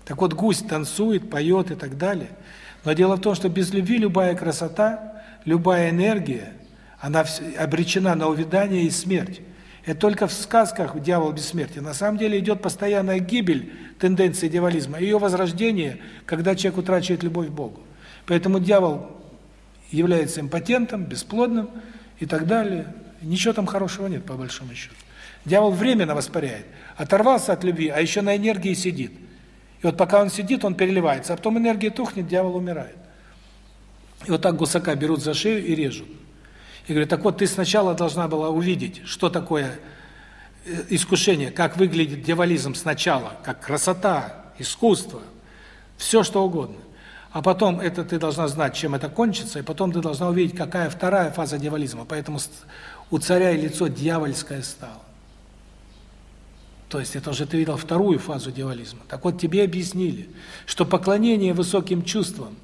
[SPEAKER 1] Так вот, гусь танцует, поет и так далее. Но дело в том, что без любви любая красота, любая энергия, она обречена на увядание и смерть. Это только в сказках дьявол бессмертен. На самом деле идет постоянная гибель тенденции дьяволизма, ее возрождение, когда человек утрачивает любовь к Богу. Поэтому дьявол является импотентом, бесплодным и так далее. Ничего там хорошего нет, по большому счету. Дьявол временно воспаряет. Оторвался от любви, а еще на энергии сидит. И вот пока он сидит, он переливается, а потом энергия тухнет, дьявол умирает. И вот так гусака берут за шею и режут. И говорят, так вот, ты сначала должна была увидеть, что такое э, искушение, как выглядит дьяволизм сначала, как красота, искусство, все что угодно. А потом это ты должна знать, чем это кончится, и потом ты должна увидеть, какая вторая фаза дьяволизма. Поэтому у царя и лицо дьявольское стало. То есть это уже ты видел вторую фазу дьяволизма. Так вот тебе объяснили, что поклонение высоким чувствам,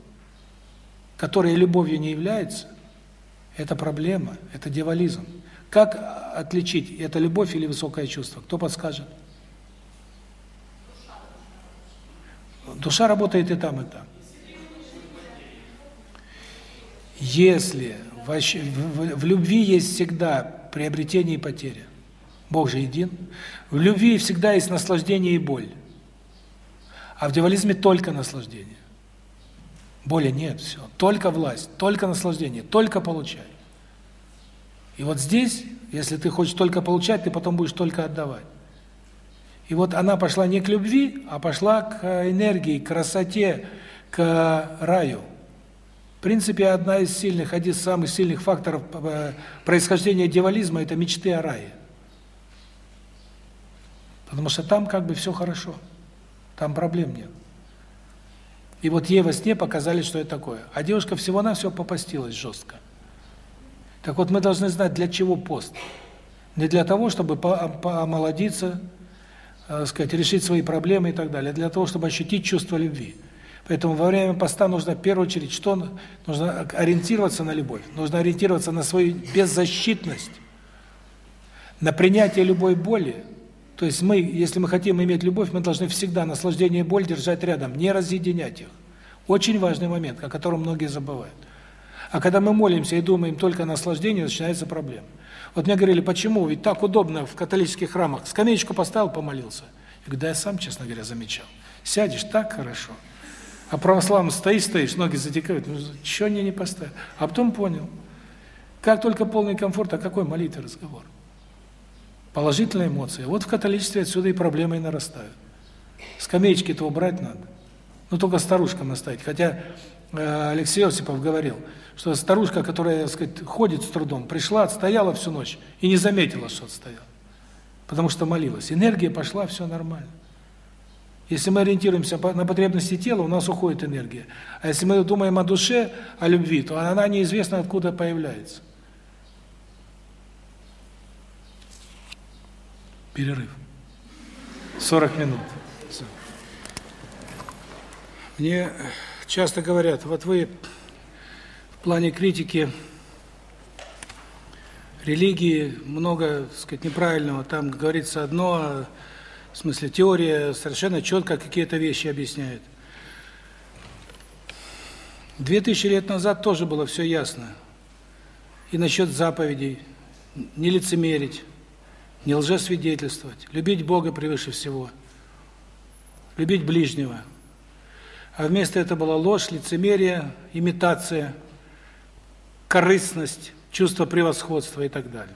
[SPEAKER 1] которые любовью не являются, это проблема, это дьяволизм. Как отличить, это любовь или высокое чувство? Кто подскажет? Душа работает и там, и там. Если в, в, в любви есть всегда приобретение и потеря, Бог же един, в любви всегда есть наслаждение и боль, а в дьяволизме только наслаждение. Боли нет, все. Только власть, только наслаждение, только получай. И вот здесь, если ты хочешь только получать, ты потом будешь только отдавать. И вот она пошла не к любви, а пошла к энергии, к красоте, к раю. В принципе, одна из сильных, один из самых сильных факторов э, происхождения дьяволизма – это мечты о рае. Потому что там как бы все хорошо. Там проблем нет. И вот ей во сне показали, что это такое. А девушка всего-навсего попастилась жестко. Так вот, мы должны знать, для чего пост. Не для того, чтобы омолодиться, э, сказать, решить свои проблемы и так далее, а для того, чтобы ощутить чувство любви. Поэтому во время поста нужно в первую очередь что нужно ориентироваться на любовь, нужно ориентироваться на свою беззащитность, на принятие любой боли. То есть мы, если мы хотим иметь любовь, мы должны всегда наслаждение и боль держать рядом, не разъединять их. Очень важный момент, о котором многие забывают. А когда мы молимся и думаем только о наслаждении, начинается проблема. Вот мне говорили, почему? Ведь так удобно в католических храмах. Скамеечку поставил, помолился. Я говорю, да я сам, честно говоря, замечал. Сядешь, так хорошо. А православным стоишь, стоишь, ноги затекают. Ну, что они не поставили? А потом понял. Как только полный комфорт, о какой молитве разговор? Положительные эмоции. Вот в католичестве отсюда и проблемы и нарастают. Скамеечки-то убрать надо. Ну, только старушкам наставить. Хотя э, Алексей Осипов говорил, что старушка, которая, так сказать, ходит с трудом, пришла, отстояла всю ночь и не заметила, что отстояла. Потому что молилась. Энергия пошла, все нормально. Если мы ориентируемся на потребности тела, у нас уходит энергия. А если мы думаем о душе, о любви, то она неизвестно откуда появляется. Перерыв. 40 минут. Мне часто говорят, вот вы в плане критики религии много, так сказать, неправильного. Там говорится одно, а в смысле теория совершенно четко какие-то вещи объясняет. Две тысячи лет назад тоже было все ясно. И насчет заповедей, не лицемерить, не лжесвидетельствовать, любить Бога превыше всего, любить ближнего. А вместо этого была ложь, лицемерие, имитация – корыстность, чувство превосходства и так далее.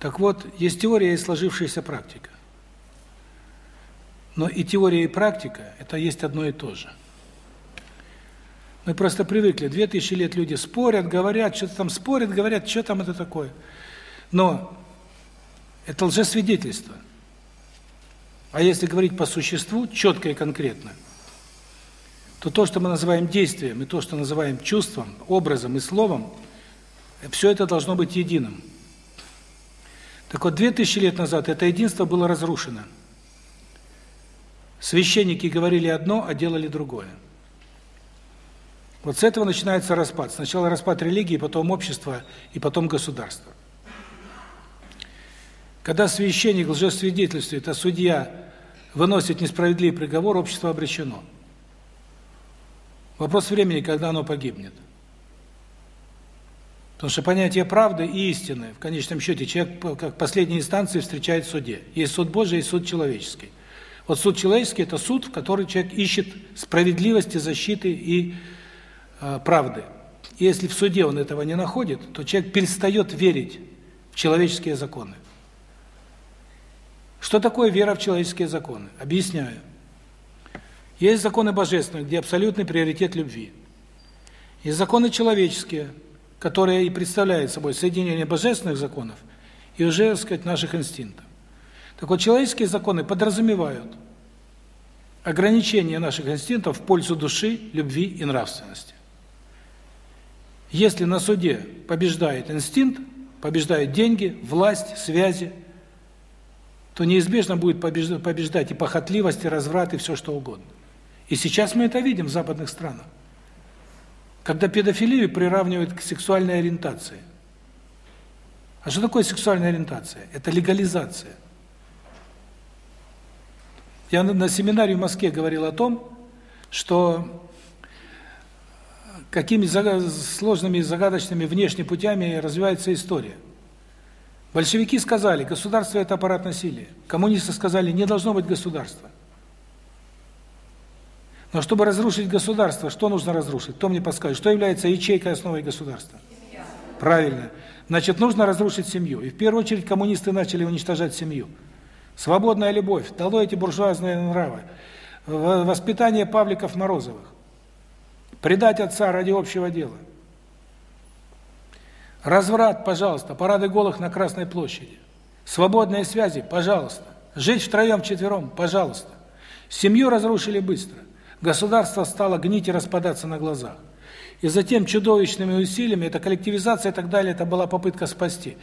[SPEAKER 1] Так вот, есть теория и сложившаяся практика. Но и теория, и практика – это есть одно и то же. Мы просто привыкли, две тысячи лет люди спорят, говорят, что-то там спорят, говорят, что там это такое. Но это лжесвидетельство. А если говорить по существу, четко и конкретно – то то, что мы называем действием, и то, что называем чувством, образом и словом, все это должно быть единым. Так вот, две тысячи лет назад это единство было разрушено. Священники говорили одно, а делали другое. Вот с этого начинается распад. Сначала распад религии, потом общества и потом государства. Когда священник лжесвидетельствует, а судья выносит несправедливый приговор, общество обречено. Вопрос времени, когда оно погибнет. Потому что понятие правды и истины, в конечном счете, человек как последней инстанции встречает в суде. Есть суд Божий, есть суд человеческий. Вот суд человеческий – это суд, в который человек ищет справедливости, защиты и правды. И если в суде он этого не находит, то человек перестает верить в человеческие законы. Что такое вера в человеческие законы? Объясняю. Есть законы божественные, где абсолютный приоритет любви. Есть законы человеческие, которые и представляют собой соединение божественных законов и уже, так сказать, наших инстинктов. Так вот, человеческие законы подразумевают ограничение наших инстинктов в пользу души, любви и нравственности. Если на суде побеждает инстинкт, побеждают деньги, власть, связи, то неизбежно будет побеждать и похотливость, и разврат, и все что угодно. И сейчас мы это видим в западных странах. Когда педофилию приравнивают к сексуальной ориентации. А что такое сексуальная ориентация? Это легализация. Я на семинаре в Москве говорил о том, что какими сложными и загадочными внешними путями развивается история. Большевики сказали, государство – это аппарат насилия. Коммунисты сказали, не должно быть государства. Но чтобы разрушить государство, что нужно разрушить? Кто мне подскажет? Что является ячейкой основой государства? Правильно. Значит, нужно разрушить семью. И в первую очередь коммунисты начали уничтожать семью. Свободная любовь, дало эти буржуазные нравы. Воспитание Павликов-Морозовых. Предать отца ради общего дела. Разврат, пожалуйста, парады голых на Красной площади. Свободные связи, пожалуйста. Жить втроем, четвером, пожалуйста. Семью разрушили быстро. Государство стало гнить и распадаться на глазах. И затем чудовищными усилиями, это коллективизация и так далее, это была попытка спасти.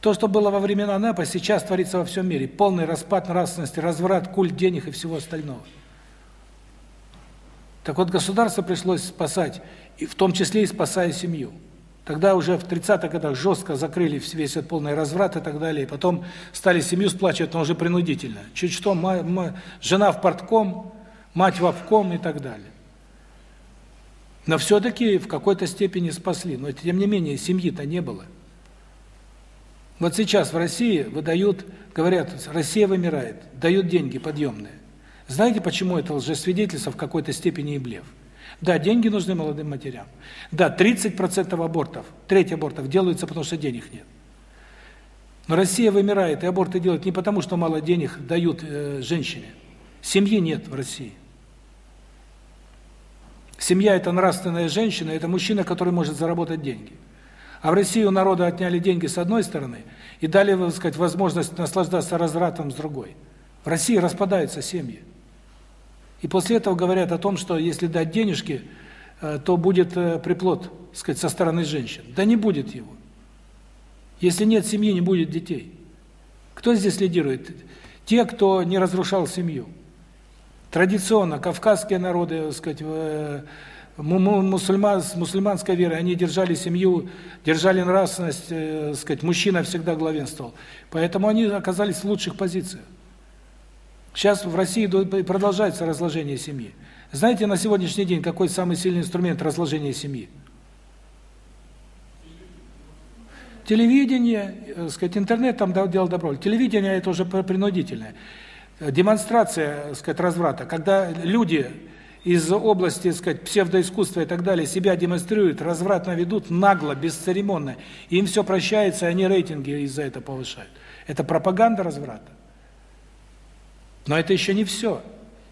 [SPEAKER 1] То, что было во времена НЭПа, сейчас творится во всем мире. Полный распад нравственности, разврат, культ денег и всего остального. Так вот, государство пришлось спасать, и в том числе и спасая семью. Тогда уже в 30-х годах жестко закрыли весь этот полный разврат и так далее, потом стали семью сплачивать, но уже принудительно. Чуть что, ма, жена в портком, мать в обком и так далее. Но все-таки в какой-то степени спасли. Но тем не менее, семьи-то не было. Вот сейчас в России выдают, говорят, Россия вымирает, дают деньги подъемные. Знаете, почему это лжесвидетельство в какой-то степени и блеф? Да, деньги нужны молодым матерям. Да, 30% абортов, треть абортов делаются, потому что денег нет. Но Россия вымирает, и аборты делают не потому, что мало денег дают э, женщине. Семьи нет в России. Семья – это нравственная женщина, это мужчина, который может заработать деньги. А в России у народа отняли деньги с одной стороны и дали, так сказать, возможность наслаждаться развратом с другой. В России распадаются семьи. И после этого говорят о том, что если дать денежки, э, то будет э, приплод, так сказать, со стороны женщин. Да не будет его. Если нет семьи, не будет детей. Кто здесь лидирует? Те, кто не разрушал семью. Традиционно кавказские народы, так сказать, э, мусульман, с мусульманской верой, они держали семью, держали нравственность, э, сказать, мужчина всегда главенствовал. Поэтому они оказались в лучших позициях. Сейчас в России продолжается разложение семьи. Знаете, на сегодняшний день какой самый сильный инструмент разложения семьи? Телевидение, э, сказать, интернет там делал добро. Телевидение это уже принудительное. Демонстрация, сказать, разврата, когда люди из области, так сказать, псевдоискусства и так далее себя демонстрируют, развратно ведут, нагло, бесцеремонно, им все прощается, и они рейтинги из-за этого повышают. Это пропаганда разврата. Но это еще не все.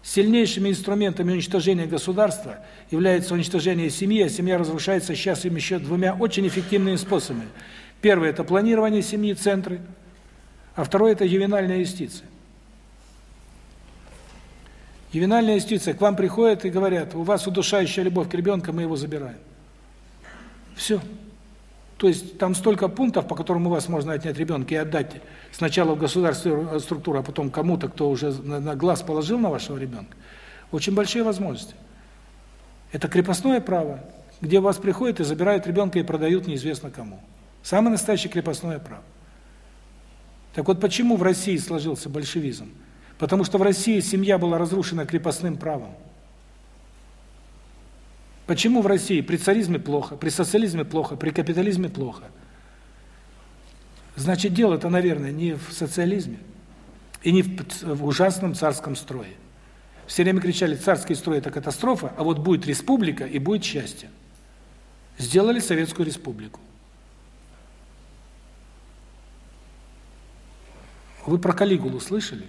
[SPEAKER 1] Сильнейшими инструментами уничтожения государства является уничтожение семьи, а семья разрушается сейчас им еще двумя очень эффективными способами. Первый – это планирование семьи, центры, а второй – это ювенальная юстиция. Ювенальная юстиция к вам приходят и говорят, у вас удушающая любовь к ребенку, мы его забираем. Все. То есть там столько пунктов, по которым у вас можно отнять ребенка и отдать сначала в государственную структуру, а потом кому-то, кто уже на, на глаз положил на вашего ребенка. Очень большие возможности. Это крепостное право, где вас приходят и забирают ребенка и продают неизвестно кому. Самое настоящее крепостное право. Так вот почему в России сложился большевизм? Потому что в России семья была разрушена крепостным правом. Почему в России при царизме плохо, при социализме плохо, при капитализме плохо? Значит, дело-то, наверное, не в социализме и не в ужасном царском строе. Все время кричали, царский строй – это катастрофа, а вот будет республика и будет счастье. Сделали Советскую Республику. Вы про Калигулу слышали?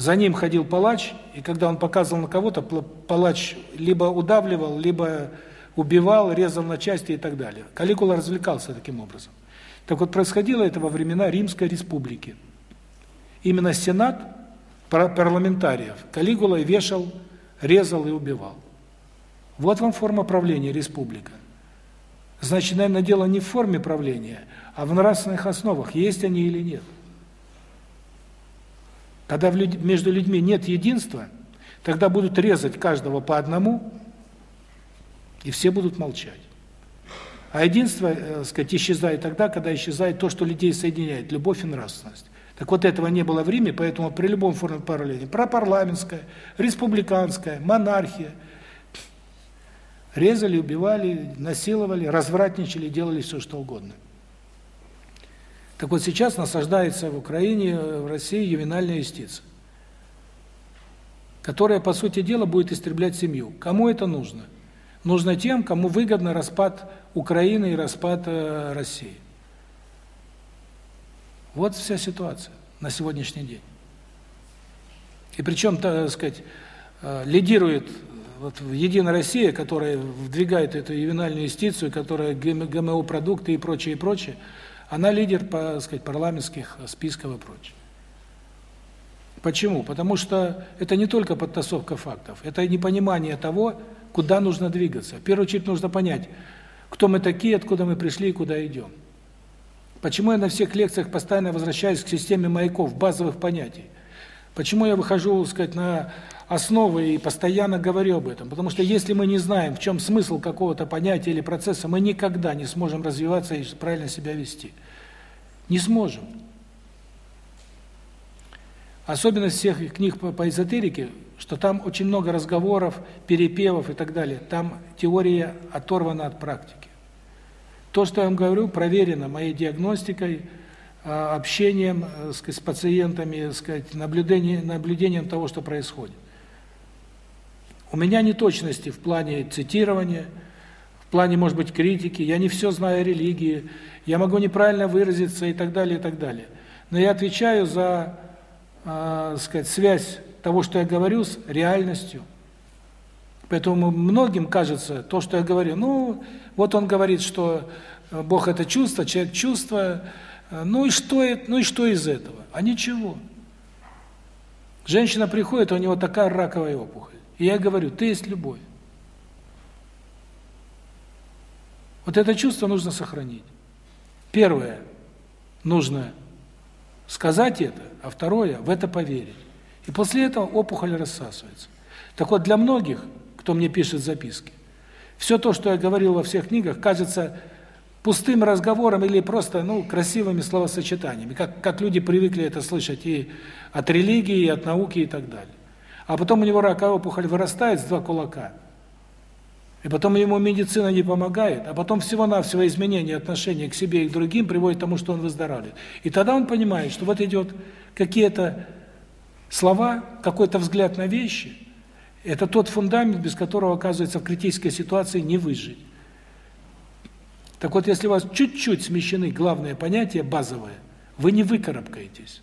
[SPEAKER 1] За ним ходил палач, и когда он показывал на кого-то, палач либо удавливал, либо убивал, резал на части и так далее. Калигула развлекался таким образом. Так вот, происходило это во времена Римской республики. Именно сенат парламентариев Калигула вешал, резал и убивал. Вот вам форма правления республика. Значит, наверное, дело не в форме правления, а в нравственных основах, есть они или нет. Когда между людьми нет единства, тогда будут резать каждого по одному, и все будут молчать. А единство, э, сказать, исчезает тогда, когда исчезает то, что людей соединяет любовь и нравственность. Так вот этого не было в Риме, поэтому при любом форме параллели пропарламентская, республиканская, монархия резали, убивали, насиловали, развратничали, делали все что угодно. Так вот сейчас насаждается в Украине, в России ювенальная юстиция, которая, по сути дела, будет истреблять семью. Кому это нужно? Нужно тем, кому выгодно распад Украины и распад э, России. Вот вся ситуация на сегодняшний день. И причем, так сказать, э, лидирует вот Единая Россия, которая вдвигает эту ювенальную юстицию, которая ГМО-продукты и прочее, и прочее, она лидер, по, сказать, парламентских списков и прочее. Почему? Потому что это не только подтасовка фактов, это непонимание того, куда нужно двигаться. В первую очередь нужно понять, кто мы такие, откуда мы пришли и куда идем. Почему я на всех лекциях постоянно возвращаюсь к системе маяков, базовых понятий? Почему я выхожу, так сказать, на основы и постоянно говорю об этом? Потому что если мы не знаем, в чем смысл какого-то понятия или процесса, мы никогда не сможем развиваться и правильно себя вести. Не сможем. Особенность всех книг по, эзотерике, что там очень много разговоров, перепевов и так далее. Там теория оторвана от практики. То, что я вам говорю, проверено моей диагностикой, а, общением э, с пациентами, сказать, наблюдением, наблюдением того, что происходит. У меня неточности в плане цитирования, в плане, может быть, критики, я не все знаю о религии, я могу неправильно выразиться и так далее, и так далее. Но я отвечаю за, э, сказать, связь того, что я говорю, с реальностью. Поэтому многим кажется, то, что я говорю, ну, вот он говорит, что э, Бог – это чувство, человек – чувство, ну и что, ну и что из этого? А ничего. Женщина приходит, у него такая раковая опухоль. И я говорю, ты есть любовь. Вот это чувство нужно сохранить. Первое, нужно сказать это, а второе, в это поверить. И после этого опухоль рассасывается. Так вот, для многих, кто мне пишет записки, все то, что я говорил во всех книгах, кажется пустым разговором или просто, ну, красивыми словосочетаниями, как как люди привыкли это слышать и от религии, и от науки и так далее. А потом у него раковая опухоль вырастает с два кулака. И потом ему медицина не помогает, а потом всего-навсего изменение отношения к себе и к другим приводит к тому, что он выздоравливает. И тогда он понимает, что вот идет какие-то слова, какой-то взгляд на вещи – это тот фундамент, без которого, оказывается, в критической ситуации не выжить. Так вот, если у вас чуть-чуть смещены главные понятия, базовые, вы не выкарабкаетесь.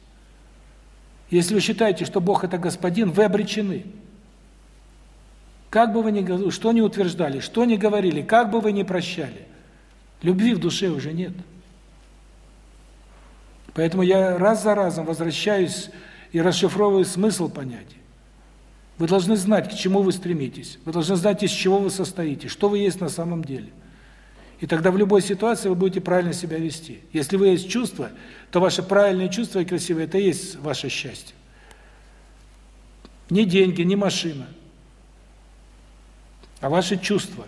[SPEAKER 1] Если вы считаете, что Бог – это Господин, вы обречены. Как бы вы ни что ни утверждали, что ни говорили, как бы вы ни прощали, любви в душе уже нет. Поэтому я раз за разом возвращаюсь и расшифровываю смысл понятий. Вы должны знать, к чему вы стремитесь. Вы должны знать, из чего вы состоите, что вы есть на самом деле. И тогда в любой ситуации вы будете правильно себя вести. Если вы есть чувство, то ваше правильное чувство и красивое – это и есть ваше счастье. Не деньги, не машина, а ваши чувства.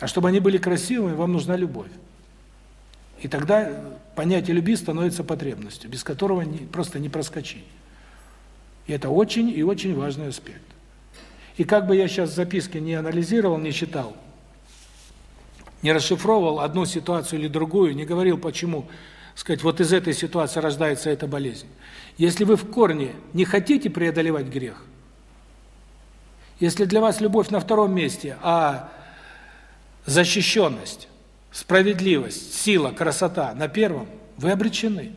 [SPEAKER 1] А чтобы они были красивыми, вам нужна любовь. И тогда понятие любви становится потребностью, без которого не, просто не проскочить. И это очень и очень важный аспект. И как бы я сейчас записки не анализировал, не читал, не расшифровывал одну ситуацию или другую, не говорил, почему, сказать, вот из этой ситуации рождается эта болезнь. Если вы в корне не хотите преодолевать грех, если для вас любовь на втором месте, а защищенность, справедливость, сила, красота на первом, вы обречены.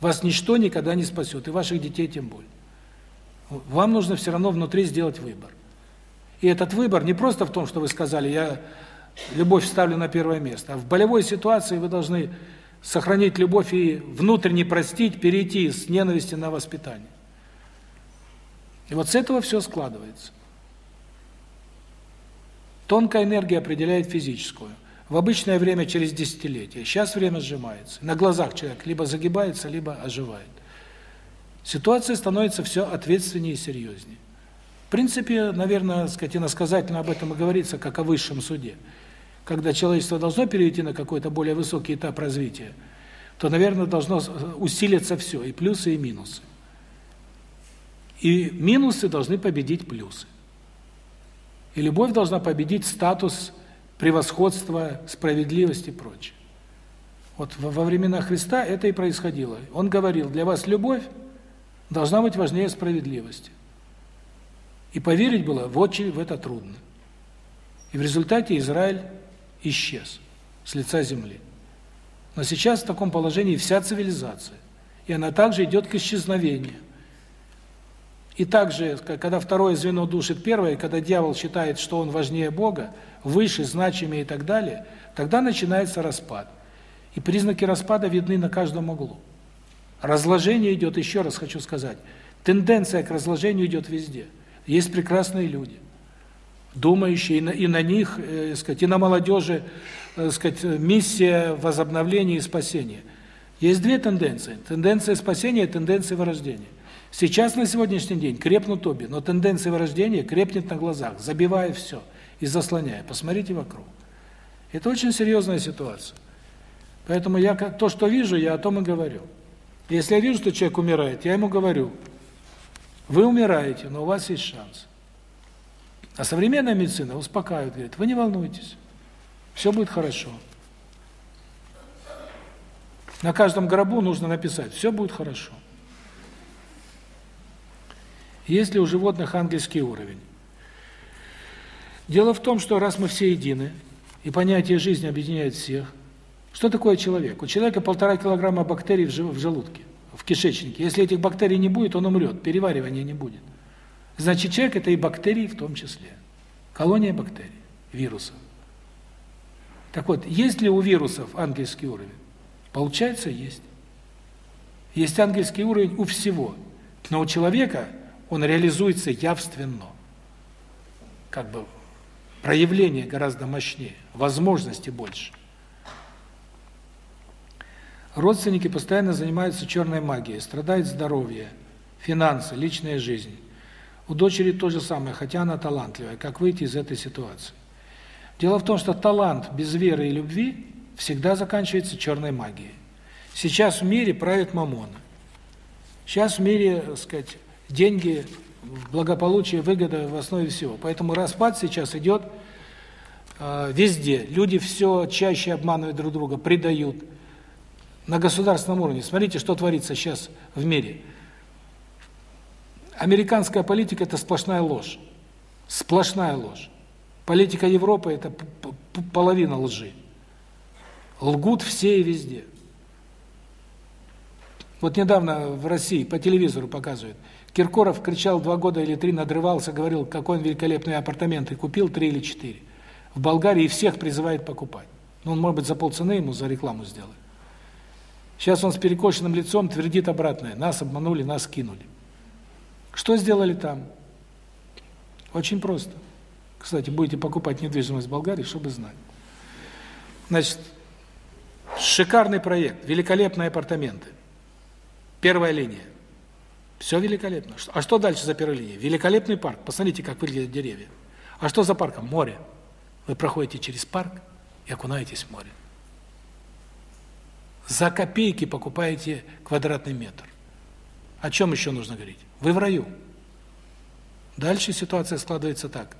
[SPEAKER 1] Вас ничто никогда не спасет, и ваших детей тем более. Вам нужно все равно внутри сделать выбор. И этот выбор не просто в том, что вы сказали, я любовь ставлю на первое место, а в болевой ситуации вы должны сохранить любовь и внутренне простить, перейти с ненависти на воспитание. И вот с этого все складывается. Тонкая энергия определяет физическую. В обычное время через десятилетия. Сейчас время сжимается. На глазах человек либо загибается, либо оживает ситуация становится все ответственнее и серьезнее. В принципе, наверное, сказать, иносказательно об этом и говорится, как о высшем суде. Когда человечество должно перейти на какой-то более высокий этап развития, то, наверное, должно усилиться все, и плюсы, и минусы. И минусы должны победить плюсы. И любовь должна победить статус превосходства, справедливости и прочее. Вот во времена Христа это и происходило. Он говорил, для вас любовь должна быть важнее справедливости. И поверить было в очень в это трудно. И в результате Израиль исчез с лица земли. Но сейчас в таком положении вся цивилизация. И она также идет к исчезновению. И также, когда второе звено душит первое, когда дьявол считает, что он важнее Бога, выше, значимее и так далее, тогда начинается распад. И признаки распада видны на каждом углу. Разложение идет, еще раз хочу сказать, тенденция к разложению идет везде. Есть прекрасные люди, думающие, и на, и на них, э, сказать, и на молодежи, э, сказать, миссия возобновления и спасения. Есть две тенденции. Тенденция спасения и тенденция вырождения. Сейчас, на сегодняшний день, крепнут обе, но тенденция вырождения крепнет на глазах, забивая все и заслоняя. Посмотрите вокруг. Это очень серьезная ситуация. Поэтому я то, что вижу, я о том и говорю. Если я вижу, что человек умирает, я ему говорю, вы умираете, но у вас есть шанс. А современная медицина успокаивает, говорит, вы не волнуйтесь, все будет хорошо. На каждом гробу нужно написать, все будет хорошо. Есть ли у животных ангельский уровень? Дело в том, что раз мы все едины, и понятие жизни объединяет всех, что такое человек? У человека полтора килограмма бактерий в желудке, в кишечнике. Если этих бактерий не будет, он умрет, переваривания не будет. Значит, человек – это и бактерии в том числе. Колония бактерий, вирусов. Так вот, есть ли у вирусов ангельский уровень? Получается, есть. Есть ангельский уровень у всего. Но у человека он реализуется явственно. Как бы проявление гораздо мощнее, возможности больше. Родственники постоянно занимаются черной магией, страдает здоровье, финансы, личная жизнь. У дочери то же самое, хотя она талантливая. Как выйти из этой ситуации? Дело в том, что талант без веры и любви всегда заканчивается черной магией. Сейчас в мире правит мамона. Сейчас в мире, так сказать, деньги, благополучие, выгода в основе всего. Поэтому распад сейчас идет э, везде. Люди все чаще обманывают друг друга, предают на государственном уровне. Смотрите, что творится сейчас в мире. Американская политика – это сплошная ложь. Сплошная ложь. Политика Европы – это половина лжи. Лгут все и везде. Вот недавно в России по телевизору показывают. Киркоров кричал два года или три, надрывался, говорил, какой он великолепный апартаменты купил, три или четыре. В Болгарии всех призывает покупать. Ну, он, может быть, за полцены ему за рекламу сделает. Сейчас он с перекошенным лицом твердит обратное. Нас обманули, нас кинули. Что сделали там? Очень просто. Кстати, будете покупать недвижимость в Болгарии, чтобы знать. Значит, шикарный проект, великолепные апартаменты. Первая линия. Все великолепно. А что дальше за первой линией? Великолепный парк. Посмотрите, как выглядят деревья. А что за парком? Море. Вы проходите через парк и окунаетесь в море. За копейки покупаете квадратный метр. О чем еще нужно говорить? Вы в раю. Дальше ситуация складывается так.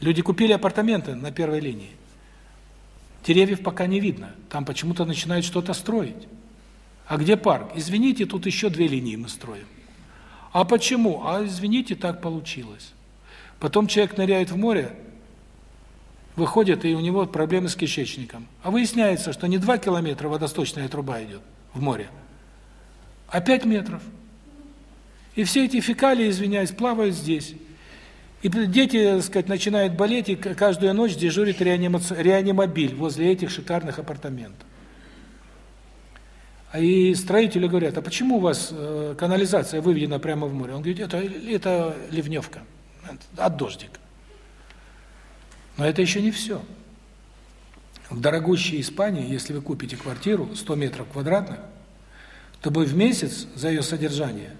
[SPEAKER 1] Люди купили апартаменты на первой линии. Деревьев пока не видно. Там почему-то начинают что-то строить. А где парк? Извините, тут еще две линии мы строим. А почему? А извините, так получилось. Потом человек ныряет в море, выходит, и у него проблемы с кишечником. А выясняется, что не 2 километра водосточная труба идет в море, а 5 метров. И все эти фекалии, извиняюсь, плавают здесь. И дети, так сказать, начинают болеть, и каждую ночь дежурит реанимобиль возле этих шикарных апартаментов. А и строители говорят, а почему у вас э, канализация выведена прямо в море? Он говорит, это, это ливневка, от дождика. Но это еще не все. В дорогущей Испании, если вы купите квартиру 100 метров квадратных, то вы в месяц за ее содержание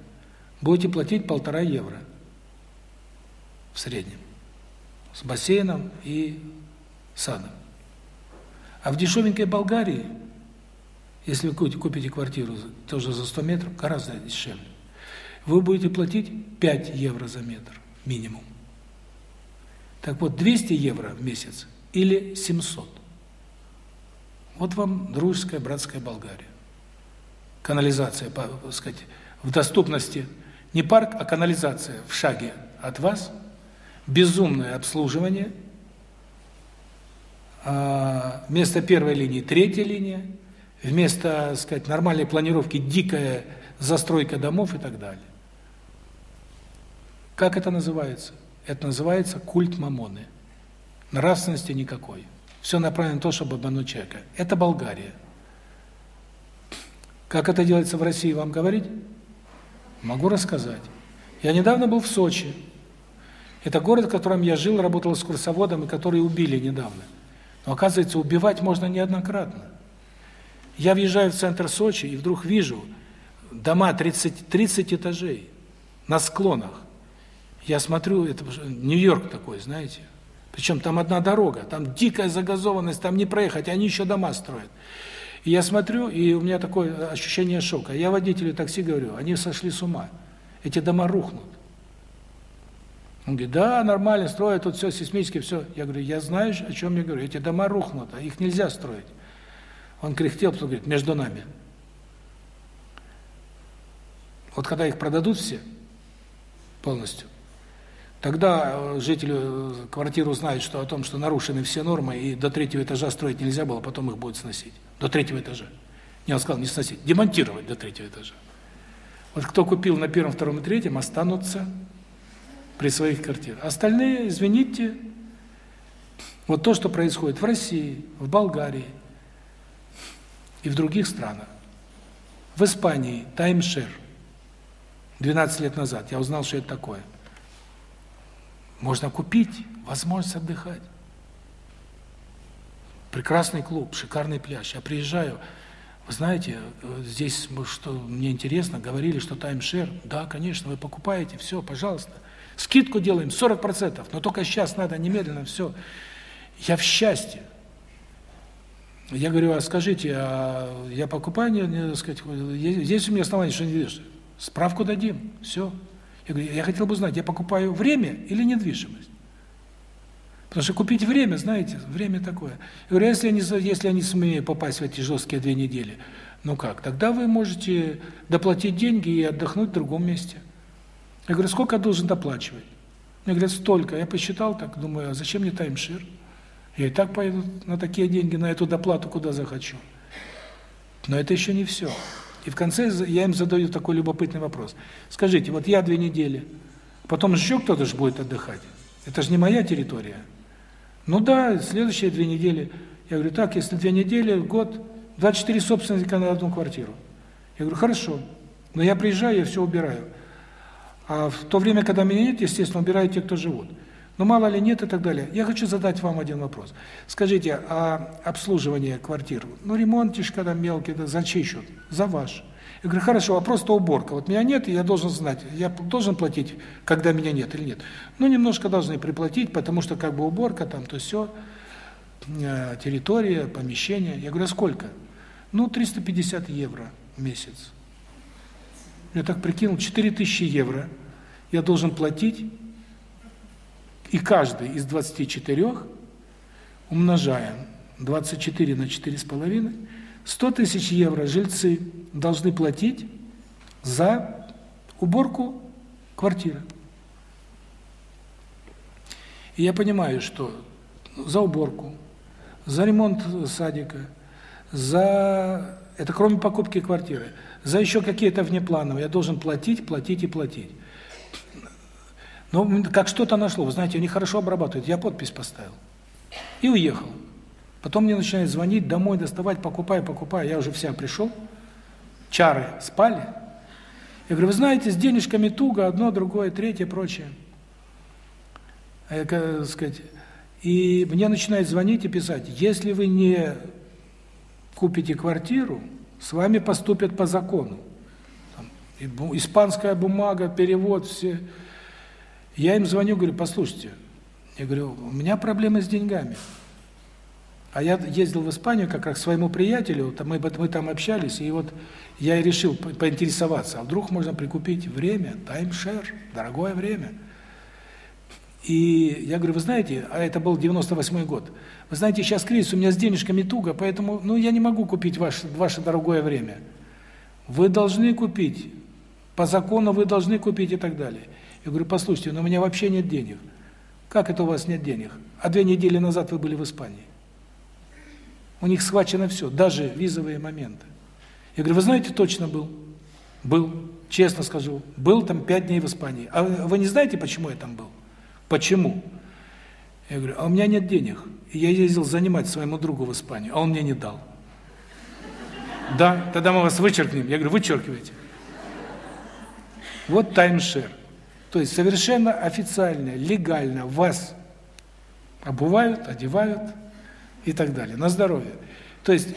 [SPEAKER 1] будете платить полтора евро в среднем. С бассейном и садом. А в дешевенькой Болгарии, если вы купите квартиру тоже за 100 метров, гораздо дешевле, вы будете платить 5 евро за метр минимум. Так вот, 200 евро в месяц или 700. Вот вам дружеская, братская Болгария. Канализация, так сказать, в доступности. Не парк, а канализация в шаге от вас. Безумное обслуживание. А вместо первой линии третья линия. Вместо, так сказать, нормальной планировки дикая застройка домов и так далее. Как это называется? Это называется культ мамоны. Нравственности никакой. Все направлено на то, чтобы обмануть человека. Это Болгария. Как это делается в России, вам говорить? Могу рассказать. Я недавно был в Сочи. Это город, в котором я жил, работал с курсоводом, и который убили недавно. Но оказывается, убивать можно неоднократно. Я въезжаю в центр Сочи и вдруг вижу дома 30 30 этажей на склонах. Я смотрю, это Нью-Йорк такой, знаете. Причем там одна дорога, там дикая загазованность, там не проехать, они еще дома строят. И я смотрю, и у меня такое ощущение шока. Я водителю такси говорю, они сошли с ума. Эти дома рухнут. Он говорит, да, нормально, строят тут все сейсмически, все. Я говорю, я знаю, о чем я говорю. Эти дома рухнут, а их нельзя строить. Он кряхтел, потом говорит, между нами. Вот когда их продадут все полностью, тогда э, жители э, квартиры узнают, что о том, что нарушены все нормы, и до третьего этажа строить нельзя было, потом их будут сносить. До третьего этажа. Не, он сказал, не сносить, демонтировать до третьего этажа. Вот кто купил на первом, втором и третьем, останутся при своих квартирах. Остальные, извините, вот то, что происходит в России, в Болгарии и в других странах. В Испании таймшер. 12 лет назад я узнал, что это такое. Можно купить возможность отдыхать. Прекрасный клуб, шикарный пляж. Я приезжаю, вы знаете, здесь что мне интересно, говорили, что таймшер. Да, конечно, вы покупаете, все, пожалуйста. Скидку делаем 40%, но только сейчас надо немедленно все. Я в счастье. Я говорю, а скажите, а я покупаю, не, не, сказать, есть у меня основания, что не видишь? Справку дадим, все. Я говорю, я хотел бы знать, я покупаю время или недвижимость? Потому что купить время, знаете, время такое. Я говорю, «А если не, если я не попасть в эти жесткие две недели, ну как, тогда вы можете доплатить деньги и отдохнуть в другом месте. Я говорю, сколько я должен доплачивать? Мне говорят, столько. Я посчитал так, думаю, а зачем мне таймшир? Я и так пойду на такие деньги, на эту доплату, куда захочу. Но это еще не все. И в конце я им задаю такой любопытный вопрос. Скажите, вот я две недели, потом еще кто-то же будет отдыхать. Это же не моя территория. Ну да, следующие две недели. Я говорю, так, если две недели, год, 24 собственника на одну квартиру. Я говорю, хорошо. Но я приезжаю, я все убираю. А в то время, когда меня нет, естественно, убирают те, кто живут. Но мало ли нет и так далее. Я хочу задать вам один вопрос. Скажите, а обслуживание квартир, ну ремонтишка там мелкий, да, за чей счет? За ваш. Я говорю, хорошо, а просто уборка. Вот меня нет, и я должен знать, я должен платить, когда меня нет или нет. Ну, немножко должны приплатить, потому что как бы уборка там, то все, э, территория, помещение. Я говорю, а сколько? Ну, 350 евро в месяц. Я так прикинул, 4000 евро я должен платить, и каждый из 24 умножаем 24 на 4,5, 100 тысяч евро жильцы должны платить за уборку квартиры. И я понимаю, что за уборку, за ремонт садика, за это кроме покупки квартиры, за еще какие-то внеплановые я должен платить, платить и платить. Но как что-то нашло, вы знаете, они хорошо обрабатывают. Я подпись поставил. И уехал. Потом мне начинают звонить, домой доставать, покупай, покупай. Я уже вся пришел. Чары спали. Я говорю, вы знаете, с денежками туго, одно, другое, третье, прочее. А я, как сказать, и мне начинают звонить и писать, если вы не купите квартиру, с вами поступят по закону. Испанская бумага, перевод, все. Я им звоню, говорю, послушайте, я говорю, у меня проблемы с деньгами. А я ездил в Испанию как раз к своему приятелю, там мы, мы там общались, и вот я и решил поинтересоваться, а вдруг можно прикупить время, таймшер, дорогое время. И я говорю, вы знаете, а это был 98 год, вы знаете, сейчас кризис, у меня с денежками туго, поэтому, ну, я не могу купить ваше, ваше дорогое время. Вы должны купить, по закону вы должны купить и так далее. Я говорю, послушайте, но у меня вообще нет денег. Как это у вас нет денег? А две недели назад вы были в Испании. У них схвачено все, даже визовые моменты. Я говорю, вы знаете, точно был. Был, честно скажу. Был там пять дней в Испании. А вы не знаете, почему я там был? Почему? Я говорю, а у меня нет денег. И я ездил занимать своему другу в Испанию, а он мне не дал. Да, тогда мы вас вычеркнем. Я говорю, вычеркивайте. Вот таймшер. То есть совершенно официально, легально вас обувают, одевают и так далее. На здоровье. То есть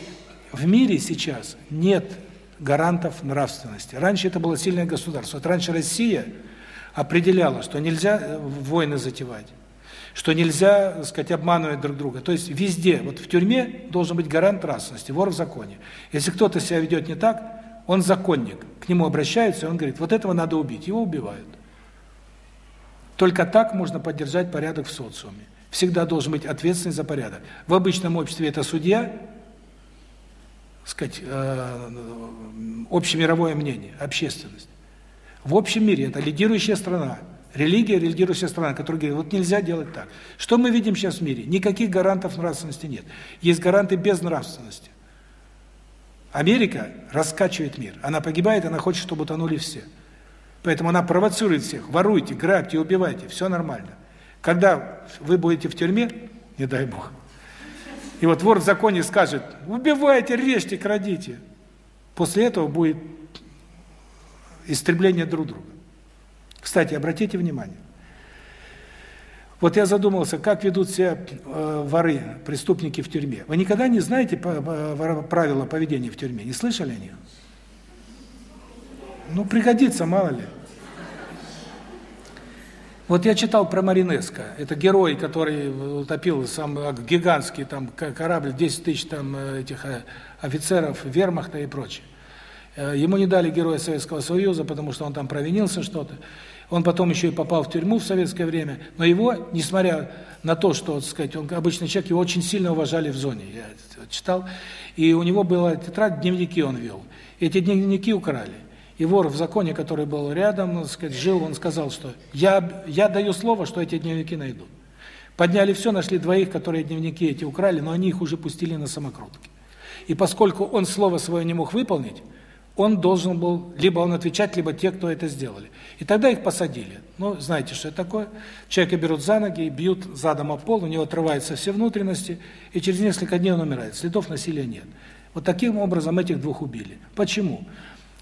[SPEAKER 1] в мире сейчас нет гарантов нравственности. Раньше это было сильное государство. Вот раньше Россия определяла, что нельзя э, войны затевать, что нельзя, так сказать, обманывать друг друга. То есть везде, вот в тюрьме должен быть гарант нравственности, вор в законе. Если кто-то себя ведет не так, он законник. К нему обращаются, и он говорит, вот этого надо убить. Его убивают. Только так можно поддержать порядок в социуме. Всегда должен быть ответственный за порядок. В обычном обществе это судья, сказать, э, общемировое мнение, общественность. В общем мире это лидирующая страна, религия, лидирующая страна, которая говорит, вот нельзя делать так. Что мы видим сейчас в мире? Никаких гарантов нравственности нет. Есть гаранты без нравственности. Америка раскачивает мир. Она погибает, она хочет, чтобы утонули все. Поэтому она провоцирует всех. Воруйте, грабьте, убивайте, все нормально. Когда вы будете в тюрьме, не дай бог, и вот вор в законе скажет, убивайте, режьте, крадите. После этого будет истребление друг друга. Кстати, обратите внимание. Вот я задумался, как ведут себя э, воры, преступники в тюрьме. Вы никогда не знаете правила поведения в тюрьме? Не слышали о них? Ну, пригодится, мало ли. Вот я читал про Маринеско. Это герой, который утопил сам гигантский там корабль, 10 тысяч там э, этих э, офицеров вермахта и прочее. Э, ему не дали Героя Советского Союза, потому что он там провинился что-то. Он потом еще и попал в тюрьму в советское время, но его, несмотря на то, что, так сказать, он обычный человек, его очень сильно уважали в зоне. Я читал, и у него была тетрадь, дневники он вел. Эти дневники украли. И вор в законе, который был рядом, сказать, жил, он сказал, что я, я даю слово, что эти дневники найдут. Подняли все, нашли двоих, которые дневники эти украли, но они их уже пустили на самокрутки. И поскольку он слово свое не мог выполнить, он должен был, либо он отвечать, либо те, кто это сделали. И тогда их посадили. Ну, знаете, что это такое? Человека берут за ноги, бьют задом о пол, у него отрываются все внутренности, и через несколько дней он умирает. Следов насилия нет. Вот таким образом этих двух убили. Почему?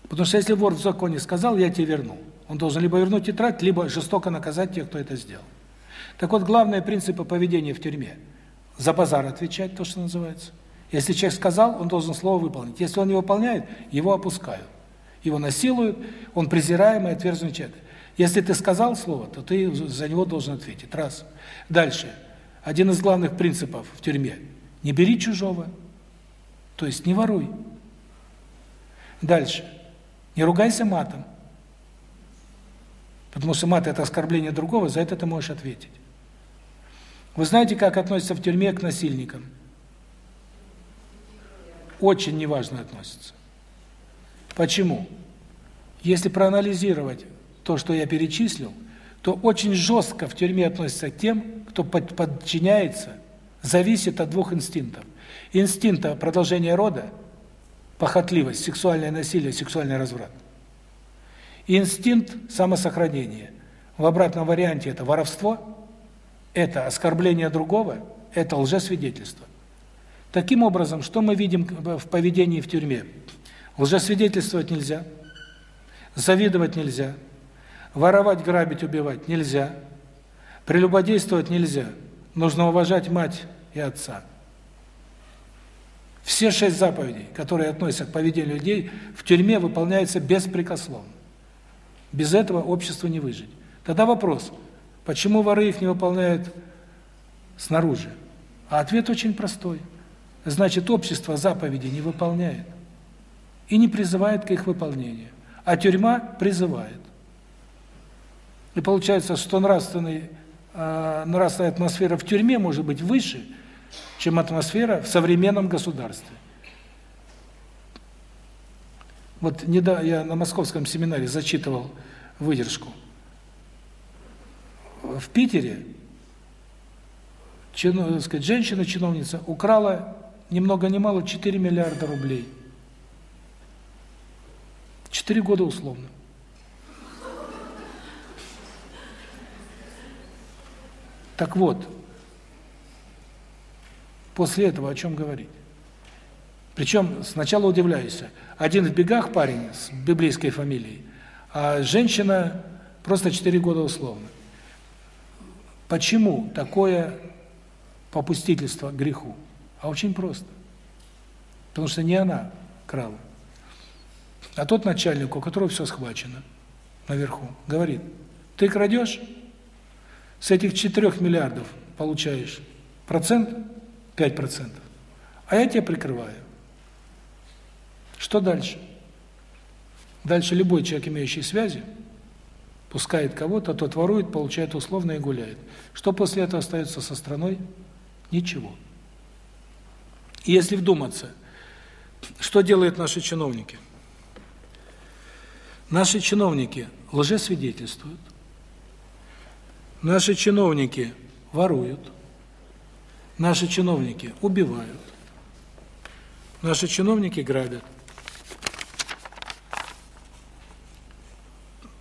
[SPEAKER 1] Потому что если вор в законе сказал, я тебе верну, он должен либо вернуть тетрадь, либо жестоко наказать тех, кто это сделал. Так вот, главные принципы поведения в тюрьме. За базар отвечать, то, что называется. Если человек сказал, он должен слово выполнить. Если он не выполняет, его опускают. Его насилуют, он презираемый, отверженный человек. Если ты сказал слово, то ты за него должен ответить. Раз. Дальше. Один из главных принципов в тюрьме. Не бери чужого. То есть не воруй. Дальше. Не ругайся матом. Потому что мат – это оскорбление другого, за это ты можешь ответить. Вы знаете, как относятся в тюрьме к насильникам? Очень неважно относятся. Почему? Если проанализировать то, что я перечислил, то очень жестко в тюрьме относятся к тем, кто подчиняется, зависит от двух инстинктов. Инстинкта продолжения рода – похотливость, сексуальное насилие, сексуальный разврат. Инстинкт самосохранения. В обратном варианте это воровство, это оскорбление другого, это лжесвидетельство. Таким образом, что мы видим в поведении в тюрьме? Лжесвидетельствовать нельзя, завидовать нельзя, воровать, грабить, убивать нельзя, прелюбодействовать нельзя, нужно уважать мать и отца. Все шесть заповедей, которые относятся к поведению людей, в тюрьме выполняются беспрекословно. Без этого общество не выжить. Тогда вопрос, почему воры их не выполняют снаружи? А ответ очень простой. Значит, общество заповеди не выполняет и не призывает к их выполнению, а тюрьма призывает. И получается, что нравственный, э, нравственная атмосфера в тюрьме может быть выше, чем атмосфера в современном государстве. Вот недавно я на московском семинаре зачитывал выдержку. В Питере чин, сказать, женщина-чиновница украла ни много мало 4 миллиарда рублей. 4 года условно. Так вот, После этого о чем говорить? Причем сначала удивляюсь. Один в бегах парень с библейской фамилией, а женщина просто 4 года условно. Почему такое попустительство греху? А очень просто. Потому что не она крала. А тот начальник, у которого все схвачено наверху, говорит, ты крадешь, с этих 4 миллиардов получаешь процент, 5%, а я тебя прикрываю. Что дальше? Дальше любой человек, имеющий связи, пускает кого-то, тот ворует, получает условно и гуляет. Что после этого остается со страной? Ничего. И если вдуматься, что делают наши чиновники? Наши чиновники лжесвидетельствуют, наши чиновники воруют, наши чиновники убивают, наши чиновники грабят.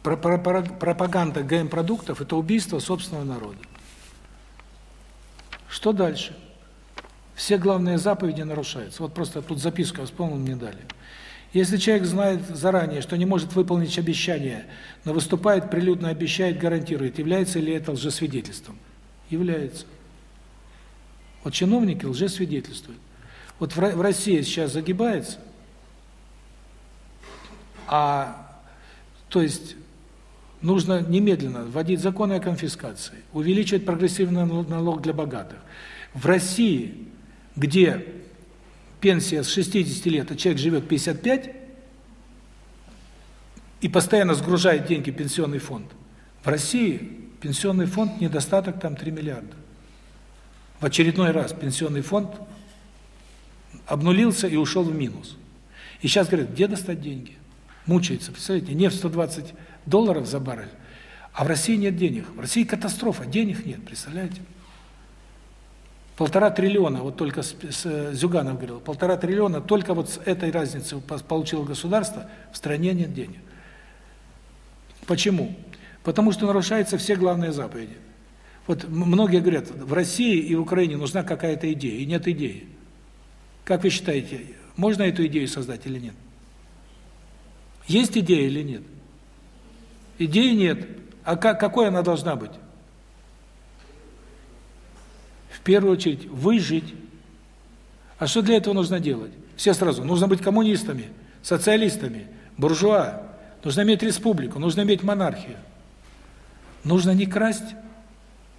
[SPEAKER 1] Пропаганда ГМ-продуктов – это убийство собственного народа. Что дальше? Все главные заповеди нарушаются. Вот просто тут записку вспомнил, мне дали. Если человек знает заранее, что не может выполнить обещание, но выступает, прилюдно обещает, гарантирует, является ли это лжесвидетельством? Является. Вот чиновники лжесвидетельствуют. Вот в России сейчас загибается, а то есть нужно немедленно вводить законы о конфискации, увеличивать прогрессивный налог для богатых. В России, где пенсия с 60 лет, а человек живет 55 и постоянно сгружает деньги в пенсионный фонд, в России пенсионный фонд недостаток там 3 миллиарда. В очередной раз пенсионный фонд обнулился и ушел в минус. И сейчас говорят, где достать деньги? Мучается, представляете, нефть 120 долларов за баррель, а в России нет денег. В России катастрофа, денег нет, представляете? Полтора триллиона, вот только с, с, Зюганов говорил, полтора триллиона, только вот с этой разницы получило государство, в стране нет денег. Почему? Потому что нарушаются все главные заповеди. Вот многие говорят, в России и в Украине нужна какая-то идея, и нет идеи. Как вы считаете, можно эту идею создать или нет? Есть идея или нет? Идеи нет. А как, какой она должна быть? В первую очередь, выжить. А что для этого нужно делать? Все сразу. Нужно быть коммунистами, социалистами, буржуа. Нужно иметь республику, нужно иметь монархию. Нужно не красть,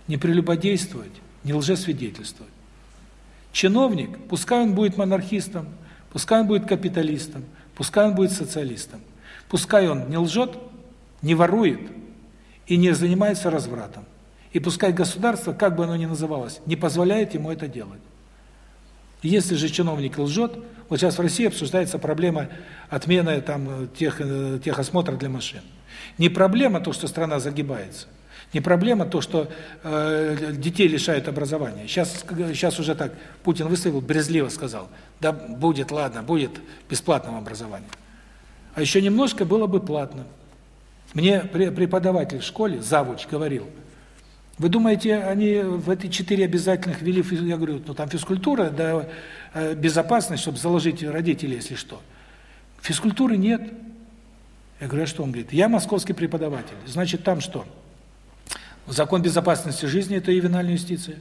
[SPEAKER 1] не прелюбодействовать, не лжесвидетельствовать. Чиновник, пускай он будет монархистом, пускай он будет капиталистом, пускай он будет социалистом, пускай он не лжет, не ворует и не занимается развратом. И пускай государство, как бы оно ни называлось, не позволяет ему это делать. Если же чиновник лжет, вот сейчас в России обсуждается проблема отмены там тех э, тех осмотров для машин. Не проблема то, что страна загибается. Не проблема то, что э, детей лишают образования. Сейчас сейчас уже так Путин выставил, брезгливо сказал: "Да будет, ладно, будет бесплатным образование". А еще немножко было бы платным. Мне преподаватель в школе, завуч, говорил, вы думаете, они в эти четыре обязательных ввели, я говорю, ну там физкультура, да, э, безопасность, чтобы заложить родителей, если что. Физкультуры нет. Я говорю, а что? Он говорит, я московский преподаватель. Значит, там что? Закон безопасности жизни – это ювенальная юстиция.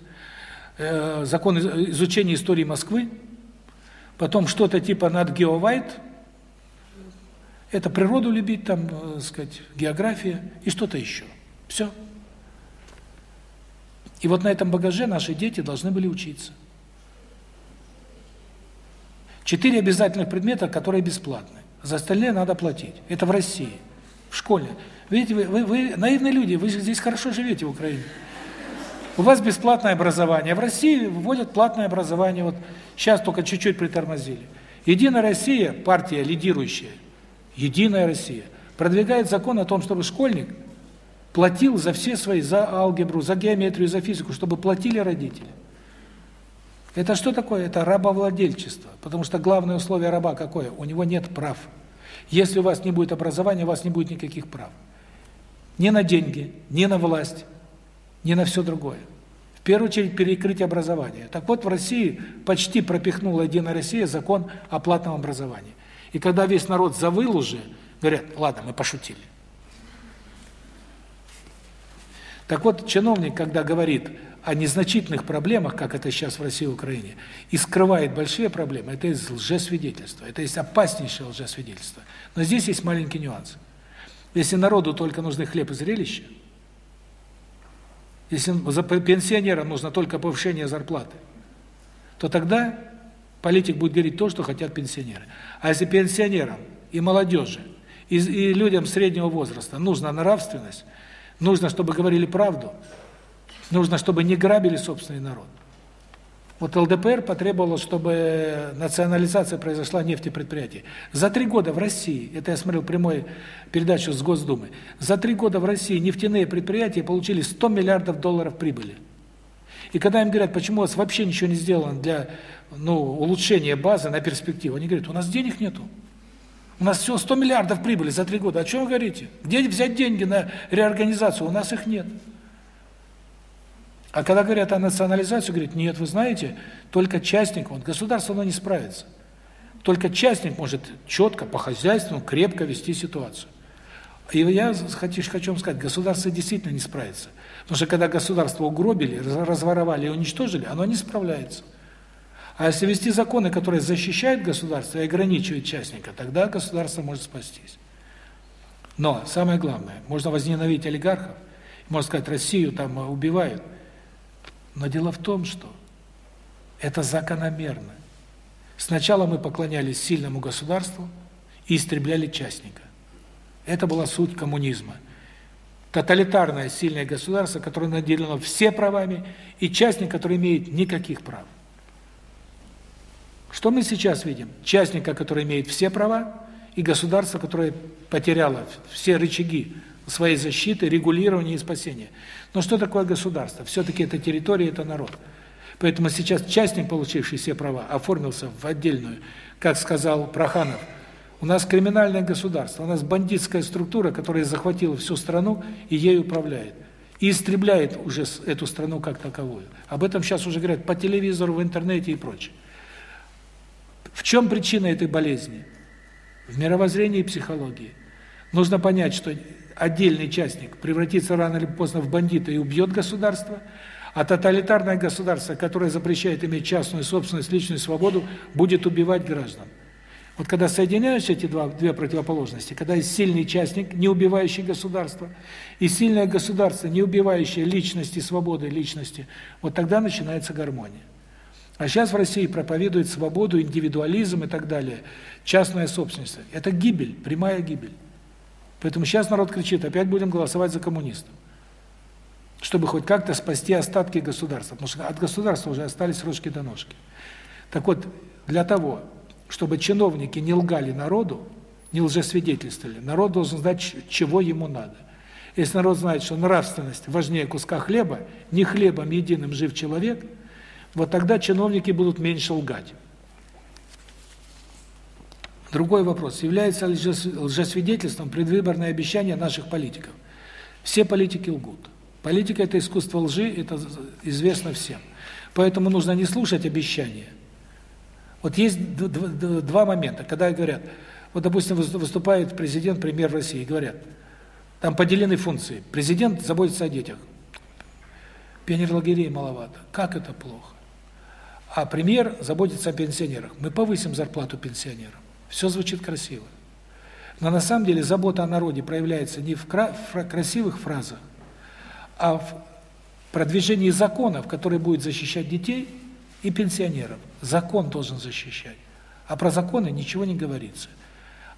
[SPEAKER 1] Э, закон изучения истории Москвы. Потом что-то типа над Геовайт – это природу любить, там, э, сказать, география и что-то еще. Все. И вот на этом багаже наши дети должны были учиться. Четыре обязательных предмета, которые бесплатны. За остальные надо платить. Это в России, в школе. Видите, вы, вы, вы наивные люди, вы здесь хорошо живете в Украине. У вас бесплатное образование. В России вводят платное образование. Вот сейчас только чуть-чуть притормозили. Единая Россия, партия лидирующая, Единая Россия продвигает закон о том, чтобы школьник платил за все свои, за алгебру, за геометрию, за физику, чтобы платили родители. Это что такое? Это рабовладельчество. Потому что главное условие раба какое? У него нет прав. Если у вас не будет образования, у вас не будет никаких прав. Ни на деньги, ни на власть, ни на все другое. В первую очередь перекрыть образование. Так вот, в России почти пропихнула Единая Россия закон о платном образовании. И когда весь народ завыл уже, говорят, ладно, мы пошутили. Так вот, чиновник, когда говорит о незначительных проблемах, как это сейчас в России и Украине, и скрывает большие проблемы, это есть лжесвидетельство, это есть опаснейшее лжесвидетельство. Но здесь есть маленький нюанс. Если народу только нужны хлеб и зрелище, если пенсионерам нужно только повышение зарплаты, то тогда политик будет говорить то, что хотят пенсионеры. А если пенсионерам и молодежи, и, и людям среднего возраста нужна нравственность, нужно, чтобы говорили правду, Нужно, чтобы не грабили собственный народ. Вот ЛДПР потребовала, чтобы национализация произошла нефтепредприятий. За три года в России, это я смотрел прямую передачу с Госдумы, за три года в России нефтяные предприятия получили 100 миллиардов долларов прибыли. И когда им говорят, почему у вас вообще ничего не сделано для ну, улучшения базы на перспективу, они говорят, у нас денег нету. У нас всего 100 миллиардов прибыли за три года. О чем вы говорите? Где взять деньги на реорганизацию? У нас их нет. А когда говорят о национализации, говорят, нет, вы знаете, только частник, вот государство оно не справится. Только частник может четко, по хозяйству, крепко вести ситуацию. И я хочу, хочу вам сказать, государство действительно не справится. Потому что когда государство угробили, разворовали и уничтожили, оно не справляется. А если вести законы, которые защищают государство и ограничивают частника, тогда государство может спастись. Но самое главное, можно возненавидеть олигархов, можно сказать, Россию там убивают – но дело в том, что это закономерно. Сначала мы поклонялись сильному государству и истребляли частника. Это была суть коммунизма. Тоталитарное сильное государство, которое наделено все правами, и частник, который имеет никаких прав. Что мы сейчас видим? Частника, который имеет все права, и государство, которое потеряло все рычаги своей защиты, регулирования и спасения. Но что такое государство? Все-таки это территория, это народ. Поэтому сейчас частник, получивший все права, оформился в отдельную, как сказал Проханов, у нас криминальное государство, у нас бандитская структура, которая захватила всю страну и ею управляет. И истребляет уже эту страну как таковую. Об этом сейчас уже говорят по телевизору, в интернете и прочее. В чем причина этой болезни? В мировоззрении и психологии. Нужно понять, что отдельный частник превратится рано или поздно в бандита и убьет государство, а тоталитарное государство, которое запрещает иметь частную собственность, личную свободу, будет убивать граждан. Вот когда соединяются эти два, две противоположности, когда есть сильный частник, не убивающий государство, и сильное государство, не убивающее личности, свободы личности, вот тогда начинается гармония. А сейчас в России проповедуют свободу, индивидуализм и так далее, частная собственность. Это гибель, прямая гибель. Поэтому сейчас народ кричит, опять будем голосовать за коммунистов. Чтобы хоть как-то спасти остатки государства. Потому что от государства уже остались рожки до ножки. Так вот, для того, чтобы чиновники не лгали народу, не лжесвидетельствовали, народ должен знать, чего ему надо. Если народ знает, что нравственность важнее куска хлеба, не хлебом единым жив человек, вот тогда чиновники будут меньше лгать. Другой вопрос. Является ли лжесвидетельством предвыборное обещание наших политиков? Все политики лгут. Политика – это искусство лжи, это известно всем. Поэтому нужно не слушать обещания. Вот есть два момента, когда говорят, вот, допустим, выступает президент, премьер России, говорят, там поделены функции. Президент заботится о детях. Пионерлагерей маловато. Как это плохо? А премьер заботится о пенсионерах. Мы повысим зарплату пенсионерам. Все звучит красиво. Но на самом деле забота о народе проявляется не в красивых фразах, а в продвижении законов, которые будут защищать детей и пенсионеров. Закон должен защищать. А про законы ничего не говорится.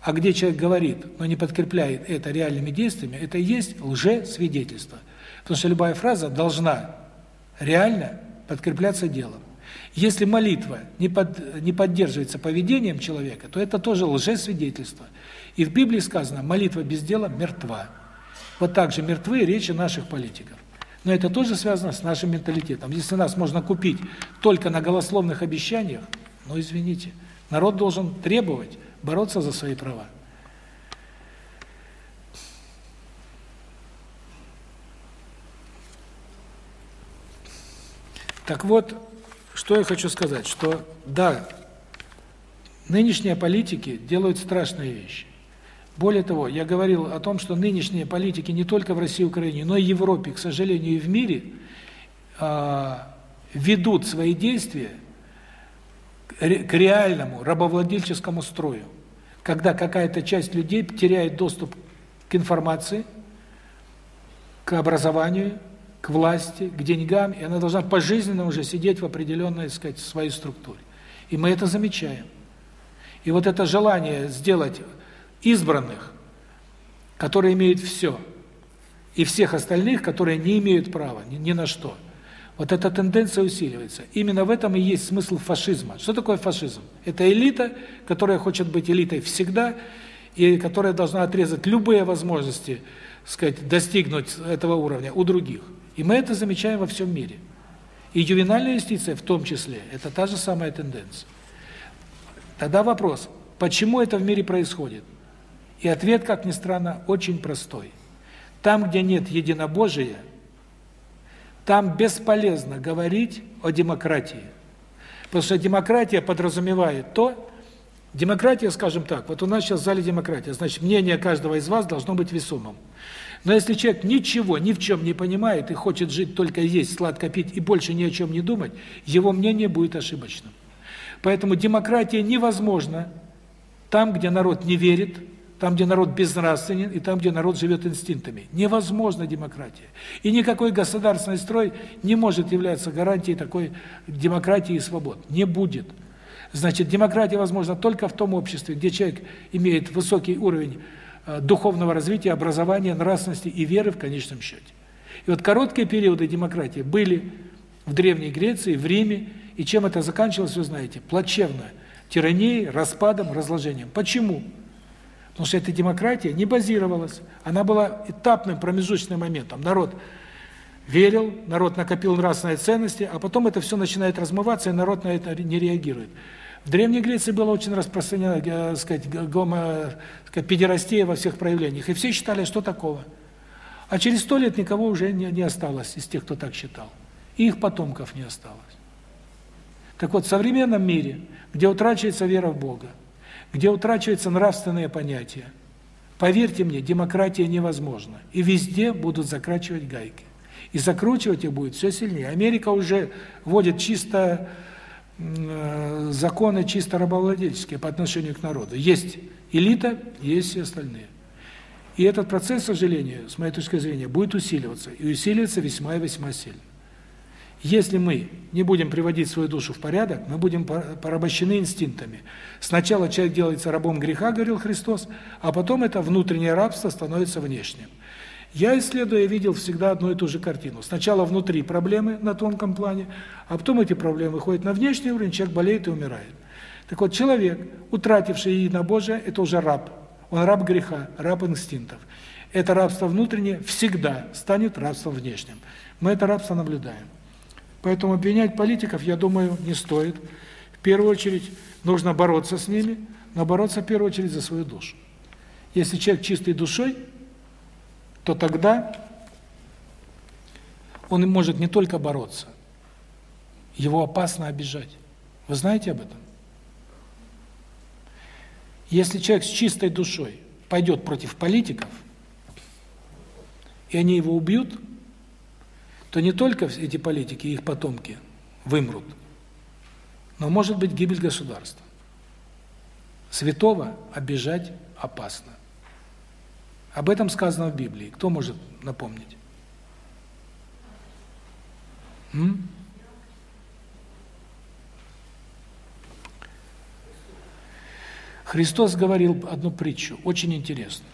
[SPEAKER 1] А где человек говорит, но не подкрепляет это реальными действиями, это и есть лжесвидетельство. Потому что любая фраза должна реально подкрепляться делом. Если молитва не под не поддерживается поведением человека, то это тоже лжесвидетельство. И в Библии сказано: молитва без дела мертва. Вот так же мертвы речи наших политиков. Но это тоже связано с нашим менталитетом. Если нас можно купить только на голословных обещаниях, ну извините, народ должен требовать, бороться за свои права. Так вот, что я хочу сказать, что да, нынешние политики делают страшные вещи. Более того, я говорил о том, что нынешние политики не только в России и Украине, но и в Европе, к сожалению, и в мире э, ведут свои действия к реальному рабовладельческому строю, когда какая-то часть людей теряет доступ к информации, к образованию, к власти, к деньгам, и она должна пожизненно уже сидеть в определенной, так сказать, своей структуре. И мы это замечаем. И вот это желание сделать избранных, которые имеют все, и всех остальных, которые не имеют права ни, ни на что. Вот эта тенденция усиливается. Именно в этом и есть смысл фашизма. Что такое фашизм? Это элита, которая хочет быть элитой всегда, и которая должна отрезать любые возможности, сказать, достигнуть этого уровня у других. И мы это замечаем во всем мире. И ювенальная юстиция в том числе – это та же самая тенденция. Тогда вопрос, почему это в мире происходит? И ответ, как ни странно, очень простой. Там, где нет единобожия, там бесполезно говорить о демократии. Потому что демократия подразумевает то, демократия, скажем так, вот у нас сейчас в зале демократия, значит, мнение каждого из вас должно быть весомым. Но если человек ничего, ни в чем не понимает и хочет жить только есть, сладко пить и больше ни о чем не думать, его мнение будет ошибочным. Поэтому демократия невозможна там, где народ не верит, там, где народ безнравственен, и там, где народ живет инстинктами. Невозможна демократия. И никакой государственный строй не может являться гарантией такой демократии и свобод. Не будет. Значит, демократия возможна только в том обществе, где человек имеет высокий уровень духовного развития, образования, нравственности и веры в конечном счете. И вот короткие периоды демократии были в Древней Греции, в Риме, и чем это заканчивалось, вы знаете, плачевно. Тиранией, распадом, разложением. Почему? Потому что эта демократия не базировалась. Она была этапным, промежуточным моментом. Народ верил, народ накопил нравственные ценности, а потом это все начинает размываться, и народ на это не реагирует. В Древней Греции было очень распространено, так сказать, гомо, сказать, педерастия во всех проявлениях, и все считали, что такого. А через сто лет никого уже не, не осталось из тех, кто так считал. И их потомков не осталось. Так вот, в современном мире, где утрачивается вера в Бога, где утрачиваются нравственные понятия, поверьте мне, демократия невозможна. И везде будут закрачивать гайки. И закручивать их будет все сильнее. Америка уже вводит чисто э, законы чисто рабовладельческие по отношению к народу. Есть элита, есть все остальные. И этот процесс, к сожалению, с моей точки зрения, будет усиливаться. И усиливаться весьма и весьма сильно. Если мы не будем приводить свою душу в порядок, мы будем порабощены инстинктами. Сначала человек делается рабом греха, говорил Христос, а потом это внутреннее рабство становится внешним. Я, исследуя, видел всегда одну и ту же картину. Сначала внутри проблемы на тонком плане, а потом эти проблемы выходят на внешний уровень, человек болеет и умирает. Так вот, человек, утративший единобожие, это уже раб. Он раб греха, раб инстинктов. Это рабство внутреннее всегда станет рабством внешним. Мы это рабство наблюдаем. Поэтому обвинять политиков, я думаю, не стоит. В первую очередь нужно бороться с ними, но бороться в первую очередь за свою душу. Если человек чистой душой, то тогда он может не только бороться, его опасно обижать. Вы знаете об этом? Если человек с чистой душой пойдет против политиков, и они его убьют, то не только эти политики и их потомки вымрут, но может быть гибель государства. Святого обижать опасно. Об этом сказано в Библии. Кто может напомнить? М? Христос говорил одну притчу, очень интересную.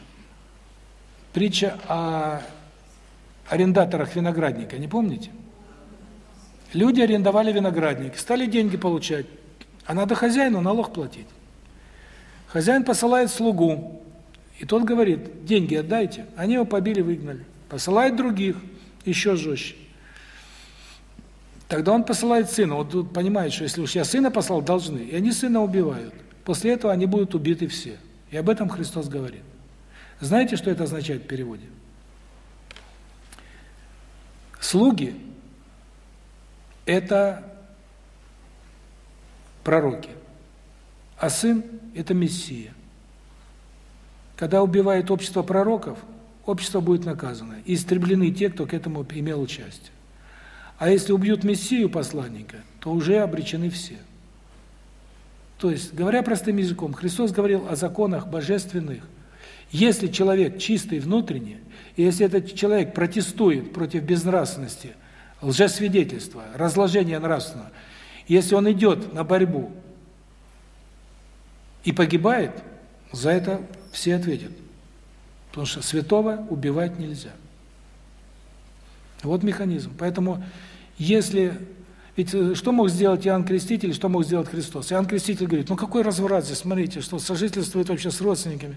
[SPEAKER 1] Притча о арендаторах виноградника, не помните? Люди арендовали виноградник, стали деньги получать, а надо хозяину налог платить. Хозяин посылает слугу, и тот говорит, деньги отдайте. Они его побили, выгнали. Посылает других, еще жестче. Тогда он посылает сына. Вот тут понимает, что если уж я сына послал, должны. И они сына убивают. После этого они будут убиты все. И об этом Христос говорит. Знаете, что это означает в переводе? Слуги это пророки, а сын – это Мессия. Когда убивает общество пророков, общество будет наказано, и истреблены те, кто к этому имел участие. А если убьют Мессию, посланника, то уже обречены все. То есть, говоря простым языком, Христос говорил о законах божественных. Если человек чистый внутренне, и если этот человек протестует против безнравственности, лжесвидетельства, разложения нравственного, если он идет на борьбу и погибает, за это все ответят. Потому что святого убивать нельзя. Вот механизм. Поэтому если ведь э, что мог сделать Иоанн Креститель, что мог сделать Христос? Иоанн Креститель говорит: "Ну какой разврат здесь, смотрите, что сожительствует вообще с родственниками.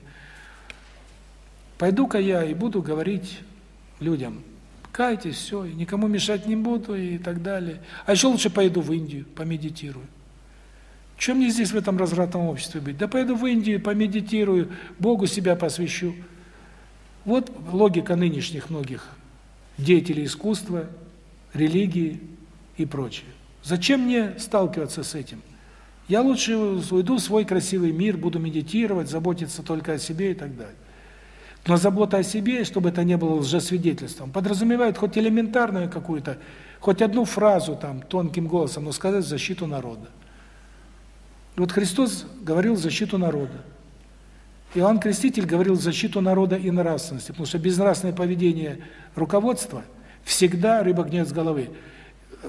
[SPEAKER 1] Пойду-ка я и буду говорить людям: кайтесь, все, и никому мешать не буду и так далее. А еще лучше пойду в Индию, помедитирую. Чем мне здесь в этом развратном обществе быть? Да пойду в Индию, помедитирую, Богу себя посвящу. Вот логика нынешних многих деятелей искусства, религии и прочее. Зачем мне сталкиваться с этим? Я лучше уйду в свой красивый мир, буду медитировать, заботиться только о себе и так далее. Но забота о себе, чтобы это не было лжесвидетельством, подразумевает хоть элементарную какую-то, хоть одну фразу там тонким голосом, но сказать в защиту народа. Вот Христос говорил защиту народа. Иоанн Креститель говорил защиту народа и нравственности, потому что безнравственное поведение руководства всегда рыба гнет с головы,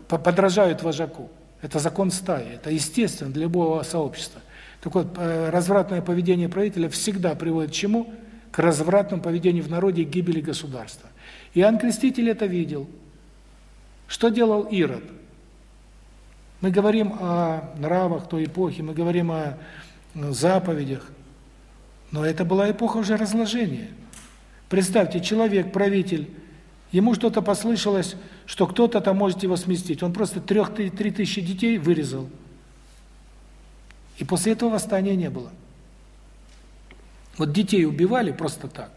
[SPEAKER 1] подражают вожаку. Это закон стаи, это естественно для любого сообщества. Так вот, э, развратное поведение правителя всегда приводит к чему? К развратному поведению в народе и гибели государства. Иоанн Креститель это видел. Что делал Ирод? Мы говорим о нравах той эпохи, мы говорим о э, заповедях, но это была эпоха уже разложения. Представьте, человек, правитель, ему что-то послышалось, что кто-то там может его сместить. Он просто трех три тысячи детей вырезал. И после этого восстания не было. Вот детей убивали просто так.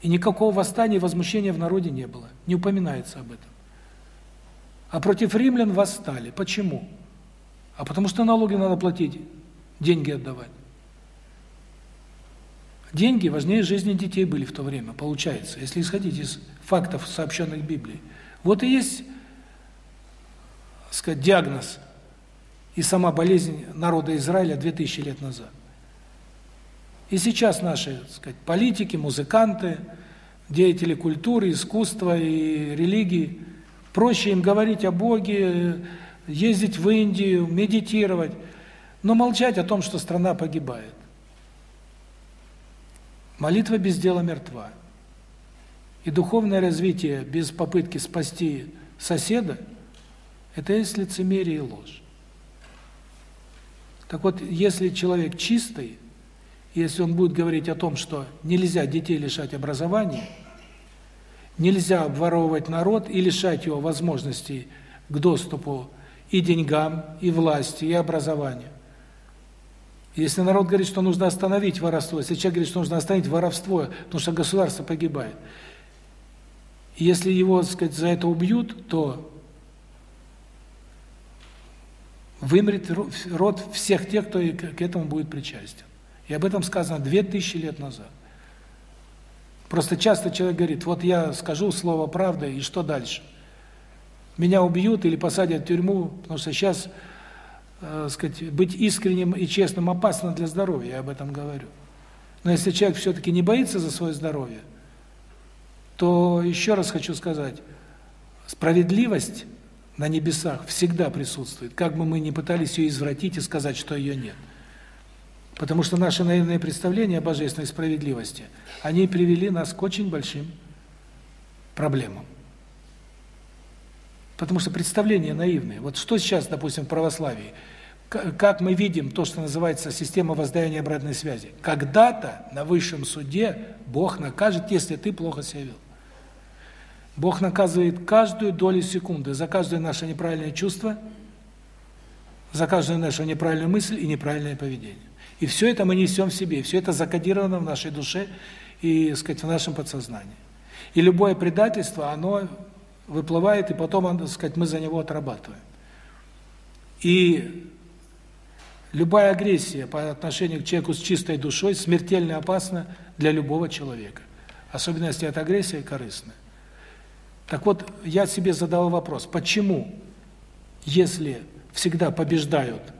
[SPEAKER 1] И никакого восстания и возмущения в народе не было. Не упоминается об этом. А против римлян восстали. Почему? А потому что налоги надо платить, деньги отдавать. Деньги важнее жизни детей были в то время, получается, если исходить из фактов, сообщенных в Библии. Вот и есть, так сказать, диагноз и сама болезнь народа Израиля 2000 лет назад. И сейчас наши, так сказать, политики, музыканты, деятели культуры, искусства и религии, проще им говорить о Боге, ездить в Индию, медитировать, но молчать о том, что страна погибает. Молитва без дела мертва. И духовное развитие без попытки спасти соседа – это есть лицемерие и ложь. Так вот, если человек чистый, если он будет говорить о том, что нельзя детей лишать образования, нельзя обворовывать народ и лишать его возможностей к доступу и деньгам, и власти, и образованию, если народ говорит, что нужно остановить воровство, если человек говорит, что нужно остановить воровство, потому что государство погибает, если его, так сказать, за это убьют, то вымрет род всех тех, кто к этому будет причастен. И об этом сказано 2000 лет назад. Просто часто человек говорит, вот я скажу слово правды, и что дальше? Меня убьют или посадят в тюрьму, потому что сейчас э, сказать, быть искренним и честным опасно для здоровья, я об этом говорю. Но если человек все-таки не боится за свое здоровье, то еще раз хочу сказать, справедливость на небесах всегда присутствует, как бы мы ни пытались ее извратить и сказать, что ее нет. Потому что наши наивные представления о божественной справедливости, они привели нас к очень большим проблемам. Потому что представления наивные. Вот что сейчас, допустим, в православии? Как мы видим то, что называется система воздаяния обратной связи. Когда-то на высшем суде Бог накажет, если ты плохо себя вел. Бог наказывает каждую долю секунды за каждое наше неправильное чувство, за каждую нашу неправильную мысль и неправильное поведение. И все это мы несем в себе, все это закодировано в нашей душе и, так сказать, в нашем подсознании. И любое предательство, оно выплывает, и потом, так сказать, мы за него отрабатываем. И любая агрессия по отношению к человеку с чистой душой смертельно опасна для любого человека. Особенно если эта агрессия корыстная. Так вот, я себе задал вопрос, почему, если всегда побеждают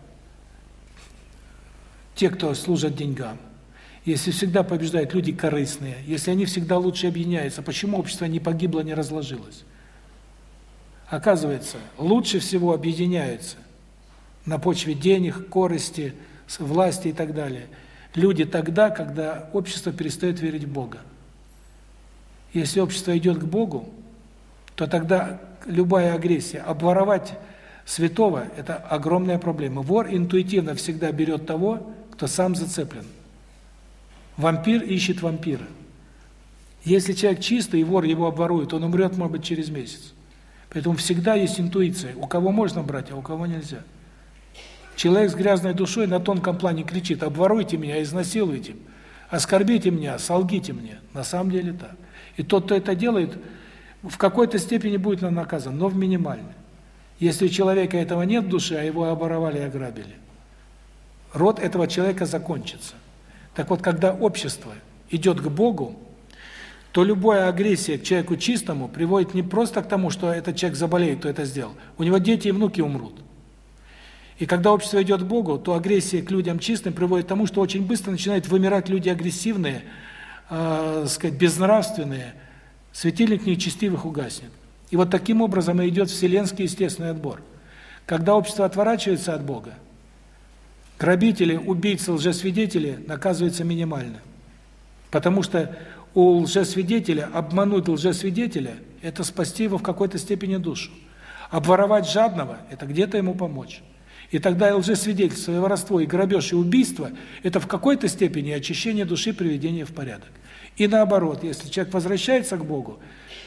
[SPEAKER 1] те, кто служат деньгам, если всегда побеждают люди корыстные, если они всегда лучше объединяются, почему общество не погибло, не разложилось? Оказывается, лучше всего объединяются на почве денег, корысти, власти и так далее. Люди тогда, когда общество перестает верить в Бога. Если общество идет к Богу, то тогда любая агрессия, обворовать святого – это огромная проблема. Вор интуитивно всегда берет того, кто сам зацеплен. Вампир ищет вампира. Если человек чистый, и вор его обворует, он умрет, может быть, через месяц. Поэтому всегда есть интуиция, у кого можно брать, а у кого нельзя. Человек с грязной душой на тонком плане кричит, обворуйте меня, изнасилуйте, оскорбите меня, солгите мне. На самом деле так. И тот, кто это делает, в какой-то степени будет наказан, но в минимальной. Если у человека этого нет в душе, а его оборовали и ограбили, род этого человека закончится. Так вот, когда общество идет к Богу, то любая агрессия к человеку чистому приводит не просто к тому, что этот человек заболеет, кто это сделал. У него дети и внуки умрут. И когда общество идет к Богу, то агрессия к людям чистым приводит к тому, что очень быстро начинают вымирать люди агрессивные, э, сказать, безнравственные, светильник нечестивых угаснет. И вот таким образом и идет вселенский естественный отбор. Когда общество отворачивается от Бога, грабители, убийцы, лжесвидетели наказываются минимально. Потому что у лжесвидетеля, обмануть лжесвидетеля – это спасти его в какой-то степени душу. Обворовать жадного – это где-то ему помочь. И тогда и лжесвидетельство, и воровство, и грабеж, и убийство – это в какой-то степени очищение души, приведение в порядок. И наоборот, если человек возвращается к Богу,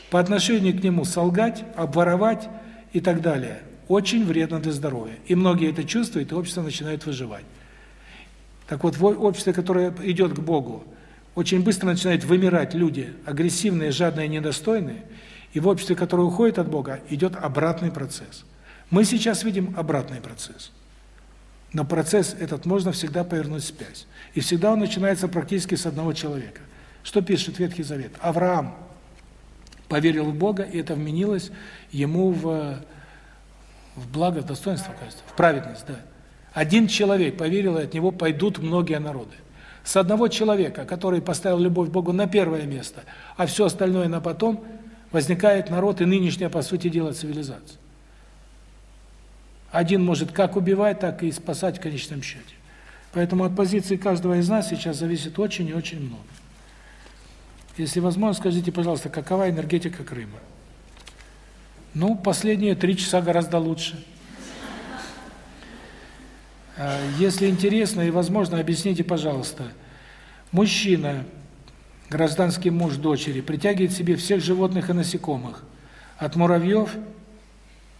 [SPEAKER 1] по отношению к Нему солгать, обворовать и так далее – очень вредно для здоровья. И многие это чувствуют, и общество начинает выживать. Так вот, в обществе, которое идет к Богу, очень быстро начинают вымирать люди, агрессивные, жадные, недостойные, и в обществе, которое уходит от Бога, идет обратный процесс. Мы сейчас видим обратный процесс. Но процесс этот можно всегда повернуть вспять. И всегда он начинается практически с одного человека. Что пишет Ветхий Завет? Авраам поверил в Бога, и это вменилось ему в, в благо, в достоинство, кажется, в праведность, да. Один человек поверил, и от него пойдут многие народы. С одного человека, который поставил любовь к Богу на первое место, а все остальное на потом, возникает народ и нынешняя, по сути дела, цивилизация. Один может как убивать, так и спасать в конечном счете. Поэтому от позиции каждого из нас сейчас зависит очень и очень много. Если возможно, скажите, пожалуйста, какова энергетика Крыма? Ну, последние три часа гораздо лучше. А, если интересно и возможно, объясните, пожалуйста. Мужчина, гражданский муж дочери, притягивает к себе всех животных и насекомых, от муравьев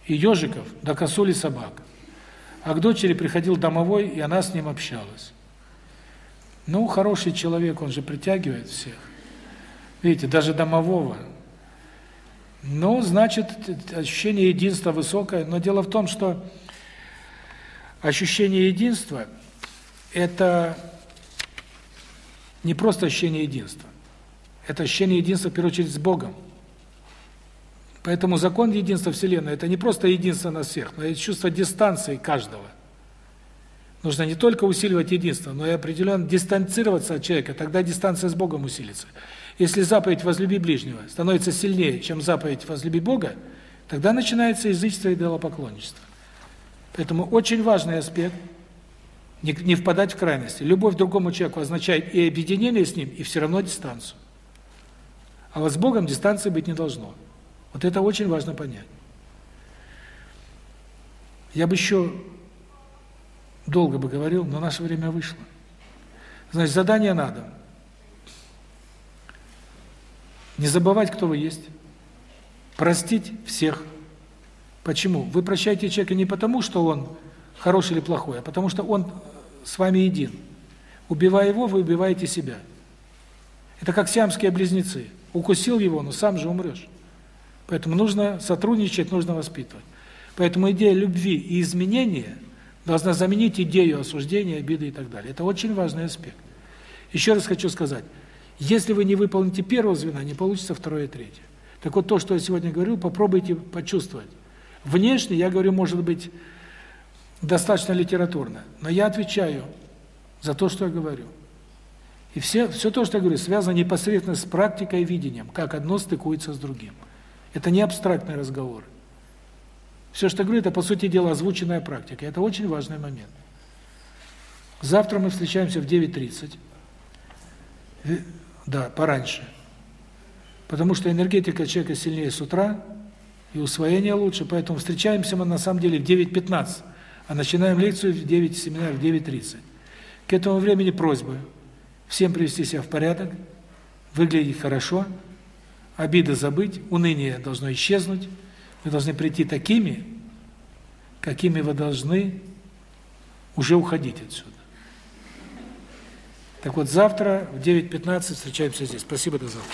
[SPEAKER 1] и ежиков до косули собак. А к дочери приходил домовой, и она с ним общалась. Ну, хороший человек, он же притягивает всех. Видите, даже домового. Ну, значит, ощущение единства высокое. Но дело в том, что ощущение единства – это не просто ощущение единства. Это ощущение единства, в первую очередь, с Богом. Поэтому закон единства Вселенной – это не просто единство на всех, но это чувство дистанции каждого. Нужно не только усиливать единство, но и определенно дистанцироваться от человека, тогда дистанция с Богом усилится. Если заповедь «возлюби ближнего» становится сильнее, чем заповедь «возлюби Бога», тогда начинается язычество и идолопоклонничество. Поэтому очень важный аспект не, не впадать в крайности. Любовь к другому человеку означает и объединение с ним, и все равно дистанцию. А вот с Богом дистанции быть не должно. Вот это очень важно понять. Я бы еще долго бы говорил, но наше время вышло. Значит, задание надо. Не забывать, кто вы есть. Простить всех. Почему? Вы прощаете человека не потому, что он хороший или плохой, а потому что он с вами един. Убивая его, вы убиваете себя. Это как сиамские близнецы. Укусил его, но сам же умрешь. Поэтому нужно сотрудничать, нужно воспитывать. Поэтому идея любви и изменения – должна заменить идею осуждения, обиды и так далее. Это очень важный аспект. Еще раз хочу сказать, если вы не выполните первого звена, не получится второе и третье. Так вот, то, что я сегодня говорил, попробуйте почувствовать. Внешне, я говорю, может быть, достаточно литературно, но я отвечаю за то, что я говорю. И все, все то, что я говорю, связано непосредственно с практикой и видением, как одно стыкуется с другим. Это не абстрактный разговор. Все, что я говорю, это, по сути дела, озвученная практика. Это очень важный момент. Завтра мы встречаемся в 9.30. Да, пораньше. Потому что энергетика человека сильнее с утра, и усвоение лучше, поэтому встречаемся мы на самом деле в 9.15, а начинаем лекцию в 9, семинар в 9.30. К этому времени просьба всем привести себя в порядок, выглядеть хорошо, обиды забыть, уныние должно исчезнуть. Вы должны прийти такими, какими вы должны уже уходить отсюда. Так вот, завтра в 9.15 встречаемся здесь. Спасибо, до завтра.